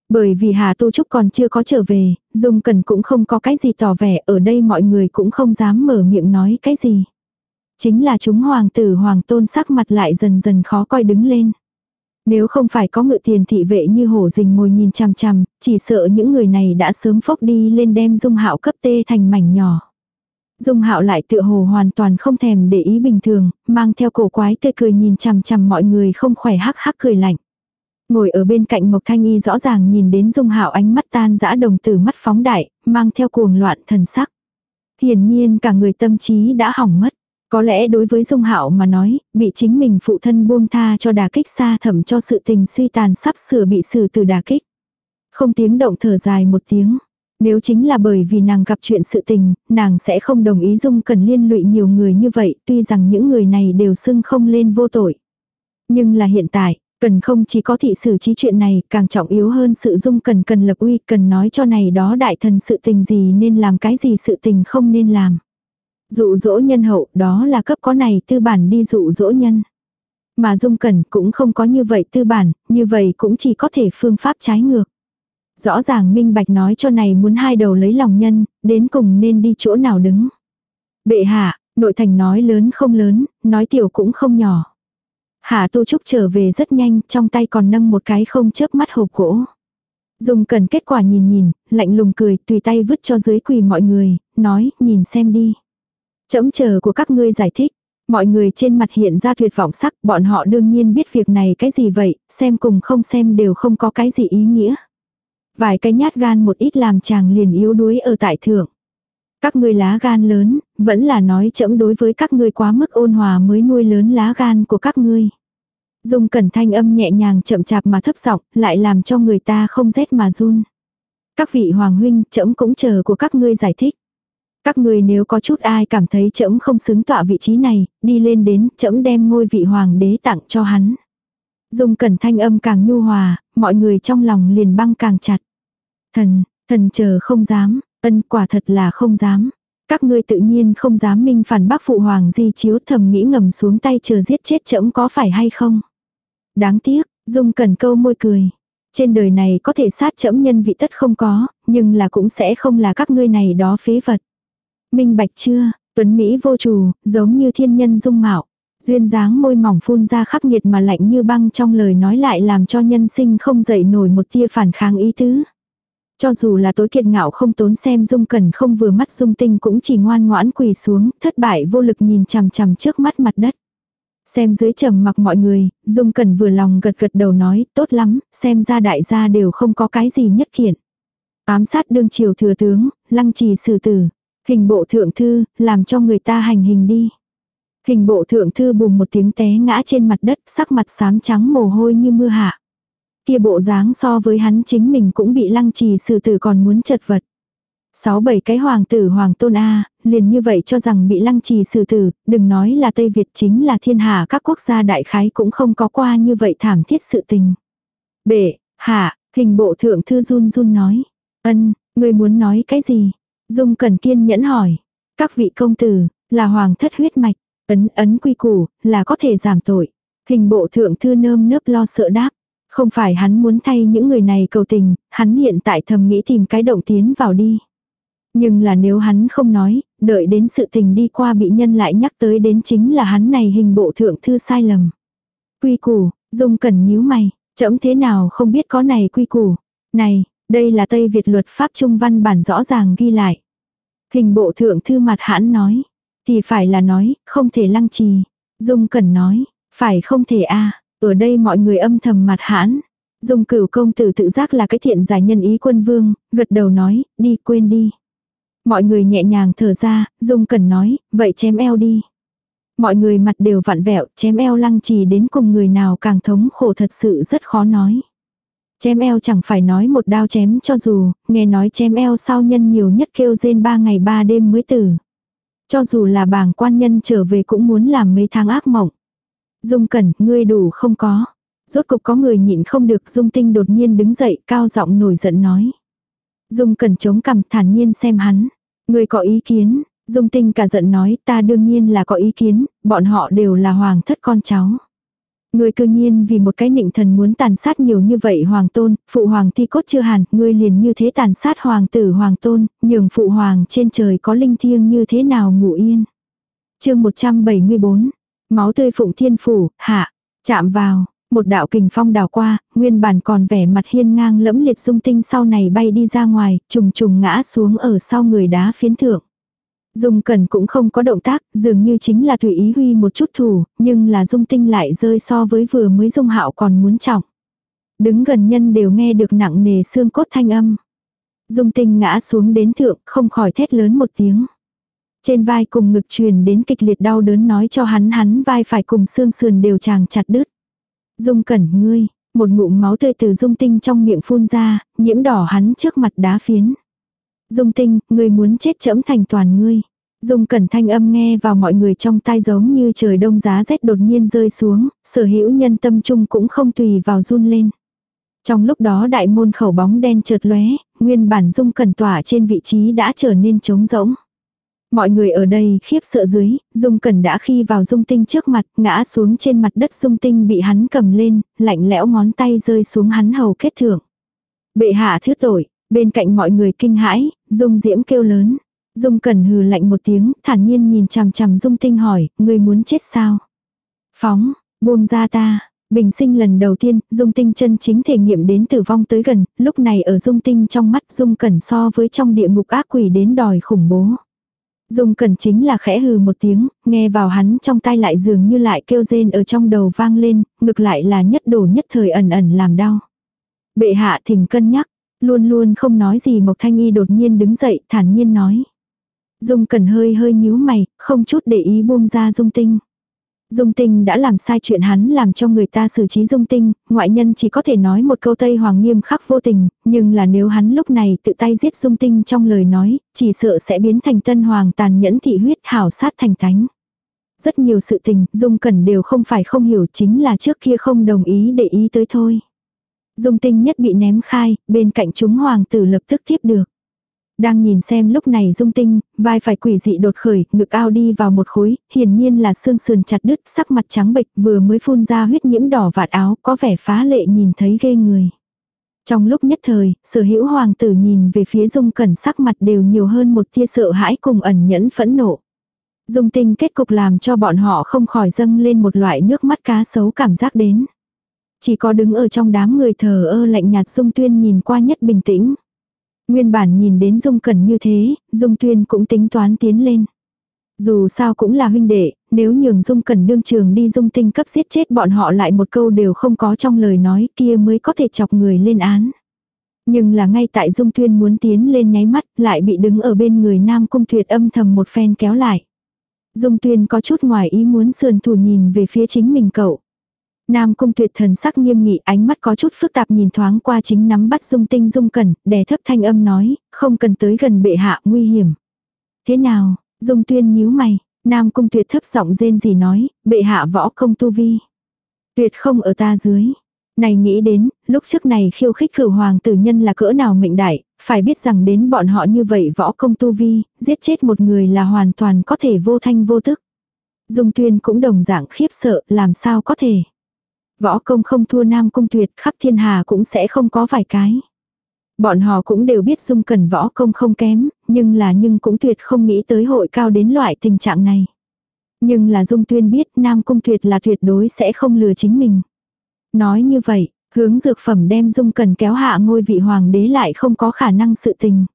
Bởi vì Hà Tu Trúc còn chưa có trở về, Dung Cần cũng không có cái gì tỏ vẻ, ở đây mọi người cũng không dám mở miệng nói cái gì. Chính là chúng hoàng tử hoàng tôn sắc mặt lại dần dần khó coi đứng lên. Nếu không phải có ngự tiền thị vệ như hổ rình mồi nhìn chằm chằm, chỉ sợ những người này đã sớm phốc đi lên đem dung hạo cấp tê thành mảnh nhỏ. Dung hạo lại tựa hồ hoàn toàn không thèm để ý bình thường, mang theo cổ quái tươi cười nhìn chằm chằm mọi người không khỏe hắc hắc cười lạnh. Ngồi ở bên cạnh Mộc Thanh Y rõ ràng nhìn đến Dung Hạo ánh mắt tan dã đồng tử mắt phóng đại, mang theo cuồng loạn thần sắc. Hiển nhiên cả người tâm trí đã hỏng mất. Có lẽ đối với Dung Hạo mà nói, bị chính mình phụ thân buông tha cho đà kích xa thẩm cho sự tình suy tàn sắp sửa bị xử từ đà kích. Không tiếng động thở dài một tiếng. Nếu chính là bởi vì nàng gặp chuyện sự tình, nàng sẽ không đồng ý Dung cần liên lụy nhiều người như vậy, tuy rằng những người này đều xưng không lên vô tội. Nhưng là hiện tại, Cần không chỉ có thị xử trí chuyện này, càng trọng yếu hơn sự dung cần cần lập uy, cần nói cho này đó đại thần sự tình gì nên làm cái gì sự tình không nên làm. Dụ dỗ nhân hậu, đó là cấp có này tư bản đi dụ dỗ nhân. Mà dung cần cũng không có như vậy tư bản, như vậy cũng chỉ có thể phương pháp trái ngược. Rõ ràng minh bạch nói cho này muốn hai đầu lấy lòng nhân, đến cùng nên đi chỗ nào đứng. Bệ hạ, nội thành nói lớn không lớn, nói tiểu cũng không nhỏ hạ Tu Trúc trở về rất nhanh, trong tay còn nâng một cái không chớp mắt hộp gỗ. Dùng cần kết quả nhìn nhìn, lạnh lùng cười, tùy tay vứt cho dưới quỳ mọi người, nói, nhìn xem đi. Chấm chờ của các ngươi giải thích. Mọi người trên mặt hiện ra tuyệt vọng sắc, bọn họ đương nhiên biết việc này cái gì vậy, xem cùng không xem đều không có cái gì ý nghĩa. Vài cái nhát gan một ít làm chàng liền yếu đuối ở tại thượng. Các ngươi lá gan lớn, vẫn là nói chậm đối với các ngươi quá mức ôn hòa mới nuôi lớn lá gan của các ngươi. Dung cẩn thanh âm nhẹ nhàng chậm chạp mà thấp giọng, lại làm cho người ta không rét mà run. Các vị hoàng huynh, trẫm cũng chờ của các ngươi giải thích. Các ngươi nếu có chút ai cảm thấy trẫm không xứng tọa vị trí này, đi lên đến, trẫm đem ngôi vị hoàng đế tặng cho hắn. Dung cẩn thanh âm càng nhu hòa, mọi người trong lòng liền băng càng chặt. Thần, thần chờ không dám, ân quả thật là không dám. Các ngươi tự nhiên không dám minh phản bác phụ hoàng di chiếu thầm nghĩ ngầm xuống tay chờ giết chết trẫm có phải hay không. Đáng tiếc, Dung cần câu môi cười. Trên đời này có thể sát chẫm nhân vị tất không có, nhưng là cũng sẽ không là các ngươi này đó phế vật. Minh bạch chưa, Tuấn Mỹ vô chủ, giống như thiên nhân dung mạo. Duyên dáng môi mỏng phun ra khắc nghiệt mà lạnh như băng trong lời nói lại làm cho nhân sinh không dậy nổi một tia phản kháng ý tứ. Cho dù là tối kiệt ngạo không tốn xem dung cần không vừa mắt dung tinh cũng chỉ ngoan ngoãn quỳ xuống, thất bại vô lực nhìn chằm chằm trước mắt mặt đất. Xem dưới trầm mặc mọi người, dung cần vừa lòng gật gật đầu nói, tốt lắm, xem ra đại gia đều không có cái gì nhất kiện. Ám sát đương triều thừa tướng, lăng trì xử tử, hình bộ thượng thư, làm cho người ta hành hình đi. Hình bộ thượng thư bùm một tiếng té ngã trên mặt đất, sắc mặt xám trắng mồ hôi như mưa hạ. Kia bộ dáng so với hắn chính mình cũng bị lăng trì xử tử còn muốn chật vật. Sáu bảy cái hoàng tử hoàng tôn A, liền như vậy cho rằng bị lăng trì xử tử, đừng nói là Tây Việt chính là thiên hạ các quốc gia đại khái cũng không có qua như vậy thảm thiết sự tình. Bệ, hạ, hình bộ thượng thư run run nói. Ân, người muốn nói cái gì? Dung cần kiên nhẫn hỏi. Các vị công tử, là hoàng thất huyết mạch, ấn ấn quy củ, là có thể giảm tội. Hình bộ thượng thư nơm nớp lo sợ đáp. Không phải hắn muốn thay những người này cầu tình, hắn hiện tại thầm nghĩ tìm cái động tiến vào đi. Nhưng là nếu hắn không nói, đợi đến sự tình đi qua bị nhân lại nhắc tới đến chính là hắn này hình bộ thượng thư sai lầm. Quy củ, dung cần nhíu mày, chậm thế nào không biết có này quy củ. Này, đây là Tây Việt luật pháp trung văn bản rõ ràng ghi lại. Hình bộ thượng thư mặt hãn nói, thì phải là nói, không thể lăng trì. Dung cần nói, phải không thể a ở đây mọi người âm thầm mặt hãn. Dung cửu công tử tự giác là cái thiện giải nhân ý quân vương, gật đầu nói, đi quên đi. Mọi người nhẹ nhàng thở ra, Dung cần nói, vậy chém eo đi. Mọi người mặt đều vặn vẹo, chém eo lăng trì đến cùng người nào càng thống khổ thật sự rất khó nói. Chém eo chẳng phải nói một đao chém cho dù, nghe nói chém eo sau nhân nhiều nhất kêu rên ba ngày ba đêm mới tử. Cho dù là bảng quan nhân trở về cũng muốn làm mấy tháng ác mộng. Dung Cẩn, ngươi đủ không có. Rốt cục có người nhịn không được Dung Tinh đột nhiên đứng dậy cao giọng nổi giận nói. Dung Cẩn chống cằm thản nhiên xem hắn người có ý kiến, Dung Tinh cả giận nói ta đương nhiên là có ý kiến, bọn họ đều là hoàng thất con cháu. người cư nhiên vì một cái nịnh thần muốn tàn sát nhiều như vậy hoàng tôn, phụ hoàng thi cốt chưa hàn, ngươi liền như thế tàn sát hoàng tử hoàng tôn, nhường phụ hoàng trên trời có linh thiêng như thế nào ngủ yên. chương 174, Máu tươi phụng thiên phủ, hạ, chạm vào, một đạo kình phong đảo qua, nguyên bản còn vẻ mặt hiên ngang lẫm liệt dung tinh sau này bay đi ra ngoài, trùng trùng ngã xuống ở sau người đá phiến thượng. Dung Cẩn cũng không có động tác, dường như chính là tùy ý huy một chút thủ, nhưng là dung tinh lại rơi so với vừa mới dung hạo còn muốn trọng. Đứng gần nhân đều nghe được nặng nề xương cốt thanh âm. Dung tinh ngã xuống đến thượng, không khỏi thét lớn một tiếng. Trên vai cùng ngực truyền đến kịch liệt đau đớn nói cho hắn hắn vai phải cùng xương sườn đều chàng chặt đứt. Dung cẩn ngươi, một ngụm máu tươi từ dung tinh trong miệng phun ra, nhiễm đỏ hắn trước mặt đá phiến. Dung tinh, ngươi muốn chết chẫm thành toàn ngươi. Dung cẩn thanh âm nghe vào mọi người trong tai giống như trời đông giá rét đột nhiên rơi xuống, sở hữu nhân tâm trung cũng không tùy vào run lên. Trong lúc đó đại môn khẩu bóng đen chợt lóe, nguyên bản dung cẩn tỏa trên vị trí đã trở nên trống rỗng. Mọi người ở đây khiếp sợ dưới, Dung Cẩn đã khi vào Dung Tinh trước mặt, ngã xuống trên mặt đất Dung Tinh bị hắn cầm lên, lạnh lẽo ngón tay rơi xuống hắn hầu kết thưởng. Bệ hạ thứ tội, bên cạnh mọi người kinh hãi, Dung Diễm kêu lớn. Dung Cẩn hừ lạnh một tiếng, thản nhiên nhìn chằm chằm Dung Tinh hỏi, người muốn chết sao? Phóng, buông ra ta. Bình sinh lần đầu tiên, Dung Tinh chân chính thể nghiệm đến tử vong tới gần, lúc này ở Dung Tinh trong mắt Dung Cẩn so với trong địa ngục ác quỷ đến đòi khủng bố. Dung cẩn chính là khẽ hừ một tiếng, nghe vào hắn trong tai lại dường như lại kêu rên ở trong đầu vang lên, ngược lại là nhất đổ nhất thời ẩn ẩn làm đau. Bệ hạ thỉnh cân nhắc, luôn luôn không nói gì Mộc Thanh Y đột nhiên đứng dậy thản nhiên nói. Dung cẩn hơi hơi nhíu mày, không chút để ý buông ra dung tinh. Dung tinh đã làm sai chuyện hắn làm cho người ta xử trí dung tinh, ngoại nhân chỉ có thể nói một câu Tây Hoàng nghiêm khắc vô tình, nhưng là nếu hắn lúc này tự tay giết dung tinh trong lời nói, chỉ sợ sẽ biến thành tân hoàng tàn nhẫn thị huyết hảo sát thành tánh. Rất nhiều sự tình, Dung Cẩn đều không phải không hiểu chính là trước kia không đồng ý để ý tới thôi. Dung tinh nhất bị ném khai, bên cạnh chúng hoàng tử lập tức tiếp được. Đang nhìn xem lúc này dung tinh, vai phải quỷ dị đột khởi, ngực ao đi vào một khối, hiển nhiên là xương sườn chặt đứt, sắc mặt trắng bệch vừa mới phun ra huyết nhiễm đỏ vạt áo, có vẻ phá lệ nhìn thấy ghê người. Trong lúc nhất thời, sở hữu hoàng tử nhìn về phía dung cẩn sắc mặt đều nhiều hơn một tia sợ hãi cùng ẩn nhẫn phẫn nộ. Dung tinh kết cục làm cho bọn họ không khỏi dâng lên một loại nước mắt cá sấu cảm giác đến. Chỉ có đứng ở trong đám người thờ ơ lạnh nhạt Dung Tuyên nhìn qua nhất bình tĩnh. Nguyên bản nhìn đến Dung Cẩn như thế, Dung Tuyên cũng tính toán tiến lên. Dù sao cũng là huynh đệ, nếu nhường Dung Cẩn đương trường đi Dung Tinh cấp giết chết bọn họ lại một câu đều không có trong lời nói kia mới có thể chọc người lên án. Nhưng là ngay tại Dung Tuyên muốn tiến lên nháy mắt lại bị đứng ở bên người Nam Cung Tuyệt âm thầm một phen kéo lại. Dung Tuyên có chút ngoài ý muốn sườn thủ nhìn về phía chính mình cậu. Nam cung tuyệt thần sắc nghiêm nghị ánh mắt có chút phức tạp nhìn thoáng qua chính nắm bắt dung tinh dung cẩn, đè thấp thanh âm nói, không cần tới gần bệ hạ nguy hiểm. Thế nào, dung tuyên nhíu mày, Nam cung tuyệt thấp giọng rên gì nói, bệ hạ võ công tu vi. Tuyệt không ở ta dưới. Này nghĩ đến, lúc trước này khiêu khích cửu hoàng tử nhân là cỡ nào mệnh đại, phải biết rằng đến bọn họ như vậy võ công tu vi, giết chết một người là hoàn toàn có thể vô thanh vô tức. Dung tuyên cũng đồng dạng khiếp sợ, làm sao có thể. Võ công không thua nam cung tuyệt, khắp thiên hà cũng sẽ không có vài cái. Bọn họ cũng đều biết dung cần võ công không kém, nhưng là nhưng cũng tuyệt không nghĩ tới hội cao đến loại tình trạng này. Nhưng là dung tuyên biết nam cung tuyệt là tuyệt đối sẽ không lừa chính mình. Nói như vậy, hướng dược phẩm đem dung cần kéo hạ ngôi vị hoàng đế lại không có khả năng sự tình.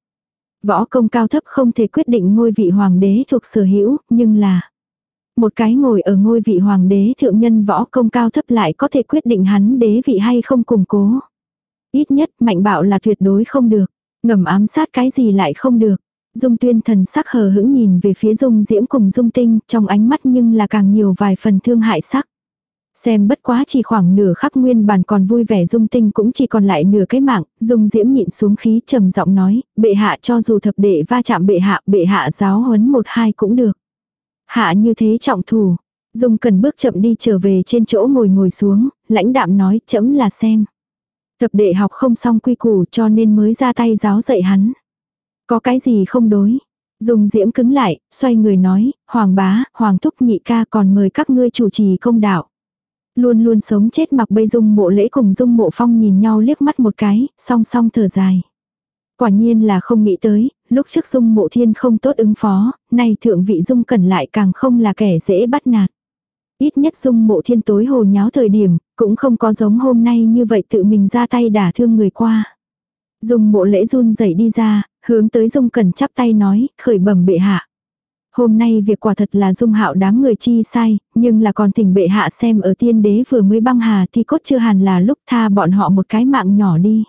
Võ công cao thấp không thể quyết định ngôi vị hoàng đế thuộc sở hữu, nhưng là một cái ngồi ở ngôi vị hoàng đế thượng nhân võ công cao thấp lại có thể quyết định hắn đế vị hay không củng cố. Ít nhất mạnh bạo là tuyệt đối không được. Ngầm ám sát cái gì lại không được. Dung tuyên thần sắc hờ hững nhìn về phía dung diễm cùng dung tinh trong ánh mắt nhưng là càng nhiều vài phần thương hại sắc. Xem bất quá chỉ khoảng nửa khắc nguyên bản còn vui vẻ dung tinh cũng chỉ còn lại nửa cái mạng, dung diễm nhịn xuống khí trầm giọng nói, bệ hạ cho dù thập đệ va chạm bệ hạ, bệ hạ giáo huấn một hai cũng được. Hạ như thế trọng thủ. Dung cần bước chậm đi trở về trên chỗ ngồi ngồi xuống, lãnh đạm nói chấm là xem. Thập đệ học không xong quy củ cho nên mới ra tay giáo dạy hắn. Có cái gì không đối. Dung diễm cứng lại, xoay người nói, hoàng bá, hoàng thúc nhị ca còn mời các ngươi chủ trì công đạo. Luôn luôn sống chết mặc bây dung mộ lễ cùng dung mộ phong nhìn nhau liếc mắt một cái, song song thở dài. Quả nhiên là không nghĩ tới, lúc trước dung mộ thiên không tốt ứng phó, nay thượng vị dung cần lại càng không là kẻ dễ bắt nạt. Ít nhất dung mộ thiên tối hồ nháo thời điểm, cũng không có giống hôm nay như vậy tự mình ra tay đả thương người qua. Dung mộ lễ run rẩy đi ra, hướng tới dung cần chắp tay nói, khởi bẩm bệ hạ. Hôm nay việc quả thật là dung hạo đám người chi sai, nhưng là còn thỉnh bệ hạ xem ở tiên đế vừa mới băng hà thì cốt chưa hàn là lúc tha bọn họ một cái mạng nhỏ đi.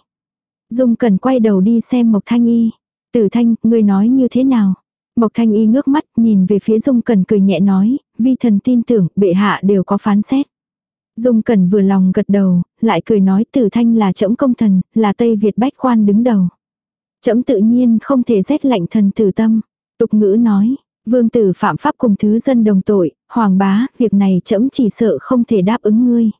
Dung cần quay đầu đi xem Mộc Thanh Y. Tử Thanh, ngươi nói như thế nào? Mộc Thanh Y ngước mắt nhìn về phía Dung cần cười nhẹ nói, vi thần tin tưởng bệ hạ đều có phán xét. Dung cần vừa lòng gật đầu, lại cười nói Tử Thanh là trẫm công thần, là Tây Việt bách quan đứng đầu. Trẫm tự nhiên không thể rét lạnh thần tử tâm. Tục ngữ nói, vương tử phạm pháp cùng thứ dân đồng tội, hoàng bá, việc này trẫm chỉ sợ không thể đáp ứng ngươi.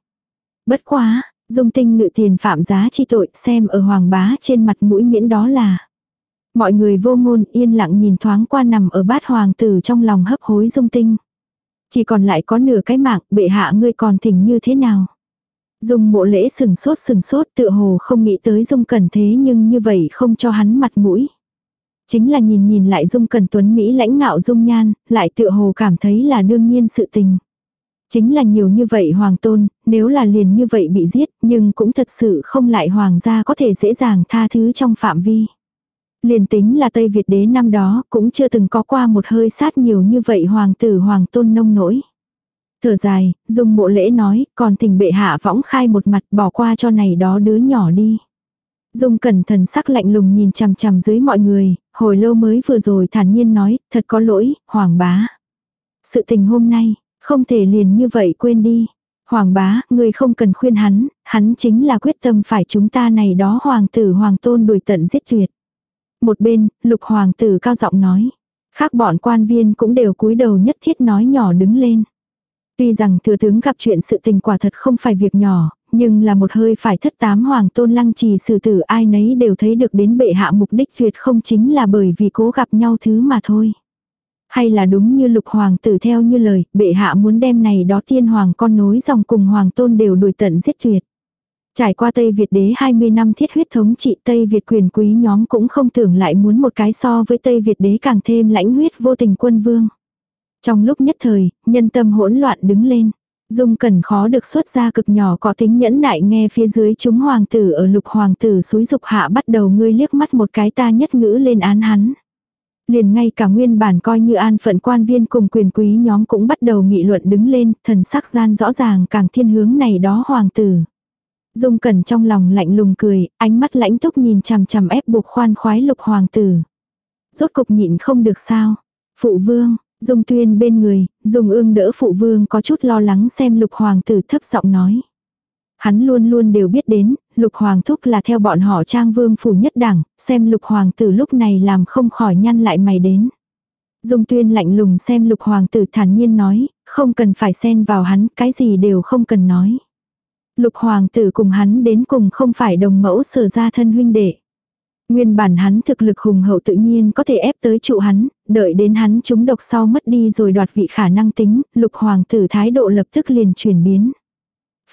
Bất quá, Dung tinh ngự tiền phạm giá chi tội xem ở hoàng bá trên mặt mũi miễn đó là. Mọi người vô ngôn yên lặng nhìn thoáng qua nằm ở bát hoàng tử trong lòng hấp hối dung tinh. Chỉ còn lại có nửa cái mạng, bệ hạ ngươi còn thỉnh như thế nào? Dung mộ lễ sừng sốt sừng sốt tựa hồ không nghĩ tới dung cần thế nhưng như vậy không cho hắn mặt mũi. Chính là nhìn nhìn lại dung cần tuấn Mỹ lãnh ngạo dung nhan, lại tựa hồ cảm thấy là đương nhiên sự tình. Chính là nhiều như vậy hoàng tôn, nếu là liền như vậy bị giết, nhưng cũng thật sự không lại hoàng gia có thể dễ dàng tha thứ trong phạm vi. Liền tính là Tây Việt đế năm đó, cũng chưa từng có qua một hơi sát nhiều như vậy hoàng tử hoàng tôn nông nỗi. Thở dài, dùng bộ lễ nói, còn tình bệ hạ võng khai một mặt bỏ qua cho này đó đứa nhỏ đi. Dung cẩn thần sắc lạnh lùng nhìn chằm chằm dưới mọi người, hồi lâu mới vừa rồi thản nhiên nói, thật có lỗi, hoàng bá. Sự tình hôm nay, không thể liền như vậy quên đi. Hoàng bá, ngươi không cần khuyên hắn, hắn chính là quyết tâm phải chúng ta này đó hoàng tử hoàng tôn đuổi tận giết tuyệt. Một bên, lục hoàng tử cao giọng nói. Khác bọn quan viên cũng đều cúi đầu nhất thiết nói nhỏ đứng lên. Tuy rằng thừa tướng gặp chuyện sự tình quả thật không phải việc nhỏ, Nhưng là một hơi phải thất tám hoàng tôn lăng trì xử tử ai nấy đều thấy được đến bệ hạ mục đích tuyệt không chính là bởi vì cố gặp nhau thứ mà thôi. Hay là đúng như lục hoàng tử theo như lời, bệ hạ muốn đem này đó tiên hoàng con nối dòng cùng hoàng tôn đều đuổi tận giết tuyệt. Trải qua Tây Việt đế 20 năm thiết huyết thống trị Tây Việt quyền quý nhóm cũng không tưởng lại muốn một cái so với Tây Việt đế càng thêm lãnh huyết vô tình quân vương. Trong lúc nhất thời, nhân tâm hỗn loạn đứng lên. Dung cần khó được xuất ra cực nhỏ có tính nhẫn nại nghe phía dưới chúng hoàng tử ở lục hoàng tử suối dục hạ bắt đầu ngươi liếc mắt một cái ta nhất ngữ lên án hắn. Liền ngay cả nguyên bản coi như an phận quan viên cùng quyền quý nhóm cũng bắt đầu nghị luận đứng lên, thần sắc gian rõ ràng càng thiên hướng này đó hoàng tử. Dung cẩn trong lòng lạnh lùng cười, ánh mắt lãnh túc nhìn chằm chằm ép buộc khoan khoái lục hoàng tử. Rốt cục nhịn không được sao. Phụ vương, Dung tuyên bên người, Dung ương đỡ phụ vương có chút lo lắng xem lục hoàng tử thấp giọng nói. Hắn luôn luôn đều biết đến, lục hoàng thúc là theo bọn họ trang vương phủ nhất đẳng, xem lục hoàng tử lúc này làm không khỏi nhăn lại mày đến. Dung tuyên lạnh lùng xem lục hoàng tử thản nhiên nói, không cần phải xen vào hắn, cái gì đều không cần nói. Lục hoàng tử cùng hắn đến cùng không phải đồng mẫu sở ra thân huynh đệ. Nguyên bản hắn thực lực hùng hậu tự nhiên có thể ép tới trụ hắn, đợi đến hắn chúng độc sau mất đi rồi đoạt vị khả năng tính, lục hoàng tử thái độ lập tức liền chuyển biến.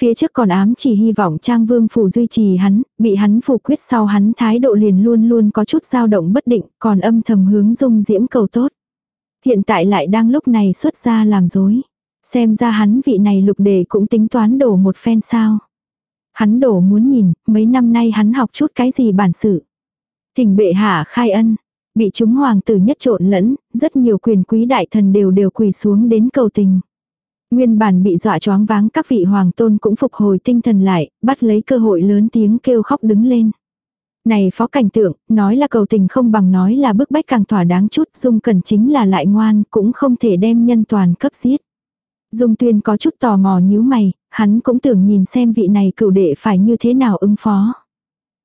Phía trước còn ám chỉ hy vọng Trang Vương Phủ duy trì hắn, bị hắn phủ quyết sau hắn thái độ liền luôn luôn có chút dao động bất định, còn âm thầm hướng dung diễm cầu tốt. Hiện tại lại đang lúc này xuất ra làm dối. Xem ra hắn vị này lục đề cũng tính toán đổ một phen sao. Hắn đổ muốn nhìn, mấy năm nay hắn học chút cái gì bản sự. Thỉnh bệ hạ khai ân, bị chúng hoàng tử nhất trộn lẫn, rất nhiều quyền quý đại thần đều đều quỳ xuống đến cầu tình. Nguyên bản bị dọa choáng váng các vị hoàng tôn cũng phục hồi tinh thần lại, bắt lấy cơ hội lớn tiếng kêu khóc đứng lên. Này phó cảnh tượng, nói là cầu tình không bằng nói là bức bách càng thỏa đáng chút, dung cần chính là lại ngoan, cũng không thể đem nhân toàn cấp giết. Dung tuyên có chút tò mò nhíu mày, hắn cũng tưởng nhìn xem vị này cửu đệ phải như thế nào ứng phó.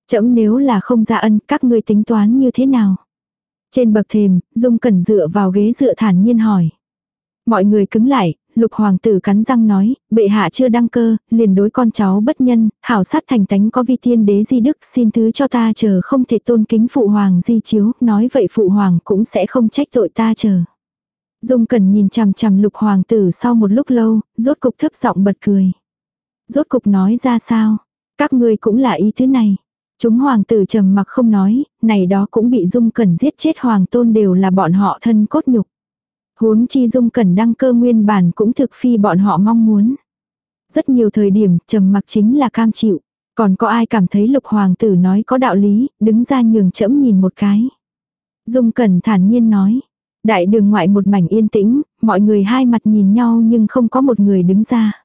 chậm nếu là không ra ân, các ngươi tính toán như thế nào? Trên bậc thềm, Dung Cẩn dựa vào ghế dựa thản nhiên hỏi. Mọi người cứng lại, lục hoàng tử cắn răng nói, bệ hạ chưa đăng cơ, liền đối con cháu bất nhân, hảo sát thành tánh có vi tiên đế di đức, xin thứ cho ta chờ không thể tôn kính phụ hoàng di chiếu, nói vậy phụ hoàng cũng sẽ không trách tội ta chờ. Dung cần nhìn chằm chằm lục hoàng tử sau một lúc lâu, rốt cục thấp giọng bật cười. Rốt cục nói ra sao? Các ngươi cũng là ý thứ này. Chúng hoàng tử trầm mặc không nói, này đó cũng bị Dung cần giết chết hoàng tôn đều là bọn họ thân cốt nhục. Huống chi Dung Cẩn đăng cơ nguyên bản cũng thực phi bọn họ mong muốn. Rất nhiều thời điểm trầm mặc chính là cam chịu. Còn có ai cảm thấy lục hoàng tử nói có đạo lý, đứng ra nhường chẫm nhìn một cái. Dung Cẩn thản nhiên nói. Đại đường ngoại một mảnh yên tĩnh, mọi người hai mặt nhìn nhau nhưng không có một người đứng ra.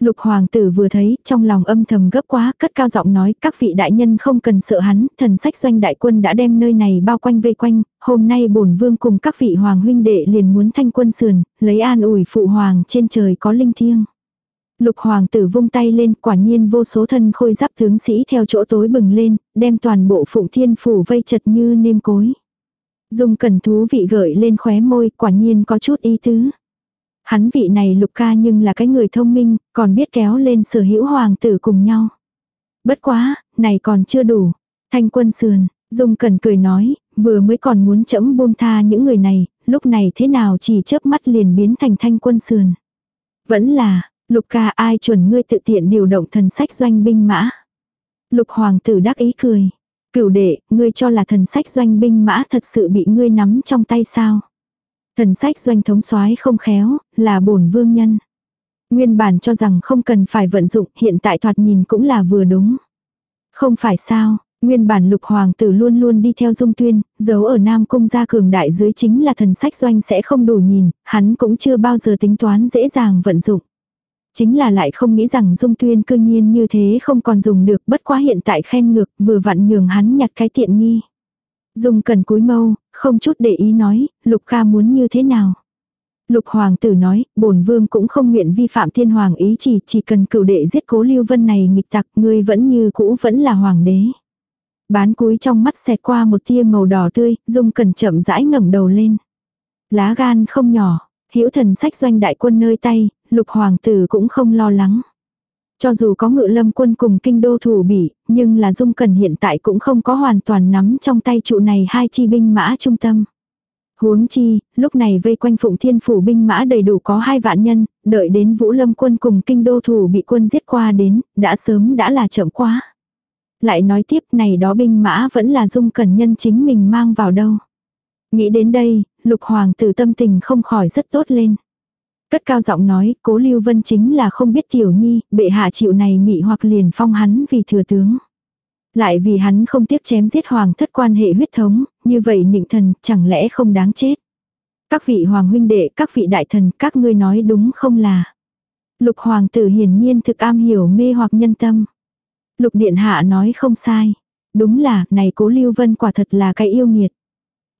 Lục hoàng tử vừa thấy, trong lòng âm thầm gấp quá, cất cao giọng nói, các vị đại nhân không cần sợ hắn, thần sách doanh đại quân đã đem nơi này bao quanh vây quanh, hôm nay bổn vương cùng các vị hoàng huynh đệ liền muốn thanh quân sườn, lấy an ủi phụ hoàng trên trời có linh thiêng. Lục hoàng tử vung tay lên, quả nhiên vô số thân khôi giáp tướng sĩ theo chỗ tối bừng lên, đem toàn bộ phụng thiên phủ vây chật như nêm cối. Dung cẩn thú vị gợi lên khóe môi, quả nhiên có chút ý tứ. Hắn vị này lục ca nhưng là cái người thông minh, còn biết kéo lên sở hữu hoàng tử cùng nhau. Bất quá, này còn chưa đủ. Thanh quân sườn, Dung cần cười nói, vừa mới còn muốn chẫm buông tha những người này, lúc này thế nào chỉ chớp mắt liền biến thành thanh quân sườn. Vẫn là, lục ca ai chuẩn ngươi tự tiện điều động thần sách doanh binh mã. Lục hoàng tử đắc ý cười. Cửu đệ, ngươi cho là thần sách doanh binh mã thật sự bị ngươi nắm trong tay sao? Thần sách doanh thống soái không khéo, là bổn vương nhân. Nguyên bản cho rằng không cần phải vận dụng, hiện tại thoạt nhìn cũng là vừa đúng. Không phải sao, nguyên bản lục hoàng tử luôn luôn đi theo dung tuyên, giấu ở Nam Cung gia cường đại dưới chính là thần sách doanh sẽ không đủ nhìn, hắn cũng chưa bao giờ tính toán dễ dàng vận dụng. Chính là lại không nghĩ rằng dung tuyên cư nhiên như thế không còn dùng được bất quá hiện tại khen ngược vừa vặn nhường hắn nhặt cái tiện nghi. Dung cần cúi mâu, không chút để ý nói, lục ca muốn như thế nào. Lục hoàng tử nói, bổn vương cũng không nguyện vi phạm thiên hoàng ý chỉ, chỉ cần cửu đệ giết cố lưu vân này nghịch tặc, ngươi vẫn như cũ vẫn là hoàng đế. Bán cúi trong mắt xẹt qua một tia màu đỏ tươi, dung cần chậm rãi ngẩng đầu lên. Lá gan không nhỏ, hữu thần sách doanh đại quân nơi tay, lục hoàng tử cũng không lo lắng. Cho dù có ngự lâm quân cùng kinh đô thủ bỉ, nhưng là Dung cần hiện tại cũng không có hoàn toàn nắm trong tay trụ này hai chi binh mã trung tâm. Huống chi, lúc này vây quanh Phụng Thiên Phủ binh mã đầy đủ có hai vạn nhân, đợi đến Vũ Lâm quân cùng kinh đô thủ bị quân giết qua đến, đã sớm đã là chậm quá. Lại nói tiếp này đó binh mã vẫn là Dung cần nhân chính mình mang vào đâu. Nghĩ đến đây, lục hoàng tử tâm tình không khỏi rất tốt lên. Cất cao giọng nói, cố Lưu Vân chính là không biết tiểu nhi, bệ hạ chịu này mị hoặc liền phong hắn vì thừa tướng. Lại vì hắn không tiếc chém giết hoàng thất quan hệ huyết thống, như vậy nịnh thần chẳng lẽ không đáng chết. Các vị hoàng huynh đệ, các vị đại thần, các ngươi nói đúng không là. Lục hoàng tử hiển nhiên thực am hiểu mê hoặc nhân tâm. Lục điện hạ nói không sai. Đúng là, này cố lưu vân quả thật là cái yêu nghiệt.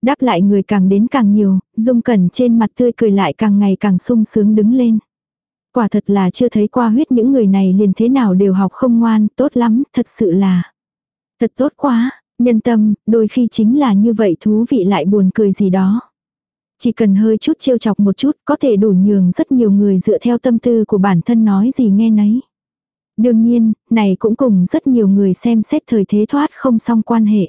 Đáp lại người càng đến càng nhiều, dung cẩn trên mặt tươi cười lại càng ngày càng sung sướng đứng lên. Quả thật là chưa thấy qua huyết những người này liền thế nào đều học không ngoan, tốt lắm, thật sự là. Thật tốt quá, nhân tâm, đôi khi chính là như vậy thú vị lại buồn cười gì đó. Chỉ cần hơi chút trêu chọc một chút có thể đủ nhường rất nhiều người dựa theo tâm tư của bản thân nói gì nghe nấy. Đương nhiên, này cũng cùng rất nhiều người xem xét thời thế thoát không xong quan hệ.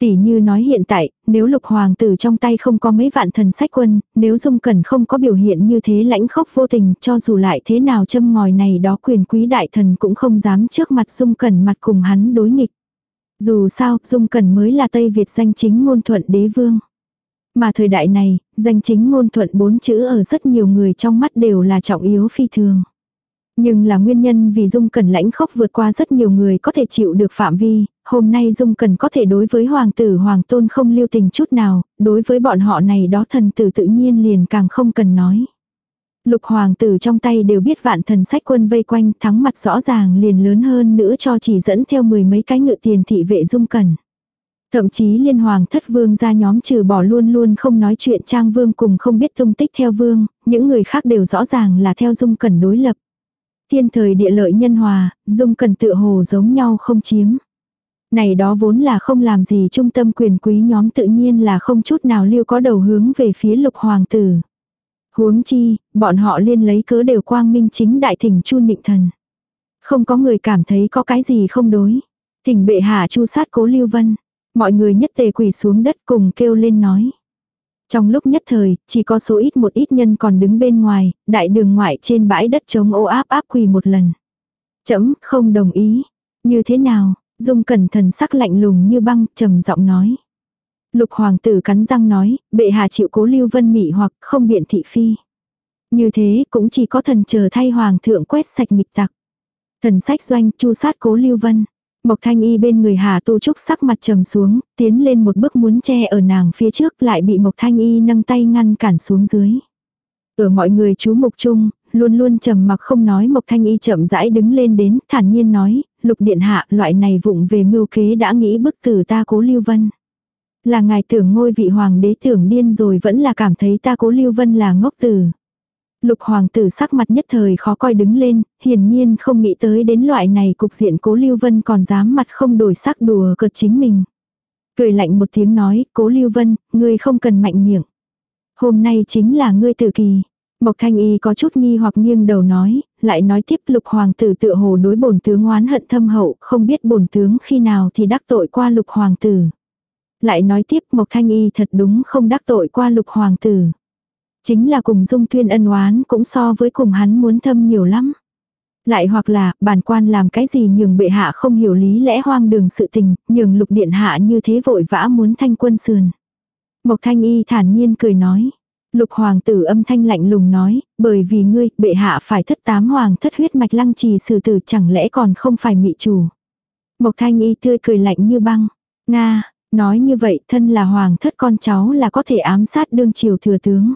Tỷ như nói hiện tại, nếu lục hoàng tử trong tay không có mấy vạn thần sách quân, nếu dung cẩn không có biểu hiện như thế lãnh khốc vô tình, cho dù lại thế nào châm ngòi này đó quyền quý đại thần cũng không dám trước mặt dung cẩn mặt cùng hắn đối nghịch. Dù sao, dung cẩn mới là Tây Việt danh chính ngôn thuận đế vương. Mà thời đại này, danh chính ngôn thuận bốn chữ ở rất nhiều người trong mắt đều là trọng yếu phi thường. Nhưng là nguyên nhân vì Dung Cẩn lãnh khốc vượt qua rất nhiều người có thể chịu được phạm vi, hôm nay Dung cần có thể đối với hoàng tử hoàng tôn không lưu tình chút nào, đối với bọn họ này đó thần tử tự nhiên liền càng không cần nói. Lục hoàng tử trong tay đều biết vạn thần sách quân vây quanh thắng mặt rõ ràng liền lớn hơn nữa cho chỉ dẫn theo mười mấy cái ngự tiền thị vệ Dung cần Thậm chí liên hoàng thất vương ra nhóm trừ bỏ luôn luôn không nói chuyện trang vương cùng không biết tung tích theo vương, những người khác đều rõ ràng là theo dung cần đối lập. Thiên thời địa lợi nhân hòa, dung cần tựa hồ giống nhau không chiếm. Này đó vốn là không làm gì trung tâm quyền quý nhóm tự nhiên là không chút nào lưu có đầu hướng về phía lục hoàng tử. Huống chi, bọn họ liên lấy cớ đều quang minh chính đại thỉnh chu nịnh thần. Không có người cảm thấy có cái gì không đối. Thỉnh bệ hạ chu sát cố lưu vân. Mọi người nhất tề quỳ xuống đất cùng kêu lên nói. Trong lúc nhất thời, chỉ có số ít một ít nhân còn đứng bên ngoài, đại đường ngoại trên bãi đất trống ô áp áp quỳ một lần. Chấm, không đồng ý. Như thế nào? Dung cẩn thần sắc lạnh lùng như băng, trầm giọng nói. Lục hoàng tử cắn răng nói, bệ hạ chịu cố lưu vân mị hoặc không biện thị phi. Như thế cũng chỉ có thần chờ thay hoàng thượng quét sạch nghịch tặc. Thần sách doanh chu sát cố lưu vân. Mộc thanh y bên người Hà Tu Trúc sắc mặt trầm xuống, tiến lên một bước muốn che ở nàng phía trước lại bị Mộc thanh y nâng tay ngăn cản xuống dưới. Ở mọi người chú mục chung, luôn luôn trầm mặc không nói Mộc thanh y chậm rãi đứng lên đến, thản nhiên nói, lục điện hạ loại này vụng về mưu kế đã nghĩ bức tử ta cố lưu vân. Là ngài tưởng ngôi vị hoàng đế tưởng điên rồi vẫn là cảm thấy ta cố lưu vân là ngốc tử. Lục hoàng tử sắc mặt nhất thời khó coi đứng lên, hiển nhiên không nghĩ tới đến loại này cục diện cố Lưu Vân còn dám mặt không đổi sắc đùa cợt chính mình. Cười lạnh một tiếng nói, cố Lưu Vân, ngươi không cần mạnh miệng. Hôm nay chính là ngươi tử kỳ. Mộc Thanh Y có chút nghi hoặc nghiêng đầu nói, lại nói tiếp lục hoàng tử tựa hồ đối bổn tướng oán hận thâm hậu, không biết bổn tướng khi nào thì đắc tội qua lục hoàng tử. Lại nói tiếp Mộc Thanh Y thật đúng không đắc tội qua lục hoàng tử. Chính là cùng dung tuyên ân oán cũng so với cùng hắn muốn thâm nhiều lắm. Lại hoặc là, bản quan làm cái gì nhường bệ hạ không hiểu lý lẽ hoang đường sự tình, nhường lục điện hạ như thế vội vã muốn thanh quân sườn. Mộc thanh y thản nhiên cười nói. Lục hoàng tử âm thanh lạnh lùng nói, bởi vì ngươi, bệ hạ phải thất tám hoàng thất huyết mạch lăng trì sử tử chẳng lẽ còn không phải mị chủ. Mộc thanh y tươi cười lạnh như băng. Nga, nói như vậy thân là hoàng thất con cháu là có thể ám sát đương triều thừa tướng.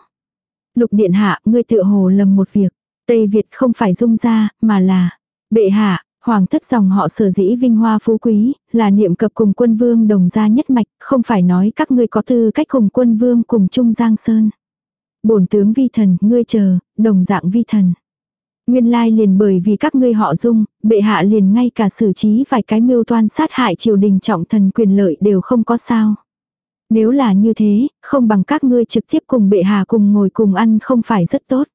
Lục điện hạ, ngươi tự hồ lầm một việc. Tây Việt không phải dung ra, mà là bệ hạ, hoàng thất dòng họ sở dĩ vinh hoa phú quý, là niệm cập cùng quân vương đồng gia nhất mạch, không phải nói các ngươi có tư cách cùng quân vương cùng chung giang sơn bổn tướng vi thần, ngươi chờ, đồng dạng vi thần. Nguyên lai liền bởi vì các ngươi họ dung, bệ hạ liền ngay cả xử trí vài cái mưu toan sát hại triều đình trọng thần quyền lợi đều không có sao. Nếu là như thế, không bằng các ngươi trực tiếp cùng bệ hạ cùng ngồi cùng ăn không phải rất tốt.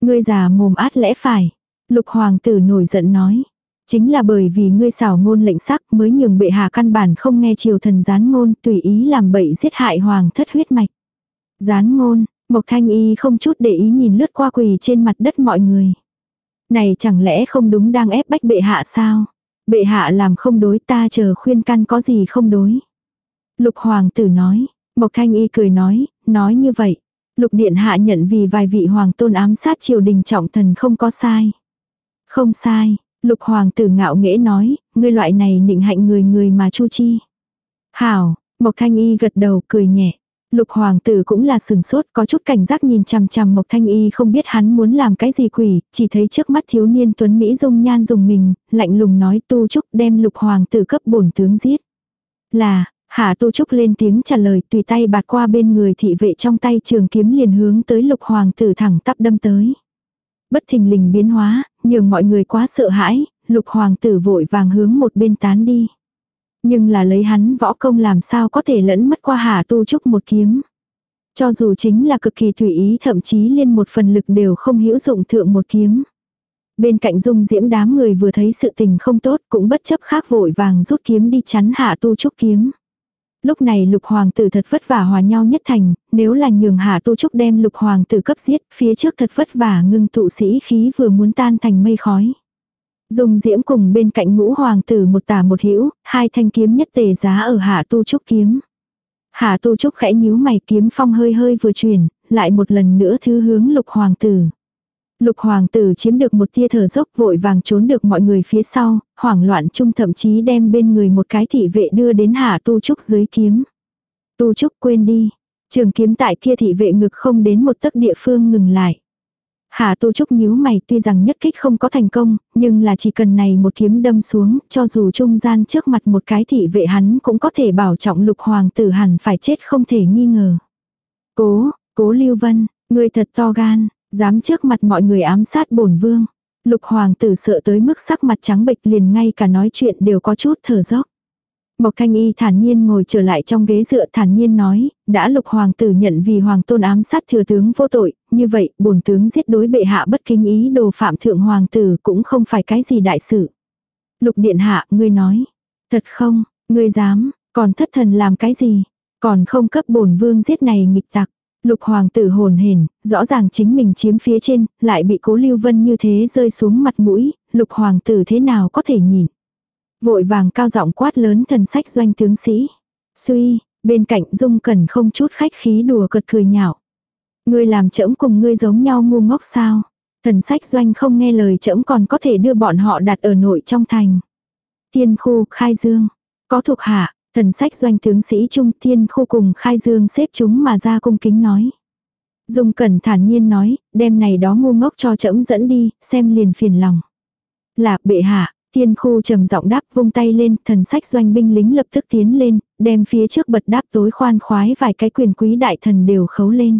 Ngươi già mồm át lẽ phải. Lục hoàng tử nổi giận nói. Chính là bởi vì ngươi xảo ngôn lệnh sắc mới nhường bệ hạ căn bản không nghe triều thần gián ngôn tùy ý làm bậy giết hại hoàng thất huyết mạch. Gián ngôn, Mộc Thanh Y không chút để ý nhìn lướt qua quỳ trên mặt đất mọi người. Này chẳng lẽ không đúng đang ép bách bệ hạ sao? Bệ hạ làm không đối ta chờ khuyên căn có gì không đối. Lục hoàng tử nói, Mộc Thanh Y cười nói, nói như vậy. Lục điện hạ nhận vì vài vị hoàng tôn ám sát triều đình trọng thần không có sai. Không sai, lục hoàng tử ngạo nghễ nói, ngươi loại này nịnh hạnh người người mà chu chi. Hảo, Mộc Thanh Y gật đầu cười nhẹ. Lục hoàng tử cũng là sừng sốt có chút cảnh giác nhìn chằm chằm Mộc Thanh Y không biết hắn muốn làm cái gì quỷ, chỉ thấy trước mắt thiếu niên tuấn Mỹ dung nhan dùng mình, lạnh lùng nói tu trúc đem lục hoàng tử cấp bổn tướng giết. Là, Hạ tu trúc lên tiếng trả lời tùy tay bạt qua bên người thị vệ trong tay trường kiếm liền hướng tới lục hoàng tử thẳng tắp đâm tới. Bất thình lình biến hóa, nhường mọi người quá sợ hãi, lục hoàng tử vội vàng hướng một bên tán đi. Nhưng là lấy hắn võ công làm sao có thể lẫn mất qua Hà tu trúc một kiếm. Cho dù chính là cực kỳ tùy ý thậm chí liên một phần lực đều không hữu dụng thượng một kiếm. Bên cạnh dung diễm đám người vừa thấy sự tình không tốt cũng bất chấp khác vội vàng rút kiếm đi chắn hạ tu trúc kiếm. Lúc này lục hoàng tử thật vất vả hòa nhau nhất thành, nếu là nhường hạ tu trúc đem lục hoàng tử cấp giết, phía trước thật vất vả ngưng tụ sĩ khí vừa muốn tan thành mây khói. Dùng diễm cùng bên cạnh ngũ hoàng tử một tả một hữu hai thanh kiếm nhất tề giá ở hạ tu trúc kiếm. Hạ tu trúc khẽ nhíu mày kiếm phong hơi hơi vừa chuyển, lại một lần nữa thứ hướng lục hoàng tử. Lục hoàng tử chiếm được một tia thở dốc vội vàng trốn được mọi người phía sau, hoảng loạn chung thậm chí đem bên người một cái thị vệ đưa đến hạ tu trúc dưới kiếm. Tu trúc quên đi. Trường kiếm tại kia thị vệ ngực không đến một tấc địa phương ngừng lại. Hạ tu trúc nhíu mày tuy rằng nhất kích không có thành công, nhưng là chỉ cần này một kiếm đâm xuống, cho dù trung gian trước mặt một cái thị vệ hắn cũng có thể bảo trọng lục hoàng tử hẳn phải chết không thể nghi ngờ. Cố, cố lưu vân, người thật to gan, Dám trước mặt mọi người ám sát bổn vương. Lục hoàng tử sợ tới mức sắc mặt trắng bệch liền ngay cả nói chuyện đều có chút thở dốc. Mộc Thanh Y thản nhiên ngồi trở lại trong ghế dựa thản nhiên nói, đã lục hoàng tử nhận vì hoàng tôn ám sát thừa tướng vô tội, như vậy bổn tướng giết đối bệ hạ bất kinh ý đồ phạm thượng hoàng tử cũng không phải cái gì đại sự. Lục điện hạ, ngươi nói, thật không, ngươi dám, còn thất thần làm cái gì, còn không cấp bổn vương giết này nghịch tặc. Lục hoàng tử hồn hển, rõ ràng chính mình chiếm phía trên, lại bị cố lưu vân như thế rơi xuống mặt mũi, lục hoàng tử thế nào có thể nhìn. Vội vàng cao giọng quát lớn thần sách doanh tướng sĩ. Suy, bên cạnh dung cẩn không chút khách khí đùa cợt cười nhạo. Ngươi làm trẫm cùng ngươi giống nhau ngu ngốc sao. Thần sách doanh không nghe lời trẫm còn có thể đưa bọn họ đặt ở nội trong thành. Tiên khu khai dương. Có thuộc hạ, Thần sách doanh tướng sĩ Trung Thiên khu cùng khai dương xếp chúng mà ra cung kính nói. Dung Cẩn thản nhiên nói, đem này đó ngu ngốc cho trẫm dẫn đi, xem liền phiền lòng. Là bệ hạ, thiên khu trầm giọng đáp vung tay lên, thần sách doanh binh lính lập tức tiến lên, đem phía trước bật đáp tối khoan khoái vài cái quyền quý đại thần đều khấu lên.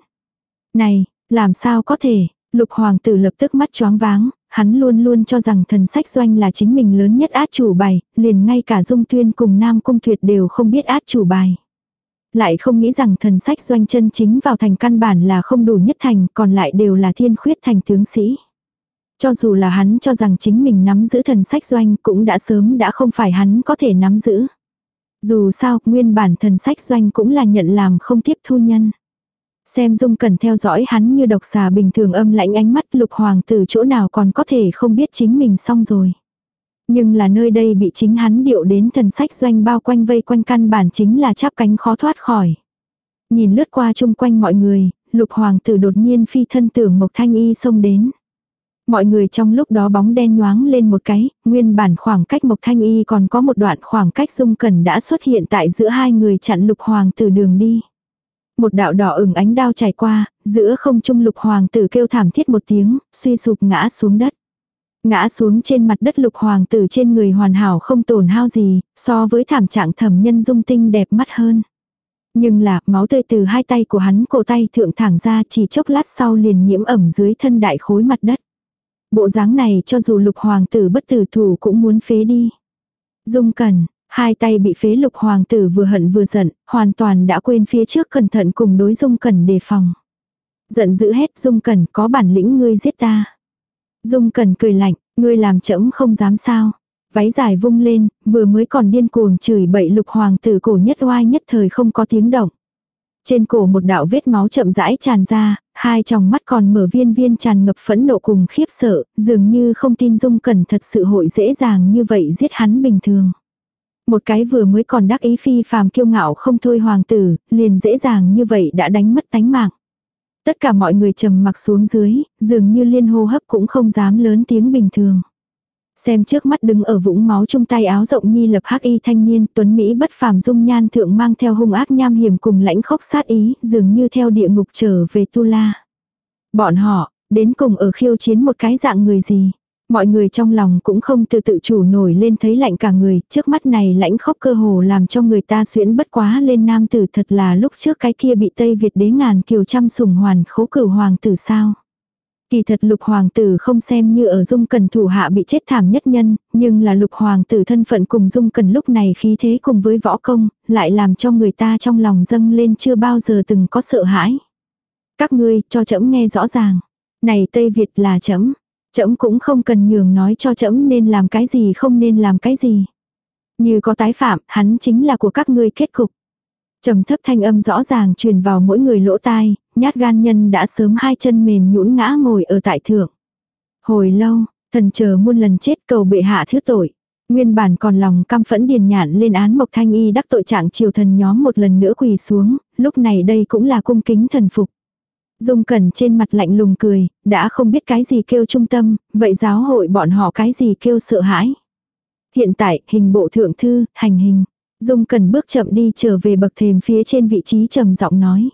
Này, làm sao có thể, lục hoàng tử lập tức mắt choáng váng, hắn luôn luôn cho rằng thần sách doanh là chính mình lớn nhất át chủ bài, liền ngay cả dung tuyên cùng nam cung tuyệt đều không biết át chủ bài. Lại không nghĩ rằng thần sách doanh chân chính vào thành căn bản là không đủ nhất thành, còn lại đều là thiên khuyết thành tướng sĩ. Cho dù là hắn cho rằng chính mình nắm giữ thần sách doanh cũng đã sớm đã không phải hắn có thể nắm giữ. Dù sao, nguyên bản thần sách doanh cũng là nhận làm không tiếp thu nhân. Xem dung cần theo dõi hắn như độc xà bình thường âm lãnh ánh mắt lục hoàng tử chỗ nào còn có thể không biết chính mình xong rồi. Nhưng là nơi đây bị chính hắn điệu đến thần sách doanh bao quanh vây quanh căn bản chính là chắp cánh khó thoát khỏi. Nhìn lướt qua chung quanh mọi người, lục hoàng tử đột nhiên phi thân tưởng Mộc Thanh Y xông đến. Mọi người trong lúc đó bóng đen nhoáng lên một cái, nguyên bản khoảng cách Mộc Thanh Y còn có một đoạn khoảng cách dung cẩn đã xuất hiện tại giữa hai người chặn lục hoàng tử đường đi. Một đạo đỏ ửng ánh đao trải qua, giữa không trung lục hoàng tử kêu thảm thiết một tiếng, suy sụp ngã xuống đất. Ngã xuống trên mặt đất lục hoàng tử trên người hoàn hảo không tổn hao gì, so với thảm trạng thẩm nhân dung tinh đẹp mắt hơn. Nhưng là máu tươi từ hai tay của hắn cổ tay thượng thẳng ra chỉ chốc lát sau liền nhiễm ẩm dưới thân đại khối mặt đất. Bộ dáng này cho dù lục hoàng tử bất tử thủ cũng muốn phế đi. Dung cẩn, Hai tay bị phế lục hoàng tử vừa hận vừa giận, hoàn toàn đã quên phía trước cẩn thận cùng đối dung cẩn đề phòng. Giận dữ hết dung cẩn có bản lĩnh ngươi giết ta. Dung Cẩn cười lạnh, ngươi làm chậm không dám sao. Váy dài vung lên, vừa mới còn điên cuồng chửi bậy lục hoàng tử cổ nhất oai nhất thời không có tiếng động. Trên cổ một đạo vết máu chậm rãi tràn ra, hai tròng mắt còn mở viên viên tràn ngập phẫn nộ cùng khiếp sợ, dường như không tin Dung Cẩn thật sự hội dễ dàng như vậy giết hắn bình thường. Một cái vừa mới còn đắc ý phi phàm kiêu ngạo không thôi hoàng tử, liền dễ dàng như vậy đã đánh mất tánh mạng. Tất cả mọi người trầm mặc xuống dưới, dường như liên hô hấp cũng không dám lớn tiếng bình thường. Xem trước mắt đứng ở vũng máu chung tay áo rộng nhi lập hắc y thanh niên tuấn Mỹ bất phàm dung nhan thượng mang theo hung ác nham hiểm cùng lãnh khốc sát ý dường như theo địa ngục trở về tu la. Bọn họ, đến cùng ở khiêu chiến một cái dạng người gì. Mọi người trong lòng cũng không tự tự chủ nổi lên thấy lạnh cả người, trước mắt này lãnh khốc cơ hồ làm cho người ta xuyễn bất quá lên nam tử thật là lúc trước cái kia bị Tây Việt đế ngàn kiều trăm sủng hoàn khố cửu hoàng tử sao. Kỳ thật lục hoàng tử không xem như ở dung cần thủ hạ bị chết thảm nhất nhân, nhưng là lục hoàng tử thân phận cùng dung cần lúc này khí thế cùng với võ công, lại làm cho người ta trong lòng dâng lên chưa bao giờ từng có sợ hãi. Các ngươi cho trẫm nghe rõ ràng. Này Tây Việt là trẫm trẫm cũng không cần nhường nói cho trẫm nên làm cái gì không nên làm cái gì. Như có tái phạm, hắn chính là của các ngươi kết cục. trầm thấp thanh âm rõ ràng truyền vào mỗi người lỗ tai, nhát gan nhân đã sớm hai chân mềm nhũn ngã ngồi ở tại thượng. Hồi lâu, thần chờ muôn lần chết cầu bệ hạ thứ tội. Nguyên bản còn lòng căm phẫn điền nhạn lên án Mộc Thanh Y đắc tội trạng triều thần nhóm một lần nữa quỳ xuống, lúc này đây cũng là cung kính thần phục. Dung Cẩn trên mặt lạnh lùng cười, đã không biết cái gì kêu trung tâm, vậy giáo hội bọn họ cái gì kêu sợ hãi. Hiện tại, hình bộ thượng thư, hành hình. Dung Cẩn bước chậm đi trở về bậc thềm phía trên vị trí trầm giọng nói.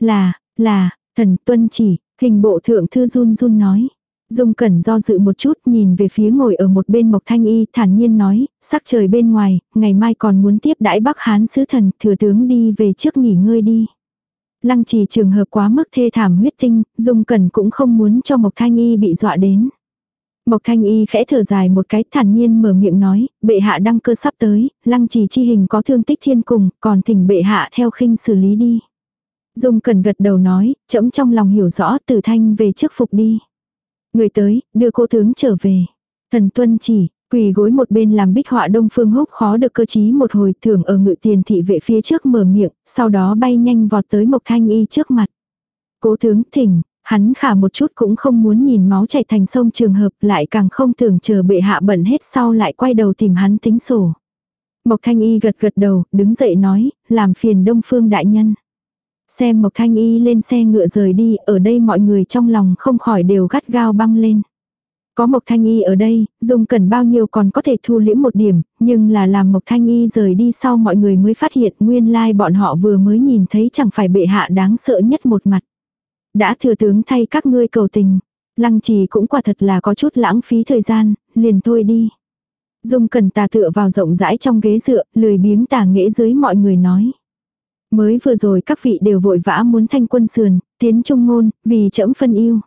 Là, là, thần tuân chỉ, hình bộ thượng thư run run nói. Dung Cẩn do dự một chút nhìn về phía ngồi ở một bên Mộc Thanh Y thản nhiên nói, sắc trời bên ngoài, ngày mai còn muốn tiếp đãi Bắc Hán sứ thần, thừa tướng đi về trước nghỉ ngơi đi. Lăng trì trường hợp quá mức thê thảm huyết tinh, Dung Cẩn cũng không muốn cho Mộc Thanh Y bị dọa đến. Mộc Thanh Y khẽ thở dài một cái thản nhiên mở miệng nói, bệ hạ đăng cơ sắp tới, lăng trì chi hình có thương tích thiên cùng, còn thỉnh bệ hạ theo khinh xử lý đi. Dung cần gật đầu nói, chậm trong lòng hiểu rõ từ thanh về trước phục đi. Người tới, đưa cô tướng trở về. Thần tuân chỉ, quỳ gối một bên làm bích họa đông phương húc khó được cơ chí một hồi thường ở ngự tiền thị vệ phía trước mở miệng, sau đó bay nhanh vọt tới Mộc Thanh Y trước mặt. Cố tướng thỉnh, hắn khả một chút cũng không muốn nhìn máu chảy thành sông trường hợp lại càng không tưởng chờ bệ hạ bẩn hết sau lại quay đầu tìm hắn tính sổ. Mộc Thanh Y gật gật đầu, đứng dậy nói, làm phiền đông phương đại nhân. Xem Mộc Thanh Y lên xe ngựa rời đi, ở đây mọi người trong lòng không khỏi đều gắt gao băng lên. Có Mộc Thanh Y ở đây, dùng cần bao nhiêu còn có thể thu liễm một điểm, nhưng là làm Mộc Thanh Y rời đi sau mọi người mới phát hiện nguyên lai like bọn họ vừa mới nhìn thấy chẳng phải bệ hạ đáng sợ nhất một mặt. Đã thừa tướng thay các ngươi cầu tình, lăng trì cũng quả thật là có chút lãng phí thời gian, liền thôi đi. Dung cần tà tựa vào rộng rãi trong ghế dựa, lười biếng tà nghễ dưới mọi người nói. Mới vừa rồi các vị đều vội vã muốn thanh quân sườn, tiến trung ngôn, vì trẫm phân yêu.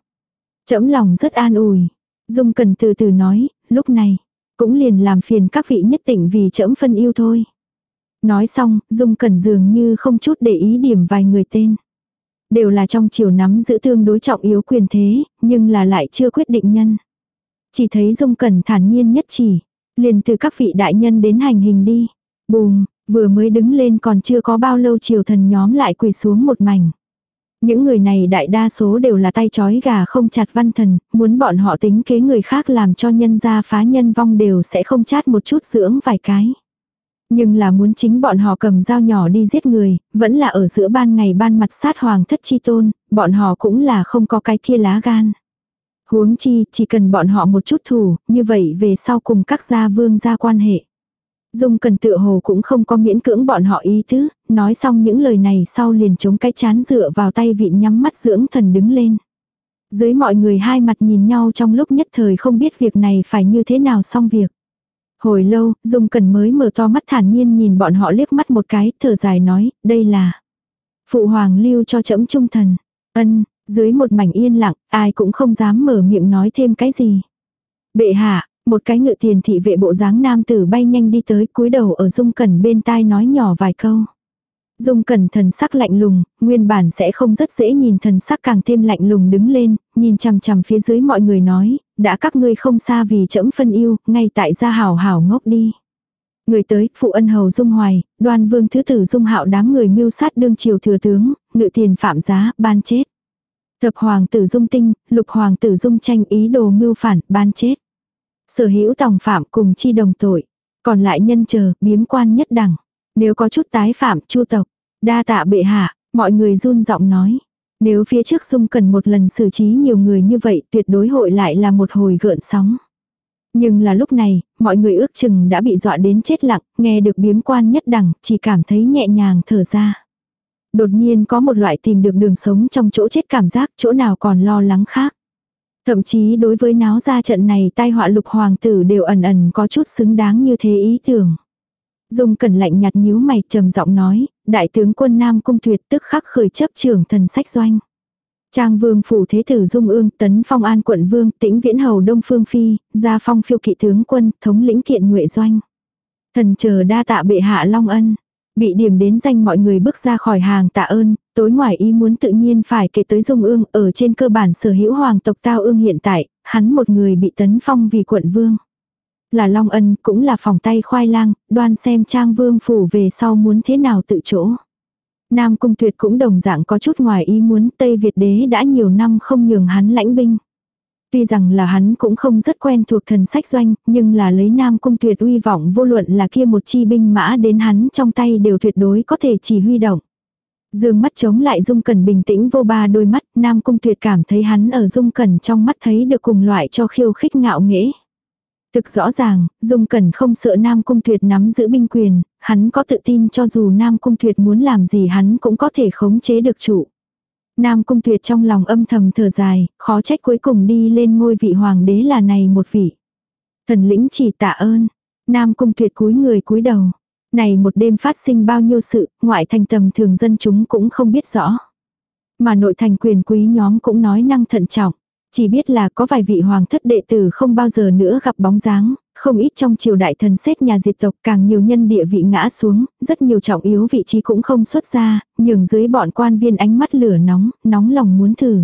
Trẫm lòng rất an ủi. Dung cần từ từ nói, lúc này, cũng liền làm phiền các vị nhất định vì trẫm phân yêu thôi. Nói xong, Dung Cẩn dường như không chút để ý điểm vài người tên. Đều là trong chiều nắm giữ tương đối trọng yếu quyền thế, nhưng là lại chưa quyết định nhân. Chỉ thấy Dung Cẩn thản nhiên nhất chỉ, liền từ các vị đại nhân đến hành hình đi. Bùm, Vừa mới đứng lên còn chưa có bao lâu triều thần nhóm lại quỳ xuống một mảnh. Những người này đại đa số đều là tay chói gà không chặt văn thần, muốn bọn họ tính kế người khác làm cho nhân gia phá nhân vong đều sẽ không chát một chút dưỡng vài cái. Nhưng là muốn chính bọn họ cầm dao nhỏ đi giết người, vẫn là ở giữa ban ngày ban mặt sát hoàng thất chi tôn, bọn họ cũng là không có cái kia lá gan. Huống chi, chỉ cần bọn họ một chút thủ, như vậy về sau cùng các gia vương gia quan hệ. Dung cần tựa hồ cũng không có miễn cưỡng bọn họ ý tứ, nói xong những lời này sau liền chống cái chán dựa vào tay vịn nhắm mắt dưỡng thần đứng lên. Dưới mọi người hai mặt nhìn nhau trong lúc nhất thời không biết việc này phải như thế nào xong việc. Hồi lâu, Dung cần mới mở to mắt thản nhiên nhìn bọn họ liếc mắt một cái, thở dài nói, đây là Phụ hoàng lưu cho trẫm trung thần. Ân, dưới một mảnh yên lặng, ai cũng không dám mở miệng nói thêm cái gì. Bệ hạ, một cái ngự tiền thị vệ bộ dáng nam tử bay nhanh đi tới cúi đầu ở Dung Cẩn bên tai nói nhỏ vài câu. Dung Cẩn thần sắc lạnh lùng, nguyên bản sẽ không rất dễ nhìn thần sắc càng thêm lạnh lùng đứng lên, nhìn chằm chằm phía dưới mọi người nói, đã các ngươi không xa vì trẫm phân yêu, ngay tại gia hảo hảo ngốc đi. Người tới, phụ ân hầu Dung Hoài, đoan vương thứ tử Dung Hạo đám người mưu sát đương triều thừa tướng, ngự tiền phạm giá, ban chết. Thập hoàng tử Dung Tinh, lục hoàng tử Dung Tranh ý đồ mưu phản, ban chết. Sở hữu tòng phạm cùng chi đồng tội. Còn lại nhân chờ, biếm quan nhất đẳng. Nếu có chút tái phạm, chu tộc. Đa tạ bệ hạ, mọi người run giọng nói. Nếu phía trước Dung cần một lần xử trí nhiều người như vậy tuyệt đối hội lại là một hồi gợn sóng. Nhưng là lúc này, mọi người ước chừng đã bị dọa đến chết lặng, nghe được biếm quan nhất đẳng, chỉ cảm thấy nhẹ nhàng thở ra. Đột nhiên có một loại tìm được đường sống trong chỗ chết cảm giác, chỗ nào còn lo lắng khác. Thậm chí đối với náo ra trận này tai họa lục hoàng tử đều ẩn ẩn có chút xứng đáng như thế ý tưởng. Dung cẩn lạnh nhạt nhíu mày trầm giọng nói, đại tướng quân Nam Cung Tuyệt tức khắc khởi chấp trưởng thần sách doanh. Trang vương phủ thế tử Dung ương tấn phong an quận vương tĩnh viễn hầu đông phương phi, gia phong phiêu kỵ tướng quân thống lĩnh kiện nhuệ doanh. Thần chờ đa tạ bệ hạ long ân. Bị điểm đến danh mọi người bước ra khỏi hàng tạ ơn, tối ngoài ý muốn tự nhiên phải kể tới Dung ương ở trên cơ bản sở hữu hoàng tộc tao ương hiện tại, hắn một người bị tấn phong vì quận vương. Là Long Ân cũng là phòng tay khoai lang, đoan xem trang vương phủ về sau muốn thế nào tự chỗ. Nam Cung Tuyệt cũng đồng dạng có chút ngoài ý muốn Tây Việt đế đã nhiều năm không nhường hắn lãnh binh. Tuy rằng là hắn cũng không rất quen thuộc thần sách doanh, nhưng là lấy Nam Cung Tuyệt uy vọng vô luận là kia một chi binh mã đến hắn trong tay đều tuyệt đối có thể chỉ huy động. Dương mắt chống lại Dung Cẩn bình tĩnh vô ba đôi mắt, Nam Cung Tuyệt cảm thấy hắn ở Dung Cẩn trong mắt thấy được cùng loại cho khiêu khích ngạo nghễ. Thực rõ ràng, Dung Cẩn không sợ Nam Cung Tuyệt nắm giữ binh quyền, hắn có tự tin cho dù Nam Cung Tuyệt muốn làm gì hắn cũng có thể khống chế được chủ. Nam Cung Tuyệt trong lòng âm thầm thở dài, khó trách cuối cùng đi lên ngôi vị hoàng đế là này một vị. Thần lĩnh chỉ tạ ơn. Nam Cung Tuyệt cúi người cúi đầu. Này một đêm phát sinh bao nhiêu sự, ngoại thành tầm thường dân chúng cũng không biết rõ. Mà nội thành quyền quý nhóm cũng nói năng thận trọng. Chỉ biết là có vài vị hoàng thất đệ tử không bao giờ nữa gặp bóng dáng, không ít trong triều đại thần xét nhà diệt tộc càng nhiều nhân địa vị ngã xuống, rất nhiều trọng yếu vị trí cũng không xuất ra, nhường dưới bọn quan viên ánh mắt lửa nóng, nóng lòng muốn thử.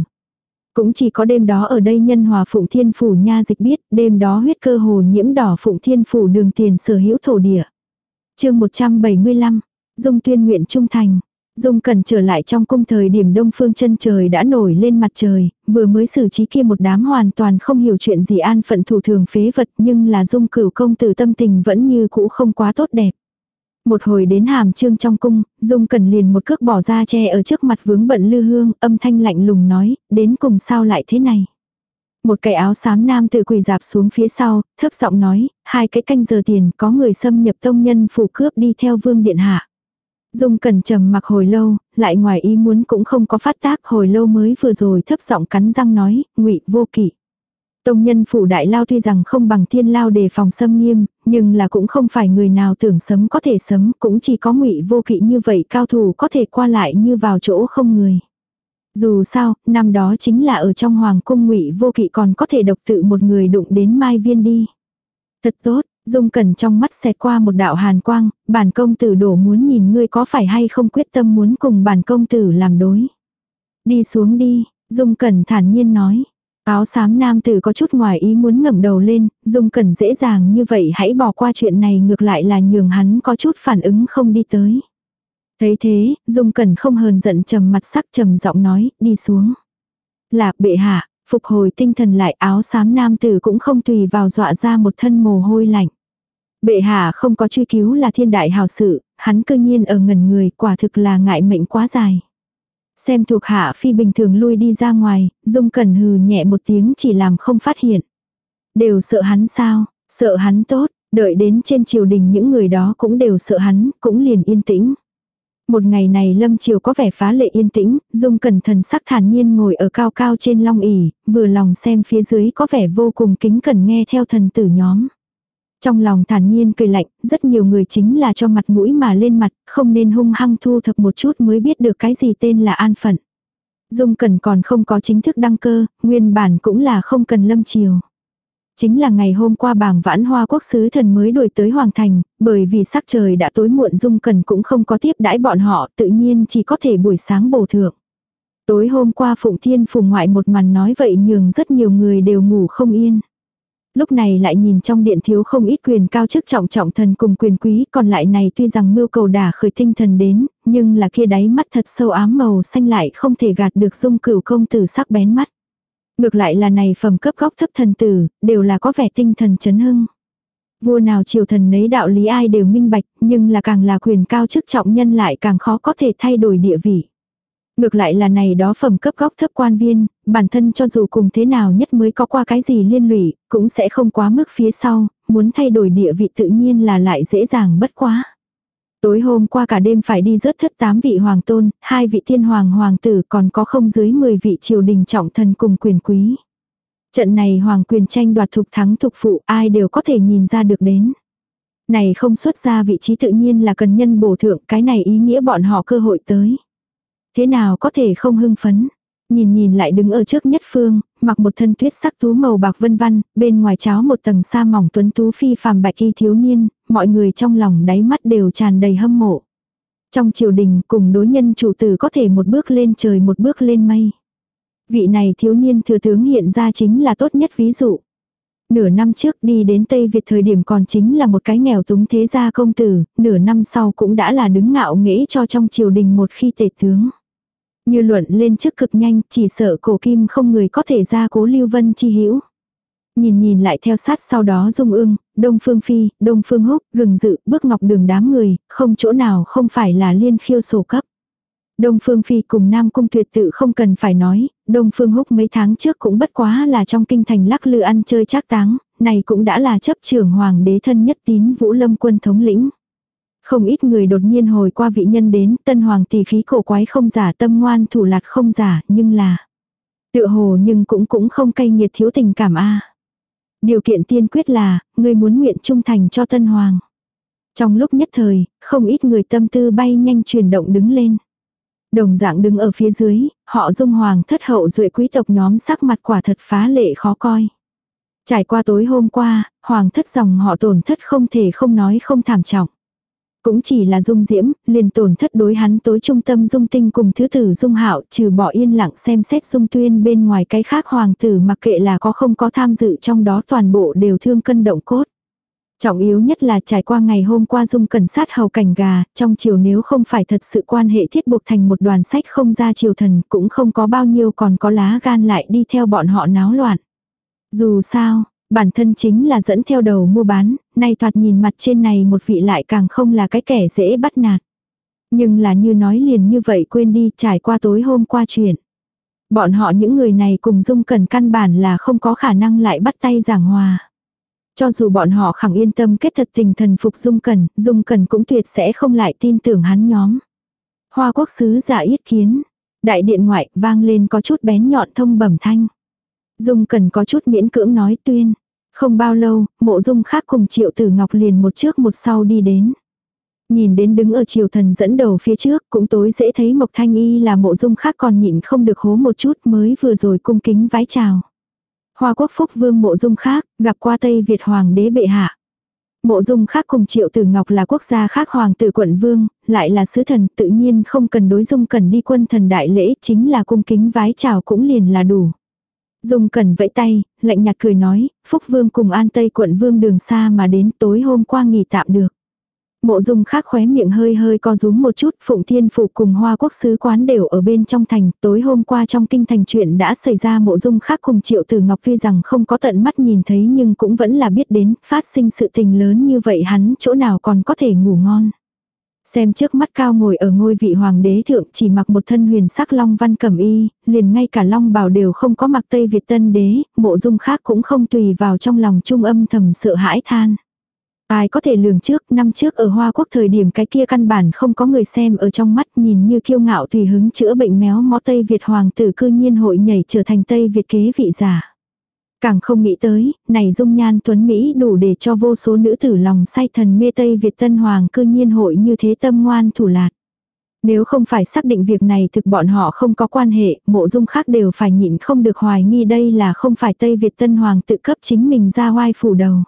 Cũng chỉ có đêm đó ở đây nhân hòa Phụng Thiên Phủ nha dịch biết, đêm đó huyết cơ hồ nhiễm đỏ Phụng Thiên Phủ đường tiền sở hữu thổ địa chương 175, Dung tuyên nguyện trung thành. Dung Cần trở lại trong cung thời điểm đông phương chân trời đã nổi lên mặt trời, vừa mới xử trí kia một đám hoàn toàn không hiểu chuyện gì an phận thủ thường phế vật nhưng là Dung cửu công tử tâm tình vẫn như cũ không quá tốt đẹp. Một hồi đến hàm trương trong cung, Dung Cần liền một cước bỏ ra che ở trước mặt vướng bận lư hương, âm thanh lạnh lùng nói, đến cùng sao lại thế này. Một cái áo xám nam tự quỳ dạp xuống phía sau, thấp giọng nói, hai cái canh giờ tiền có người xâm nhập tông nhân phủ cướp đi theo vương điện hạ. Dung cẩn trầm mặc hồi lâu, lại ngoài ý muốn cũng không có phát tác hồi lâu mới vừa rồi thấp giọng cắn răng nói, ngụy vô kỷ. Tông nhân phủ đại lao tuy rằng không bằng thiên lao đề phòng xâm nghiêm, nhưng là cũng không phải người nào tưởng sấm có thể sấm, cũng chỉ có ngụy vô kỵ như vậy cao thủ có thể qua lại như vào chỗ không người. Dù sao, năm đó chính là ở trong hoàng cung ngụy vô kỵ còn có thể độc tự một người đụng đến mai viên đi. Thật tốt, Dung Cẩn trong mắt xẹt qua một đạo hàn quang, bản công tử đổ muốn nhìn ngươi có phải hay không quyết tâm muốn cùng bản công tử làm đối. Đi xuống đi, Dung Cẩn thản nhiên nói. Áo xám nam tử có chút ngoài ý muốn ngẩng đầu lên, Dung Cẩn dễ dàng như vậy hãy bỏ qua chuyện này ngược lại là nhường hắn có chút phản ứng không đi tới. Thấy thế, Dung Cẩn không hờn giận trầm mặt sắc trầm giọng nói, đi xuống. là bệ hạ, phục hồi tinh thần lại áo xám nam tử cũng không tùy vào dọa ra một thân mồ hôi lạnh. Bệ hạ không có truy cứu là thiên đại hào sự, hắn cơ nhiên ở ngần người quả thực là ngại mệnh quá dài. Xem thuộc hạ phi bình thường lui đi ra ngoài, dung cẩn hừ nhẹ một tiếng chỉ làm không phát hiện. Đều sợ hắn sao, sợ hắn tốt, đợi đến trên triều đình những người đó cũng đều sợ hắn, cũng liền yên tĩnh. Một ngày này lâm triều có vẻ phá lệ yên tĩnh, dung cẩn thần sắc thản nhiên ngồi ở cao cao trên long ỉ, vừa lòng xem phía dưới có vẻ vô cùng kính cẩn nghe theo thần tử nhóm. Trong lòng thản nhiên cười lạnh, rất nhiều người chính là cho mặt mũi mà lên mặt, không nên hung hăng thu thập một chút mới biết được cái gì tên là an phận. Dung Cẩn còn không có chính thức đăng cơ, nguyên bản cũng là không cần lâm triều Chính là ngày hôm qua bảng vãn hoa quốc sứ thần mới đuổi tới Hoàng Thành, bởi vì sắc trời đã tối muộn Dung cần cũng không có tiếp đãi bọn họ, tự nhiên chỉ có thể buổi sáng bổ thượng. Tối hôm qua Phụng Thiên Phùng ngoại một màn nói vậy nhường rất nhiều người đều ngủ không yên. Lúc này lại nhìn trong điện thiếu không ít quyền cao chức trọng trọng thần cùng quyền quý, còn lại này tuy rằng mưu cầu đả khởi tinh thần đến, nhưng là kia đáy mắt thật sâu ám màu xanh lại không thể gạt được dung cửu công tử sắc bén mắt. Ngược lại là này phẩm cấp góc thấp thần tử, đều là có vẻ tinh thần chấn hưng. Vua nào triều thần nấy đạo lý ai đều minh bạch, nhưng là càng là quyền cao chức trọng nhân lại càng khó có thể thay đổi địa vị. Ngược lại là này đó phẩm cấp góc thấp quan viên, bản thân cho dù cùng thế nào nhất mới có qua cái gì liên lụy, cũng sẽ không quá mức phía sau, muốn thay đổi địa vị tự nhiên là lại dễ dàng bất quá. Tối hôm qua cả đêm phải đi rớt thất tám vị hoàng tôn, hai vị thiên hoàng hoàng tử còn có không dưới 10 vị triều đình trọng thần cùng quyền quý. Trận này hoàng quyền tranh đoạt thục thắng thục phụ ai đều có thể nhìn ra được đến. Này không xuất ra vị trí tự nhiên là cần nhân bổ thượng cái này ý nghĩa bọn họ cơ hội tới. Thế nào có thể không hưng phấn. Nhìn nhìn lại đứng ở trước nhất phương, mặc một thân tuyết sắc tú màu bạc vân vân bên ngoài cháo một tầng sa mỏng tuấn tú phi phàm bạch y thiếu niên, mọi người trong lòng đáy mắt đều tràn đầy hâm mộ. Trong triều đình cùng đối nhân chủ tử có thể một bước lên trời một bước lên mây. Vị này thiếu niên thừa tướng hiện ra chính là tốt nhất ví dụ. Nửa năm trước đi đến Tây Việt thời điểm còn chính là một cái nghèo túng thế gia công tử, nửa năm sau cũng đã là đứng ngạo nghễ cho trong triều đình một khi tể tướng. Như luận lên trước cực nhanh, chỉ sợ cổ kim không người có thể ra cố lưu vân chi hữu Nhìn nhìn lại theo sát sau đó dung ương, đông phương phi, đông phương húc, gừng dự, bước ngọc đường đám người, không chỗ nào không phải là liên khiêu sổ cấp. Đông Phương Phi cùng Nam Cung tuyệt tự không cần phải nói, Đông Phương Húc mấy tháng trước cũng bất quá là trong kinh thành lắc lư ăn chơi trác táng, này cũng đã là chấp trưởng hoàng đế thân nhất tín Vũ Lâm quân thống lĩnh. Không ít người đột nhiên hồi qua vị nhân đến, tân hoàng tỷ khí cổ quái không giả tâm ngoan thủ lạt không giả, nhưng là tựa hồ nhưng cũng cũng không cay nghiệt thiếu tình cảm a. Điều kiện tiên quyết là, người muốn nguyện trung thành cho tân hoàng. Trong lúc nhất thời, không ít người tâm tư bay nhanh chuyển động đứng lên. Đồng dạng đứng ở phía dưới, họ dung hoàng thất hậu duệ quý tộc nhóm sắc mặt quả thật phá lệ khó coi. Trải qua tối hôm qua, hoàng thất dòng họ tổn thất không thể không nói không thảm trọng. Cũng chỉ là dung diễm, liền tổn thất đối hắn tối trung tâm dung tinh cùng thứ tử dung hạo trừ bỏ yên lặng xem xét dung tuyên bên ngoài cái khác hoàng tử mặc kệ là có không có tham dự trong đó toàn bộ đều thương cân động cốt. Trọng yếu nhất là trải qua ngày hôm qua dung cần sát hầu cảnh gà, trong chiều nếu không phải thật sự quan hệ thiết buộc thành một đoàn sách không ra triều thần cũng không có bao nhiêu còn có lá gan lại đi theo bọn họ náo loạn. Dù sao, bản thân chính là dẫn theo đầu mua bán, nay thoạt nhìn mặt trên này một vị lại càng không là cái kẻ dễ bắt nạt. Nhưng là như nói liền như vậy quên đi trải qua tối hôm qua chuyện. Bọn họ những người này cùng dung cần căn bản là không có khả năng lại bắt tay giảng hòa. Cho dù bọn họ khẳng yên tâm kết thật tình thần phục Dung Cần, Dung Cần cũng tuyệt sẽ không lại tin tưởng hắn nhóm. Hoa quốc sứ giả yết kiến. Đại điện ngoại vang lên có chút bén nhọn thông bẩm thanh. Dung Cần có chút miễn cưỡng nói tuyên. Không bao lâu, mộ dung khác cùng triệu tử ngọc liền một trước một sau đi đến. Nhìn đến đứng ở triều thần dẫn đầu phía trước cũng tối dễ thấy Mộc Thanh Y là mộ dung khác còn nhịn không được hố một chút mới vừa rồi cung kính vái chào. Hoa quốc phúc vương mộ dung khác, gặp qua Tây Việt hoàng đế bệ hạ. Mộ dung khác cùng triệu tử ngọc là quốc gia khác hoàng tử quận vương, lại là sứ thần tự nhiên không cần đối dung cần đi quân thần đại lễ chính là cung kính vái chào cũng liền là đủ. Dung cẩn vẫy tay, lạnh nhạt cười nói, phúc vương cùng an tây quận vương đường xa mà đến tối hôm qua nghỉ tạm được. Mộ dung khác khóe miệng hơi hơi co rúm một chút, Phụng Thiên Phủ cùng Hoa Quốc sứ quán đều ở bên trong thành, tối hôm qua trong kinh thành chuyện đã xảy ra mộ dung khác cùng Triệu Tử Ngọc Phi rằng không có tận mắt nhìn thấy nhưng cũng vẫn là biết đến, phát sinh sự tình lớn như vậy hắn chỗ nào còn có thể ngủ ngon. Xem trước mắt cao ngồi ở ngôi vị hoàng đế thượng chỉ mặc một thân huyền sắc long văn cẩm y, liền ngay cả long bào đều không có mặc Tây Việt tân đế, mộ dung khác cũng không tùy vào trong lòng trung âm thầm sợ hãi than. Ai có thể lường trước, năm trước ở Hoa Quốc thời điểm cái kia căn bản không có người xem ở trong mắt nhìn như kiêu ngạo tùy hứng chữa bệnh méo mó Tây Việt hoàng tử cư nhiên hội nhảy trở thành Tây Việt kế vị giả. Càng không nghĩ tới, này dung nhan tuấn Mỹ đủ để cho vô số nữ tử lòng say thần mê Tây Việt tân hoàng cư nhiên hội như thế tâm ngoan thủ lạt. Nếu không phải xác định việc này thực bọn họ không có quan hệ, mộ dung khác đều phải nhịn không được hoài nghi đây là không phải Tây Việt tân hoàng tự cấp chính mình ra oai phủ đầu.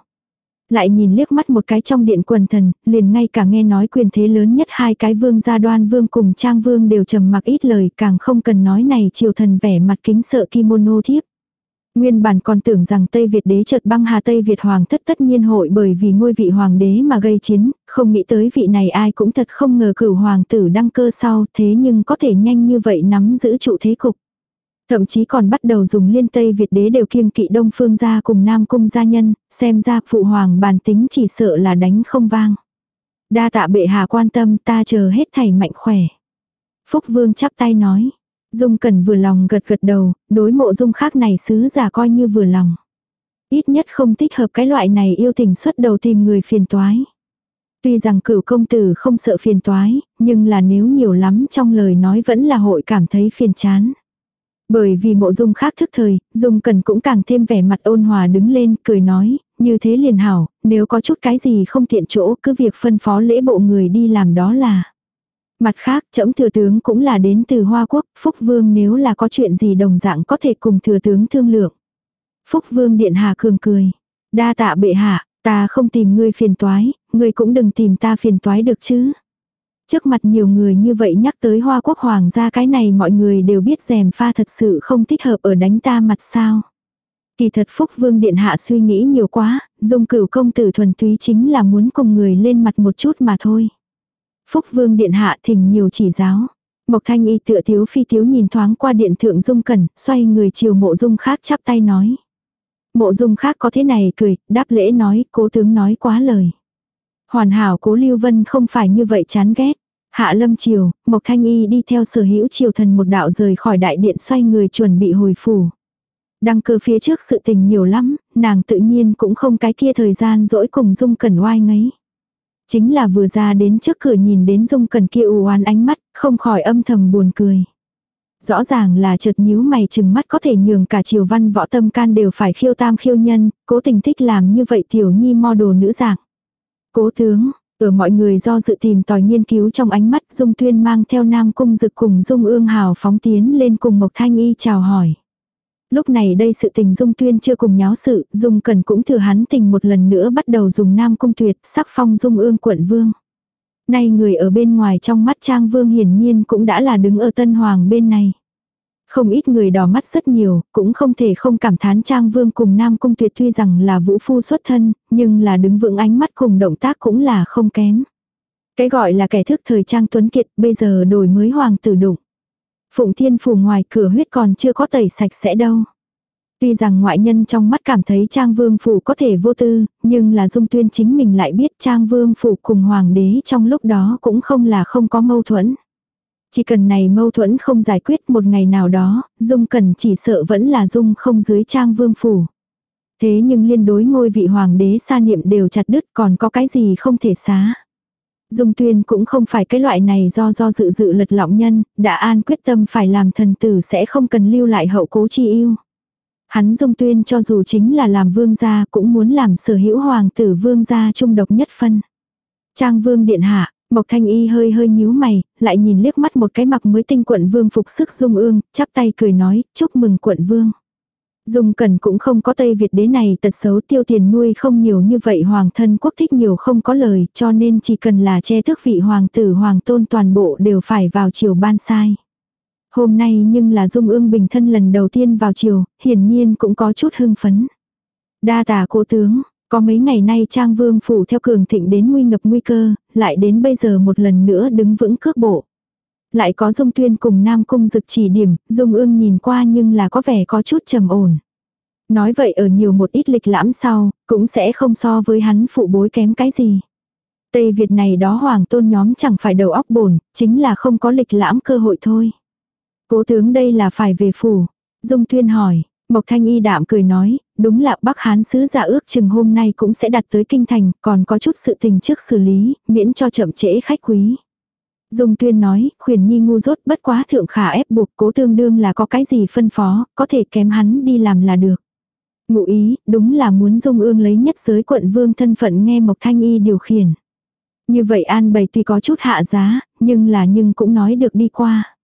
Lại nhìn liếc mắt một cái trong điện quần thần, liền ngay cả nghe nói quyền thế lớn nhất hai cái vương gia đoan vương cùng trang vương đều trầm mặc ít lời càng không cần nói này triều thần vẻ mặt kính sợ kimono thiếp. Nguyên bản còn tưởng rằng Tây Việt đế chợt băng hà Tây Việt hoàng thất tất nhiên hội bởi vì ngôi vị hoàng đế mà gây chiến, không nghĩ tới vị này ai cũng thật không ngờ cửu hoàng tử đăng cơ sau thế nhưng có thể nhanh như vậy nắm giữ trụ thế cục. Thậm chí còn bắt đầu dùng liên Tây Việt đế đều kiêng kỵ Đông Phương gia cùng Nam Cung gia nhân, xem ra phụ hoàng bản tính chỉ sợ là đánh không vang. Đa tạ bệ hạ quan tâm ta chờ hết thảy mạnh khỏe. Phúc Vương chắp tay nói. Dung Cẩn vừa lòng gật gật đầu, đối mộ dung khác này sứ giả coi như vừa lòng. Ít nhất không thích hợp cái loại này yêu tình xuất đầu tìm người phiền toái. Tuy rằng cửu công tử không sợ phiền toái, nhưng là nếu nhiều lắm trong lời nói vẫn là hội cảm thấy phiền chán. Bởi vì mộ dung khác thức thời, dung cần cũng càng thêm vẻ mặt ôn hòa đứng lên, cười nói, như thế liền hảo, nếu có chút cái gì không tiện chỗ cứ việc phân phó lễ bộ người đi làm đó là. Mặt khác, trẫm thừa tướng cũng là đến từ Hoa Quốc, Phúc Vương nếu là có chuyện gì đồng dạng có thể cùng thừa tướng thương lượng. Phúc Vương Điện Hà cường cười. Đa tạ bệ hạ, ta không tìm ngươi phiền toái, ngươi cũng đừng tìm ta phiền toái được chứ. Trước mặt nhiều người như vậy nhắc tới Hoa Quốc Hoàng gia cái này mọi người đều biết rèm pha thật sự không thích hợp ở đánh ta mặt sao. Kỳ thật Phúc Vương Điện Hạ suy nghĩ nhiều quá, dung cửu công tử thuần túy chính là muốn cùng người lên mặt một chút mà thôi. Phúc Vương Điện Hạ thỉnh nhiều chỉ giáo. Mộc Thanh Y tựa thiếu phi thiếu nhìn thoáng qua điện thượng dung cẩn, xoay người chiều mộ dung khác chắp tay nói. Mộ dung khác có thế này cười, đáp lễ nói, cố tướng nói quá lời. Hoàn hảo cố Lưu Vân không phải như vậy chán ghét. Hạ lâm chiều, Mộc Thanh Y đi theo sở hữu triều thần một đạo rời khỏi đại điện xoay người chuẩn bị hồi phủ. Đăng cơ phía trước sự tình nhiều lắm, nàng tự nhiên cũng không cái kia thời gian dỗi cùng dung cẩn oai ngấy. Chính là vừa ra đến trước cửa nhìn đến dung cần kia u oán ánh mắt, không khỏi âm thầm buồn cười. Rõ ràng là chợt nhíu mày chừng mắt có thể nhường cả triều văn võ tâm can đều phải khiêu tam khiêu nhân, cố tình thích làm như vậy tiểu nhi mo đồ nữ dạng. Cố tướng, ở mọi người do dự tìm tòi nghiên cứu trong ánh mắt Dung Tuyên mang theo Nam Cung Dực cùng Dung Ương Hào phóng tiến lên cùng Mộc Thanh Y chào hỏi. Lúc này đây sự tình Dung Tuyên chưa cùng nháo sự, Dung Cần cũng thừa hắn tình một lần nữa bắt đầu dùng Nam Cung Tuyệt sắc phong Dung Ương quận vương. Nay người ở bên ngoài trong mắt Trang Vương hiển nhiên cũng đã là đứng ở Tân Hoàng bên này. Không ít người đỏ mắt rất nhiều, cũng không thể không cảm thán Trang Vương cùng Nam Cung Tuyệt tuy rằng là vũ phu xuất thân, nhưng là đứng vững ánh mắt cùng động tác cũng là không kém. Cái gọi là kẻ thức thời Trang Tuấn Kiệt bây giờ đổi mới hoàng tử đụng. Phụng Thiên Phủ ngoài cửa huyết còn chưa có tẩy sạch sẽ đâu. Tuy rằng ngoại nhân trong mắt cảm thấy Trang Vương Phủ có thể vô tư, nhưng là Dung Tuyên chính mình lại biết Trang Vương Phủ cùng Hoàng đế trong lúc đó cũng không là không có mâu thuẫn. Chỉ cần này mâu thuẫn không giải quyết một ngày nào đó, Dung Cần chỉ sợ vẫn là Dung không dưới Trang Vương Phủ. Thế nhưng liên đối ngôi vị Hoàng đế xa niệm đều chặt đứt còn có cái gì không thể xá. Dung Tuyên cũng không phải cái loại này do do dự dự lật lọng nhân, đã an quyết tâm phải làm thần tử sẽ không cần lưu lại hậu cố chi yêu. Hắn Dung Tuyên cho dù chính là làm vương gia cũng muốn làm sở hữu hoàng tử vương gia trung độc nhất phân. Trang vương điện hạ, Mộc Thanh Y hơi hơi nhíu mày, lại nhìn liếc mắt một cái mặc mới tinh quận vương phục sức Dung ương, chắp tay cười nói, chúc mừng quận vương. Dung Cẩn cũng không có Tây Việt đế này tật xấu tiêu tiền nuôi không nhiều như vậy hoàng thân quốc thích nhiều không có lời cho nên chỉ cần là che thức vị hoàng tử hoàng tôn toàn bộ đều phải vào chiều ban sai. Hôm nay nhưng là Dung ương bình thân lần đầu tiên vào chiều, hiển nhiên cũng có chút hưng phấn. Đa tả cô tướng, có mấy ngày nay Trang Vương phủ theo cường thịnh đến nguy ngập nguy cơ, lại đến bây giờ một lần nữa đứng vững cước bộ. Lại có Dung Tuyên cùng Nam Cung Dực chỉ điểm, Dung ương nhìn qua nhưng là có vẻ có chút trầm ổn. Nói vậy ở nhiều một ít lịch lãm sau, cũng sẽ không so với hắn phụ bối kém cái gì. Tây Việt này đó hoàng tôn nhóm chẳng phải đầu óc bổn, chính là không có lịch lãm cơ hội thôi. Cố tướng đây là phải về phủ. Dung Tuyên hỏi, Mộc Thanh Y đạm cười nói, đúng là Bắc Hán sứ giả ước chừng hôm nay cũng sẽ đặt tới kinh thành, còn có chút sự tình trước xử lý, miễn cho chậm trễ khách quý. Dung Tuyên nói, khuyển nhi ngu dốt bất quá thượng khả ép buộc cố tương đương là có cái gì phân phó, có thể kém hắn đi làm là được. Ngụ ý, đúng là muốn Dung ương lấy nhất giới quận vương thân phận nghe Mộc Thanh Y điều khiển. Như vậy an bày tuy có chút hạ giá, nhưng là nhưng cũng nói được đi qua.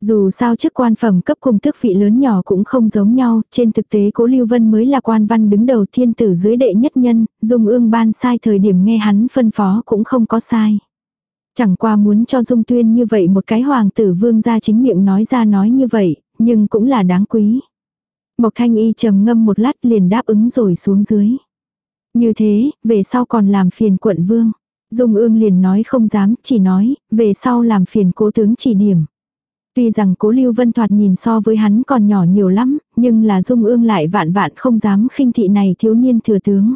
Dù sao chức quan phẩm cấp cùng tước vị lớn nhỏ cũng không giống nhau, trên thực tế cố Lưu Vân mới là quan văn đứng đầu thiên tử dưới đệ nhất nhân, Dung ương ban sai thời điểm nghe hắn phân phó cũng không có sai. Chẳng qua muốn cho Dung Tuyên như vậy một cái hoàng tử vương ra chính miệng nói ra nói như vậy, nhưng cũng là đáng quý. Mộc Thanh Y trầm ngâm một lát liền đáp ứng rồi xuống dưới. Như thế, về sau còn làm phiền quận vương. Dung ương liền nói không dám, chỉ nói, về sau làm phiền cố tướng chỉ điểm. Tuy rằng cố Lưu Vân thoạt nhìn so với hắn còn nhỏ nhiều lắm, nhưng là Dung ương lại vạn vạn không dám khinh thị này thiếu niên thừa tướng.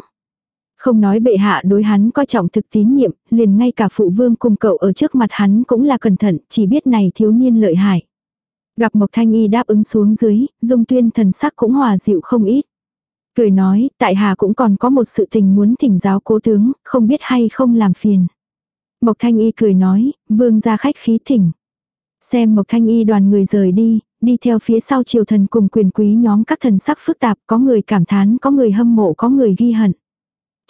Không nói bệ hạ đối hắn coi trọng thực tín nhiệm, liền ngay cả phụ vương cùng cậu ở trước mặt hắn cũng là cẩn thận, chỉ biết này thiếu niên lợi hại. Gặp Mộc Thanh Y đáp ứng xuống dưới, Dung Tuyên thần sắc cũng hòa dịu không ít. Cười nói, tại hà cũng còn có một sự tình muốn thỉnh giáo cố tướng, không biết hay không làm phiền. Mộc Thanh Y cười nói, vương ra khách khí thỉnh. Xem Mộc Thanh Y đoàn người rời đi, đi theo phía sau triều thần cùng quyền quý nhóm các thần sắc phức tạp, có người cảm thán, có người hâm mộ, có người ghi hận.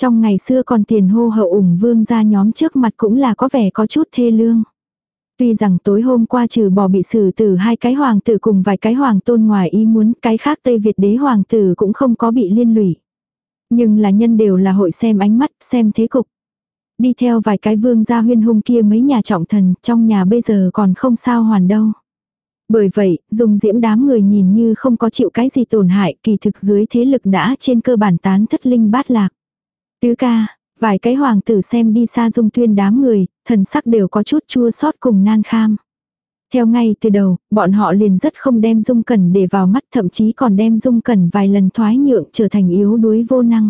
Trong ngày xưa còn tiền hô hậu ủng vương ra nhóm trước mặt cũng là có vẻ có chút thê lương. Tuy rằng tối hôm qua trừ bỏ bị xử tử hai cái hoàng tử cùng vài cái hoàng tôn ngoài ý muốn, cái khác Tây Việt đế hoàng tử cũng không có bị liên lụy. Nhưng là nhân đều là hội xem ánh mắt, xem thế cục. Đi theo vài cái vương gia huyên hung kia mấy nhà trọng thần, trong nhà bây giờ còn không sao hoàn đâu. Bởi vậy, dùng diễm đám người nhìn như không có chịu cái gì tổn hại, kỳ thực dưới thế lực đã trên cơ bản tán thất linh bát lạc. Tứ ca, vài cái hoàng tử xem đi xa dung tuyên đám người, thần sắc đều có chút chua xót cùng nan kham. Theo ngay từ đầu, bọn họ liền rất không đem dung cẩn để vào mắt thậm chí còn đem dung cẩn vài lần thoái nhượng trở thành yếu đuối vô năng.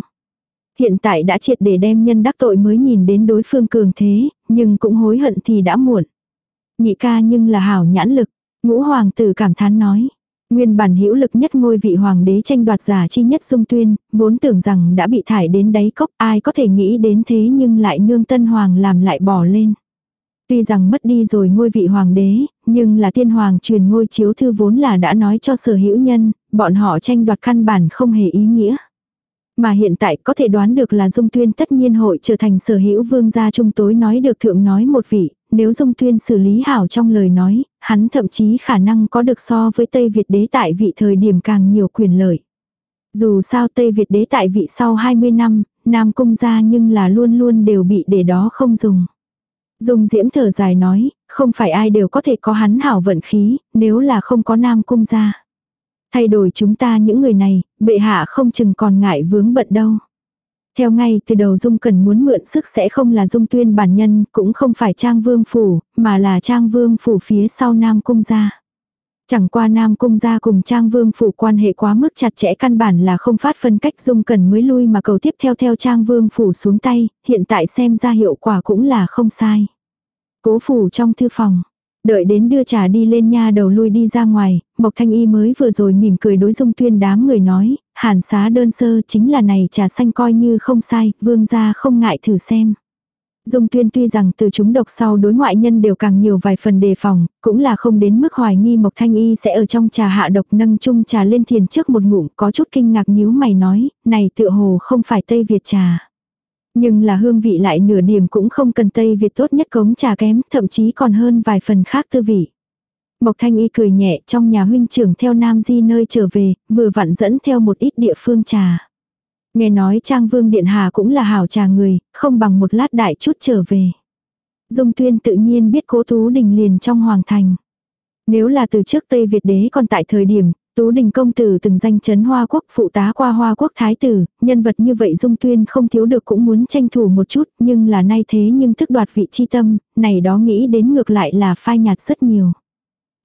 Hiện tại đã triệt để đem nhân đắc tội mới nhìn đến đối phương cường thế, nhưng cũng hối hận thì đã muộn. Nhị ca nhưng là hảo nhãn lực, ngũ hoàng tử cảm thán nói. Nguyên bản hữu lực nhất ngôi vị hoàng đế tranh đoạt giả chi nhất dung tuyên, vốn tưởng rằng đã bị thải đến đáy cốc ai có thể nghĩ đến thế nhưng lại nương tân hoàng làm lại bỏ lên. Tuy rằng mất đi rồi ngôi vị hoàng đế, nhưng là tiên hoàng truyền ngôi chiếu thư vốn là đã nói cho sở hữu nhân, bọn họ tranh đoạt căn bản không hề ý nghĩa. Mà hiện tại có thể đoán được là Dung Tuyên tất nhiên hội trở thành sở hữu vương gia trung tối nói được thượng nói một vị, nếu Dung Tuyên xử lý hảo trong lời nói, hắn thậm chí khả năng có được so với Tây Việt đế tại vị thời điểm càng nhiều quyền lợi. Dù sao Tây Việt đế tại vị sau 20 năm, Nam Cung gia nhưng là luôn luôn đều bị để đó không dùng. Dung Diễm thở dài nói, không phải ai đều có thể có hắn hảo vận khí, nếu là không có Nam Cung gia. Thay đổi chúng ta những người này, bệ hạ không chừng còn ngại vướng bận đâu. Theo ngay từ đầu Dung Cần muốn mượn sức sẽ không là Dung Tuyên bản nhân, cũng không phải Trang Vương Phủ, mà là Trang Vương Phủ phía sau Nam Cung gia. Chẳng qua Nam Cung gia cùng Trang Vương Phủ quan hệ quá mức chặt chẽ căn bản là không phát phân cách Dung Cần mới lui mà cầu tiếp theo theo Trang Vương Phủ xuống tay, hiện tại xem ra hiệu quả cũng là không sai. Cố Phủ trong thư phòng, Đợi đến đưa trà đi lên nha đầu lui đi ra ngoài, Mộc Thanh Y mới vừa rồi mỉm cười đối dung tuyên đám người nói, hàn xá đơn sơ chính là này trà xanh coi như không sai, vương gia không ngại thử xem. Dung tuyên tuy rằng từ chúng độc sau đối ngoại nhân đều càng nhiều vài phần đề phòng, cũng là không đến mức hoài nghi Mộc Thanh Y sẽ ở trong trà hạ độc nâng chung trà lên thiền trước một ngụm có chút kinh ngạc nhíu mày nói, này tựa hồ không phải Tây Việt trà. Nhưng là hương vị lại nửa điểm cũng không cần Tây Việt tốt nhất cống trà kém, thậm chí còn hơn vài phần khác tư vị. Mộc Thanh Y cười nhẹ trong nhà huynh trưởng theo Nam Di nơi trở về, vừa vặn dẫn theo một ít địa phương trà. Nghe nói Trang Vương Điện Hà cũng là hảo trà người, không bằng một lát đại chút trở về. Dung Tuyên tự nhiên biết cố Tú Đình liền trong hoàng thành. Nếu là từ trước Tây Việt đế còn tại thời điểm, Tú đình công tử từng danh chấn hoa quốc phụ tá qua hoa quốc thái tử, nhân vật như vậy dung tuyên không thiếu được cũng muốn tranh thủ một chút, nhưng là nay thế nhưng thức đoạt vị chi tâm, này đó nghĩ đến ngược lại là phai nhạt rất nhiều.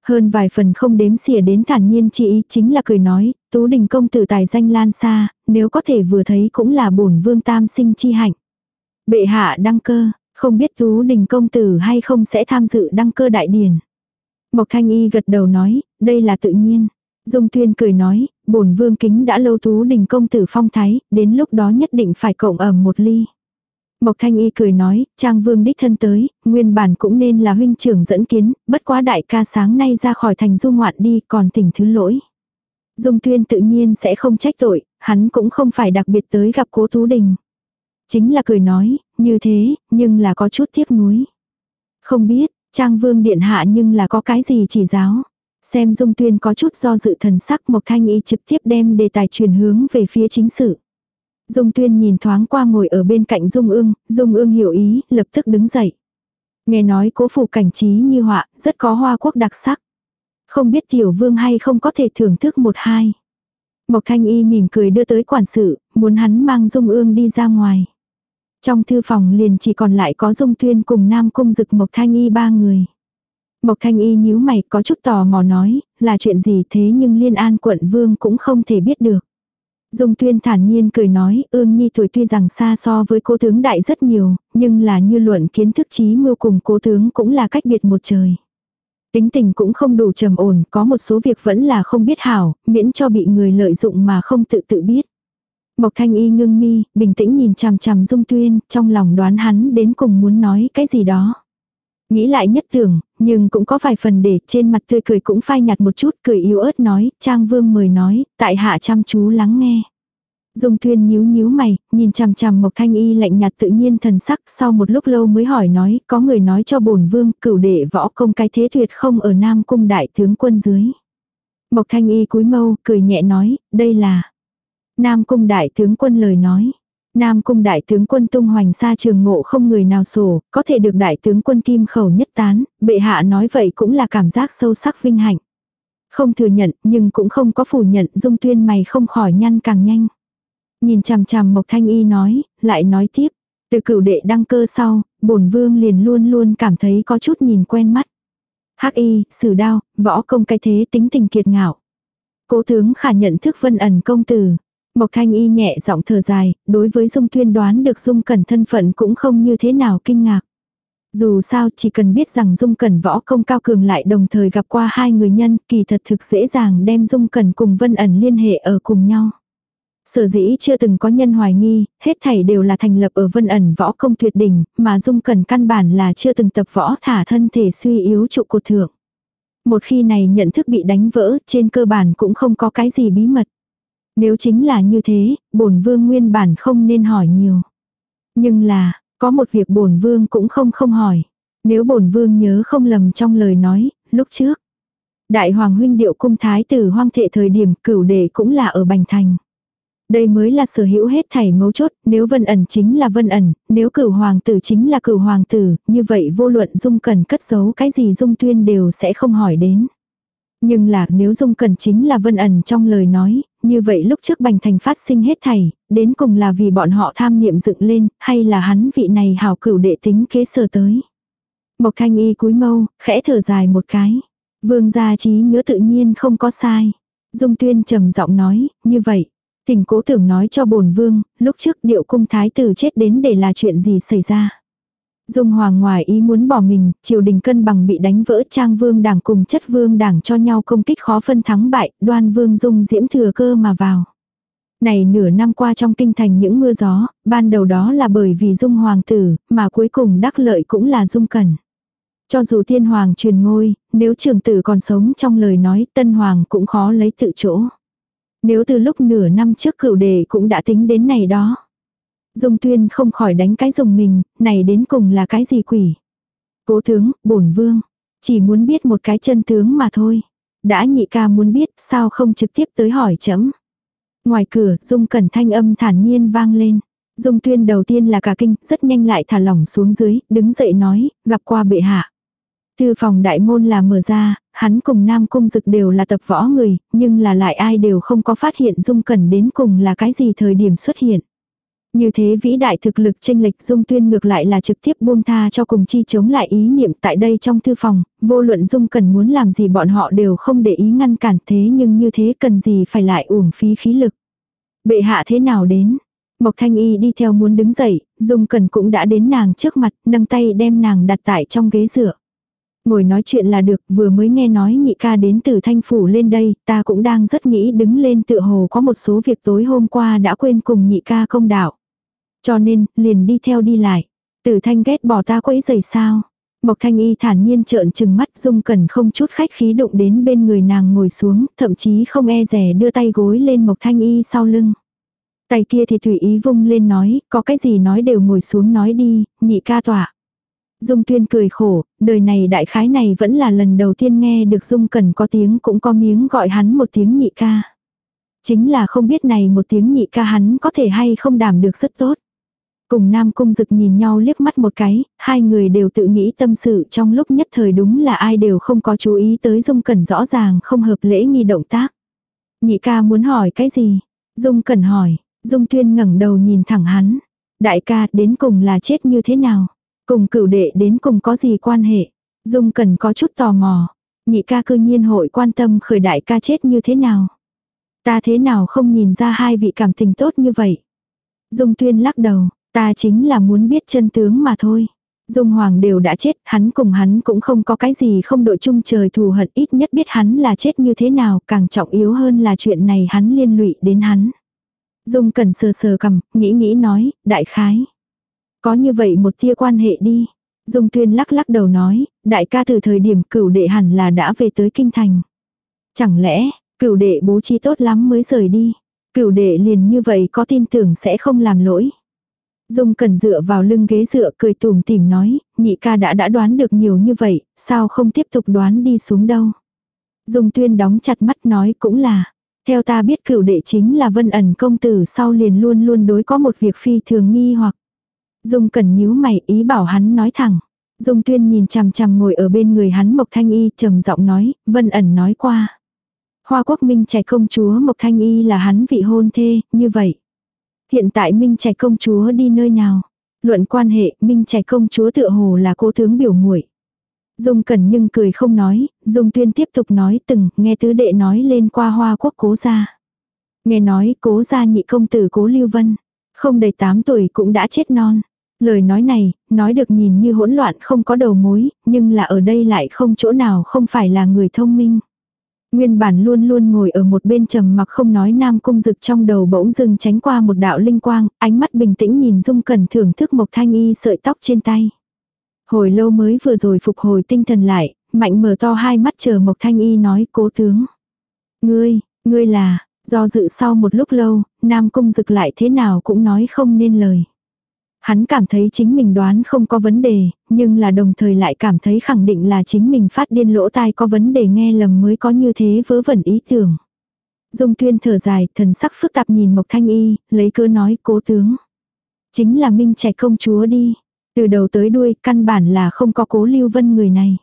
Hơn vài phần không đếm xỉa đến thản nhiên chỉ ý chính là cười nói, tú đình công tử tài danh lan xa, nếu có thể vừa thấy cũng là bổn vương tam sinh chi hạnh. Bệ hạ đăng cơ, không biết tú đình công tử hay không sẽ tham dự đăng cơ đại điển. Mộc thanh y gật đầu nói, đây là tự nhiên. Dung Tuyên cười nói, bổn vương kính đã lâu tú đình công tử phong thái, đến lúc đó nhất định phải cộng ẩm một ly. Mộc Thanh Y cười nói, Trang Vương đích thân tới, nguyên bản cũng nên là huynh trưởng dẫn kiến, bất quá đại ca sáng nay ra khỏi thành du ngoạn đi, còn tỉnh thứ lỗi. Dung Tuyên tự nhiên sẽ không trách tội, hắn cũng không phải đặc biệt tới gặp cố Tú Đình. Chính là cười nói, như thế, nhưng là có chút tiếc nuối. Không biết, Trang Vương điện hạ nhưng là có cái gì chỉ giáo. Xem Dung Tuyên có chút do dự thần sắc Mộc Thanh Y trực tiếp đem đề tài truyền hướng về phía chính sự. Dung Tuyên nhìn thoáng qua ngồi ở bên cạnh Dung Ương, Dung Ương hiểu ý, lập tức đứng dậy. Nghe nói cố phủ cảnh trí như họa, rất có hoa quốc đặc sắc. Không biết tiểu vương hay không có thể thưởng thức một hai. Mộc Thanh Y mỉm cười đưa tới quản sự, muốn hắn mang Dung Ương đi ra ngoài. Trong thư phòng liền chỉ còn lại có Dung Tuyên cùng Nam Cung Dực Mộc Thanh Y ba người. Mộc Thanh Y nhíu mày có chút tò mò nói, là chuyện gì thế nhưng Liên An quận vương cũng không thể biết được. Dung Tuyên thản nhiên cười nói, ương nhi tuổi tuy rằng xa so với cố tướng đại rất nhiều, nhưng là như luận kiến thức trí mưu cùng cố tướng cũng là cách biệt một trời. Tính tình cũng không đủ trầm ổn, có một số việc vẫn là không biết hảo, miễn cho bị người lợi dụng mà không tự tự biết. Mộc Thanh Y ngưng mi, bình tĩnh nhìn chằm chằm Dung Tuyên, trong lòng đoán hắn đến cùng muốn nói cái gì đó. Nghĩ lại nhất tưởng, nhưng cũng có vài phần để trên mặt tươi cười cũng phai nhạt một chút, cười yếu ớt nói, Trang Vương mời nói, tại hạ chăm chú lắng nghe. Dung thuyền nhíu nhíu mày, nhìn chằm chằm Mộc Thanh Y lạnh nhạt tự nhiên thần sắc, sau một lúc lâu mới hỏi nói, có người nói cho bổn vương, cửu đệ võ công cái thế tuyệt không ở Nam cung đại tướng quân dưới. Mộc Thanh Y cúi mâu, cười nhẹ nói, đây là Nam cung đại tướng quân lời nói. Nam cung đại tướng quân tung hoành xa trường ngộ không người nào sổ, có thể được đại tướng quân kim khẩu nhất tán, bệ hạ nói vậy cũng là cảm giác sâu sắc vinh hạnh. Không thừa nhận, nhưng cũng không có phủ nhận, dung tuyên mày không khỏi nhăn càng nhanh. Nhìn chằm chằm Mộc Thanh Y nói, lại nói tiếp, từ cửu đệ đăng cơ sau, bổn vương liền luôn luôn cảm thấy có chút nhìn quen mắt. Hắc y, sử đao, võ công cái thế tính tình kiệt ngạo. Cố tướng khả nhận thức vân ẩn công tử, Mộc Thanh Y nhẹ giọng thở dài, đối với Dung Tuyên đoán được Dung Cẩn thân phận cũng không như thế nào kinh ngạc. Dù sao chỉ cần biết rằng Dung Cẩn võ công cao cường lại đồng thời gặp qua hai người nhân kỳ thật thực dễ dàng đem Dung Cẩn cùng Vân ẩn liên hệ ở cùng nhau. Sở dĩ chưa từng có nhân hoài nghi, hết thảy đều là thành lập ở Vân ẩn võ công tuyệt đỉnh, mà Dung Cẩn căn bản là chưa từng tập võ thả thân thể suy yếu trụ cột thượng. Một khi này nhận thức bị đánh vỡ, trên cơ bản cũng không có cái gì bí mật. Nếu chính là như thế, bổn vương nguyên bản không nên hỏi nhiều. Nhưng là, có một việc bổn vương cũng không không hỏi. Nếu bổn vương nhớ không lầm trong lời nói, lúc trước. Đại hoàng huynh điệu cung thái tử hoang thệ thời điểm cửu đệ cũng là ở Bành Thành. Đây mới là sở hữu hết thảy mấu chốt, nếu vân ẩn chính là vân ẩn, nếu cửu hoàng tử chính là cửu hoàng tử, như vậy vô luận dung cần cất giấu cái gì dung tuyên đều sẽ không hỏi đến. Nhưng là nếu dung cần chính là vân ẩn trong lời nói, như vậy lúc trước Bành Thành phát sinh hết thảy, đến cùng là vì bọn họ tham niệm dựng lên, hay là hắn vị này hào cửu đệ tính kế sở tới. Mộc Thanh Y cúi mâu, khẽ thở dài một cái. Vương gia trí nhớ tự nhiên không có sai. Dung Tuyên trầm giọng nói, như vậy. Tình cố tưởng nói cho bổn vương, lúc trước điệu cung thái tử chết đến để là chuyện gì xảy ra. Dung Hoàng ngoài ý muốn bỏ mình, triều đình cân bằng bị đánh vỡ trang vương đảng cùng chất vương đảng cho nhau công kích khó phân thắng bại, đoan vương Dung diễm thừa cơ mà vào. Này nửa năm qua trong kinh thành những mưa gió, ban đầu đó là bởi vì Dung Hoàng tử, mà cuối cùng đắc lợi cũng là Dung Cẩn. Cho dù thiên hoàng truyền ngôi, nếu trường tử còn sống trong lời nói tân hoàng cũng khó lấy tự chỗ. Nếu từ lúc nửa năm trước cửu đề cũng đã tính đến này đó. Dung tuyên không khỏi đánh cái dùng mình, này đến cùng là cái gì quỷ. Cố tướng, bổn vương, chỉ muốn biết một cái chân tướng mà thôi. Đã nhị ca muốn biết sao không trực tiếp tới hỏi chấm. Ngoài cửa, Dung cẩn thanh âm thản nhiên vang lên. Dung tuyên đầu tiên là cả kinh, rất nhanh lại thả lỏng xuống dưới, đứng dậy nói, gặp qua bệ hạ. Thư phòng đại môn là mở ra, hắn cùng Nam Cung Dực đều là tập võ người, nhưng là lại ai đều không có phát hiện Dung Cẩn đến cùng là cái gì thời điểm xuất hiện. Như thế vĩ đại thực lực tranh lệch dung tuyên ngược lại là trực tiếp buông tha cho cùng chi chống lại ý niệm tại đây trong thư phòng, vô luận dung cần muốn làm gì bọn họ đều không để ý ngăn cản thế nhưng như thế cần gì phải lại uổng phí khí lực. Bệ hạ thế nào đến? Mộc Thanh Y đi theo muốn đứng dậy, Dung Cần cũng đã đến nàng trước mặt, nâng tay đem nàng đặt tại trong ghế dựa. Ngồi nói chuyện là được, vừa mới nghe nói nhị ca đến từ thanh phủ lên đây, ta cũng đang rất nghĩ đứng lên tự hồ có một số việc tối hôm qua đã quên cùng nhị ca công đạo. Cho nên, liền đi theo đi lại. Tử thanh ghét bỏ ta quấy giày sao. Mộc thanh y thản nhiên trợn trừng mắt dung cần không chút khách khí đụng đến bên người nàng ngồi xuống, thậm chí không e rẻ đưa tay gối lên mộc thanh y sau lưng. Tay kia thì tùy ý vung lên nói, có cái gì nói đều ngồi xuống nói đi, nhị ca tỏa. Dung Tuyên cười khổ, đời này đại khái này vẫn là lần đầu tiên nghe được Dung cần có tiếng cũng có miếng gọi hắn một tiếng nhị ca. Chính là không biết này một tiếng nhị ca hắn có thể hay không đảm được rất tốt. Cùng Nam Cung Dực nhìn nhau liếc mắt một cái, hai người đều tự nghĩ tâm sự trong lúc nhất thời đúng là ai đều không có chú ý tới Dung Cẩn rõ ràng không hợp lễ nghi động tác. Nhị ca muốn hỏi cái gì? Dung Cẩn hỏi, Dung Tuyên ngẩng đầu nhìn thẳng hắn. Đại ca đến cùng là chết như thế nào? Cùng cửu đệ đến cùng có gì quan hệ? Dung Cẩn có chút tò mò. Nhị ca cư nhiên hội quan tâm khởi đại ca chết như thế nào? Ta thế nào không nhìn ra hai vị cảm tình tốt như vậy? Dung Tuyên lắc đầu, ta chính là muốn biết chân tướng mà thôi. Dung Hoàng đều đã chết, hắn cùng hắn cũng không có cái gì không đội chung trời thù hận ít nhất biết hắn là chết như thế nào, càng trọng yếu hơn là chuyện này hắn liên lụy đến hắn. Dung Cẩn sờ sờ cầm, nghĩ nghĩ nói, đại khái. Có như vậy một tia quan hệ đi. Dung Tuyên lắc lắc đầu nói, đại ca từ thời điểm cửu đệ hẳn là đã về tới kinh thành. Chẳng lẽ, cửu đệ bố trí tốt lắm mới rời đi. Cửu đệ liền như vậy có tin tưởng sẽ không làm lỗi. Dung Cẩn dựa vào lưng ghế dựa cười tùm tỉm nói, nhị ca đã đã đoán được nhiều như vậy, sao không tiếp tục đoán đi xuống đâu. Dung Tuyên đóng chặt mắt nói cũng là, theo ta biết cửu đệ chính là vân ẩn công tử sau liền luôn luôn đối có một việc phi thường nghi hoặc. Dung cẩn nhíu mày ý bảo hắn nói thẳng. Dung tuyên nhìn chằm chằm ngồi ở bên người hắn Mộc Thanh Y trầm giọng nói, vân ẩn nói qua. Hoa quốc minh trẻ công chúa Mộc Thanh Y là hắn vị hôn thê, như vậy. Hiện tại minh trẻ công chúa đi nơi nào? Luận quan hệ, minh trẻ công chúa tựa hồ là cô tướng biểu muội Dung Cẩn nhưng cười không nói, Dung Tuyên tiếp tục nói từng, nghe tứ đệ nói lên qua hoa quốc cố gia. Nghe nói cố gia nhị công tử cố Lưu Vân, không đầy 8 tuổi cũng đã chết non. Lời nói này, nói được nhìn như hỗn loạn không có đầu mối, nhưng là ở đây lại không chỗ nào không phải là người thông minh. Nguyên bản luôn luôn ngồi ở một bên trầm mặc không nói nam cung dực trong đầu bỗng dưng tránh qua một đạo linh quang, ánh mắt bình tĩnh nhìn dung cẩn thưởng thức mộc thanh y sợi tóc trên tay. Hồi lâu mới vừa rồi phục hồi tinh thần lại, mạnh mở to hai mắt chờ Mộc Thanh Y nói cố tướng. Ngươi, ngươi là, do dự sau một lúc lâu, Nam Cung dực lại thế nào cũng nói không nên lời. Hắn cảm thấy chính mình đoán không có vấn đề, nhưng là đồng thời lại cảm thấy khẳng định là chính mình phát điên lỗ tai có vấn đề nghe lầm mới có như thế vớ vẩn ý tưởng. Dung tuyên thở dài, thần sắc phức tạp nhìn Mộc Thanh Y, lấy cơ nói cố tướng. Chính là Minh trẻ công chúa đi. Từ đầu tới đuôi, căn bản là không có cố lưu vân người này.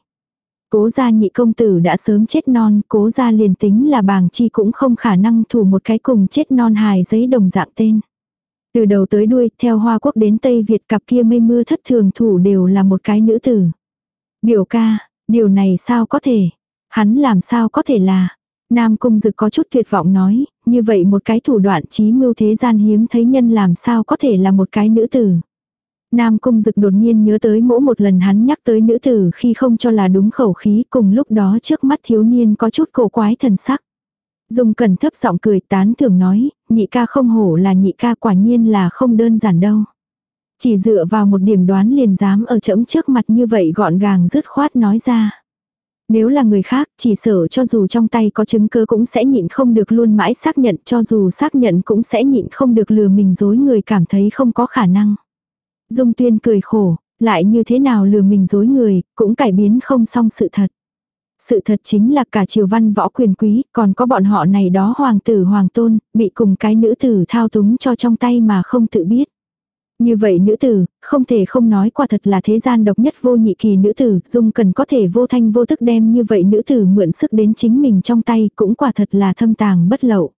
Cố gia nhị công tử đã sớm chết non, cố gia liền tính là bàng chi cũng không khả năng thủ một cái cùng chết non hài giấy đồng dạng tên. Từ đầu tới đuôi, theo Hoa Quốc đến Tây Việt cặp kia mây mưa thất thường thủ đều là một cái nữ tử. Biểu ca, điều này sao có thể? Hắn làm sao có thể là? Nam Cung Dực có chút tuyệt vọng nói, như vậy một cái thủ đoạn trí mưu thế gian hiếm thấy nhân làm sao có thể là một cái nữ tử. Nam Cung Dực đột nhiên nhớ tới mỗi một lần hắn nhắc tới nữ tử khi không cho là đúng khẩu khí cùng lúc đó trước mắt thiếu niên có chút cổ quái thần sắc. Dung cẩn thấp giọng cười tán thưởng nói, nhị ca không hổ là nhị ca quả nhiên là không đơn giản đâu. Chỉ dựa vào một điểm đoán liền dám ở chẫm trước mặt như vậy gọn gàng dứt khoát nói ra. Nếu là người khác, chỉ sợ cho dù trong tay có chứng cứ cũng sẽ nhịn không được luôn mãi xác nhận cho dù xác nhận cũng sẽ nhịn không được lừa mình dối người cảm thấy không có khả năng. Dung tuyên cười khổ, lại như thế nào lừa mình dối người, cũng cải biến không xong sự thật. Sự thật chính là cả triều văn võ quyền quý, còn có bọn họ này đó hoàng tử hoàng tôn, bị cùng cái nữ tử thao túng cho trong tay mà không tự biết. Như vậy nữ tử, không thể không nói quả thật là thế gian độc nhất vô nhị kỳ nữ tử, dung cần có thể vô thanh vô tức đem như vậy nữ tử mượn sức đến chính mình trong tay, cũng quả thật là thâm tàng bất lậu.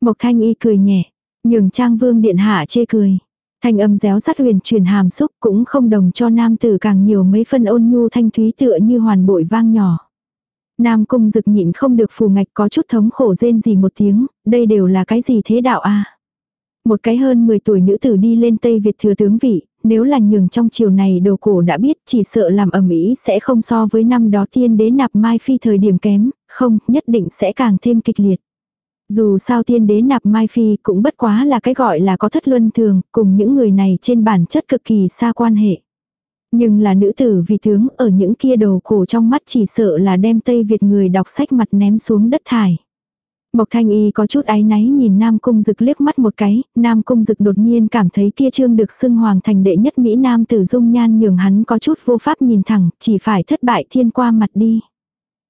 Mộc thanh y cười nhẹ, nhường trang vương điện hạ chê cười. Thanh âm réo rắt huyền truyền hàm xúc cũng không đồng cho nam tử càng nhiều mấy phân ôn nhu thanh thúy tựa như hoàn bội vang nhỏ. Nam cung rực nhịn không được phù ngạch có chút thống khổ rên gì một tiếng, đây đều là cái gì thế đạo a Một cái hơn 10 tuổi nữ tử đi lên Tây Việt thừa tướng vị, nếu là nhường trong chiều này đồ cổ đã biết chỉ sợ làm ẩm ý sẽ không so với năm đó tiên đế nạp mai phi thời điểm kém, không, nhất định sẽ càng thêm kịch liệt. Dù sao tiên đế nạp mai phi cũng bất quá là cái gọi là có thất luân thường, cùng những người này trên bản chất cực kỳ xa quan hệ. Nhưng là nữ tử vì tướng ở những kia đồ cổ trong mắt chỉ sợ là đem Tây Việt người đọc sách mặt ném xuống đất thải. Mộc Thanh Y có chút áy náy nhìn Nam Cung Dực liếc mắt một cái, Nam Cung Dực đột nhiên cảm thấy kia trương được xưng hoàng thành đệ nhất Mỹ Nam tử dung nhan nhường hắn có chút vô pháp nhìn thẳng, chỉ phải thất bại thiên qua mặt đi.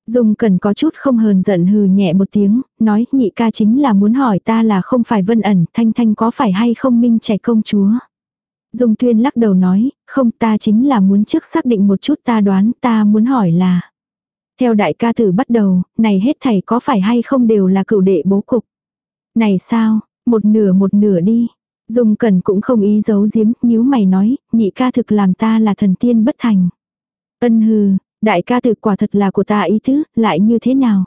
Dung cần có chút không hờn giận hừ nhẹ một tiếng, nói nhị ca chính là muốn hỏi ta là không phải vân ẩn, thanh thanh có phải hay không minh trẻ công chúa. Dung tuyên lắc đầu nói, không ta chính là muốn trước xác định một chút ta đoán ta muốn hỏi là. Theo đại ca tử bắt đầu, này hết thảy có phải hay không đều là cựu đệ bố cục. Này sao, một nửa một nửa đi. Dung cần cũng không ý giấu giếm, nhíu mày nói, nhị ca thực làm ta là thần tiên bất thành. Ân hừ, đại ca tử quả thật là của ta ý tứ, lại như thế nào?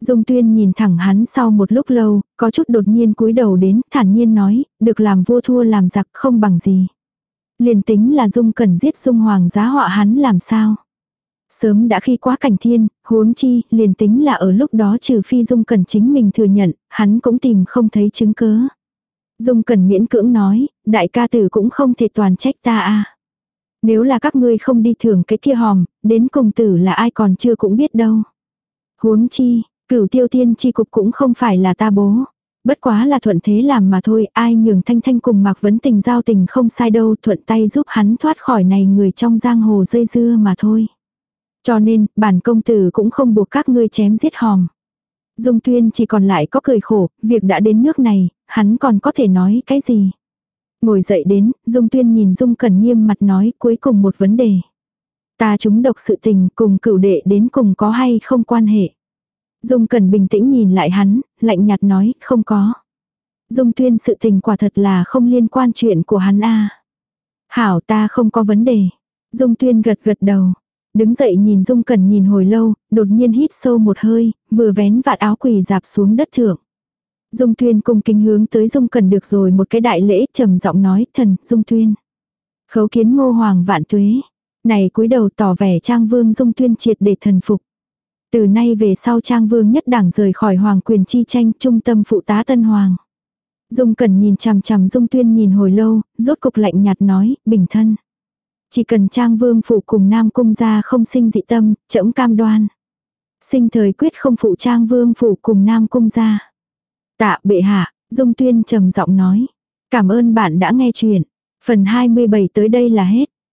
Dung tuyên nhìn thẳng hắn sau một lúc lâu, có chút đột nhiên cúi đầu đến, thản nhiên nói, được làm vua thua làm giặc không bằng gì. Liền tính là Dung cần giết Dung hoàng giá họa hắn làm sao? Sớm đã khi quá cảnh thiên, huống chi, liền tính là ở lúc đó trừ phi Dung cần chính mình thừa nhận, hắn cũng tìm không thấy chứng cớ. Dung cần miễn cưỡng nói, đại ca tử cũng không thể toàn trách ta a Nếu là các ngươi không đi thưởng cái kia hòm, đến cùng tử là ai còn chưa cũng biết đâu. Huống chi, cửu tiêu tiên chi cục cũng không phải là ta bố. Bất quá là thuận thế làm mà thôi, ai nhường thanh thanh cùng mạc vấn tình giao tình không sai đâu, thuận tay giúp hắn thoát khỏi này người trong giang hồ dây dưa mà thôi. Cho nên, bản công tử cũng không buộc các ngươi chém giết hòm. Dung tuyên chỉ còn lại có cười khổ, việc đã đến nước này, hắn còn có thể nói cái gì. Ngồi dậy đến, Dung tuyên nhìn Dung cẩn nghiêm mặt nói cuối cùng một vấn đề. Ta chúng độc sự tình cùng cửu đệ đến cùng có hay không quan hệ. Dung cần bình tĩnh nhìn lại hắn, lạnh nhạt nói, không có. Dung tuyên sự tình quả thật là không liên quan chuyện của hắn a Hảo ta không có vấn đề. Dung tuyên gật gật đầu. Đứng dậy nhìn Dung Cẩn nhìn hồi lâu, đột nhiên hít sâu một hơi, vừa vén vạt áo quỳ dạp xuống đất thượng. Dung Tuyên cung kính hướng tới Dung Cẩn được rồi một cái đại lễ trầm giọng nói thần Dung Tuyên. Khấu kiến ngô hoàng vạn tuế. Này cúi đầu tỏ vẻ trang vương Dung Tuyên triệt để thần phục. Từ nay về sau trang vương nhất đảng rời khỏi hoàng quyền chi tranh trung tâm phụ tá tân hoàng. Dung cần nhìn chằm chằm Dung Tuyên nhìn hồi lâu, rốt cục lạnh nhạt nói, bình thân. Chỉ cần trang vương phụ cùng nam cung gia không sinh dị tâm, trẫm cam đoan. Sinh thời quyết không phụ trang vương phụ cùng nam cung gia. Tạ bệ hạ, dung tuyên trầm giọng nói. Cảm ơn bạn đã nghe chuyện. Phần 27 tới đây là hết.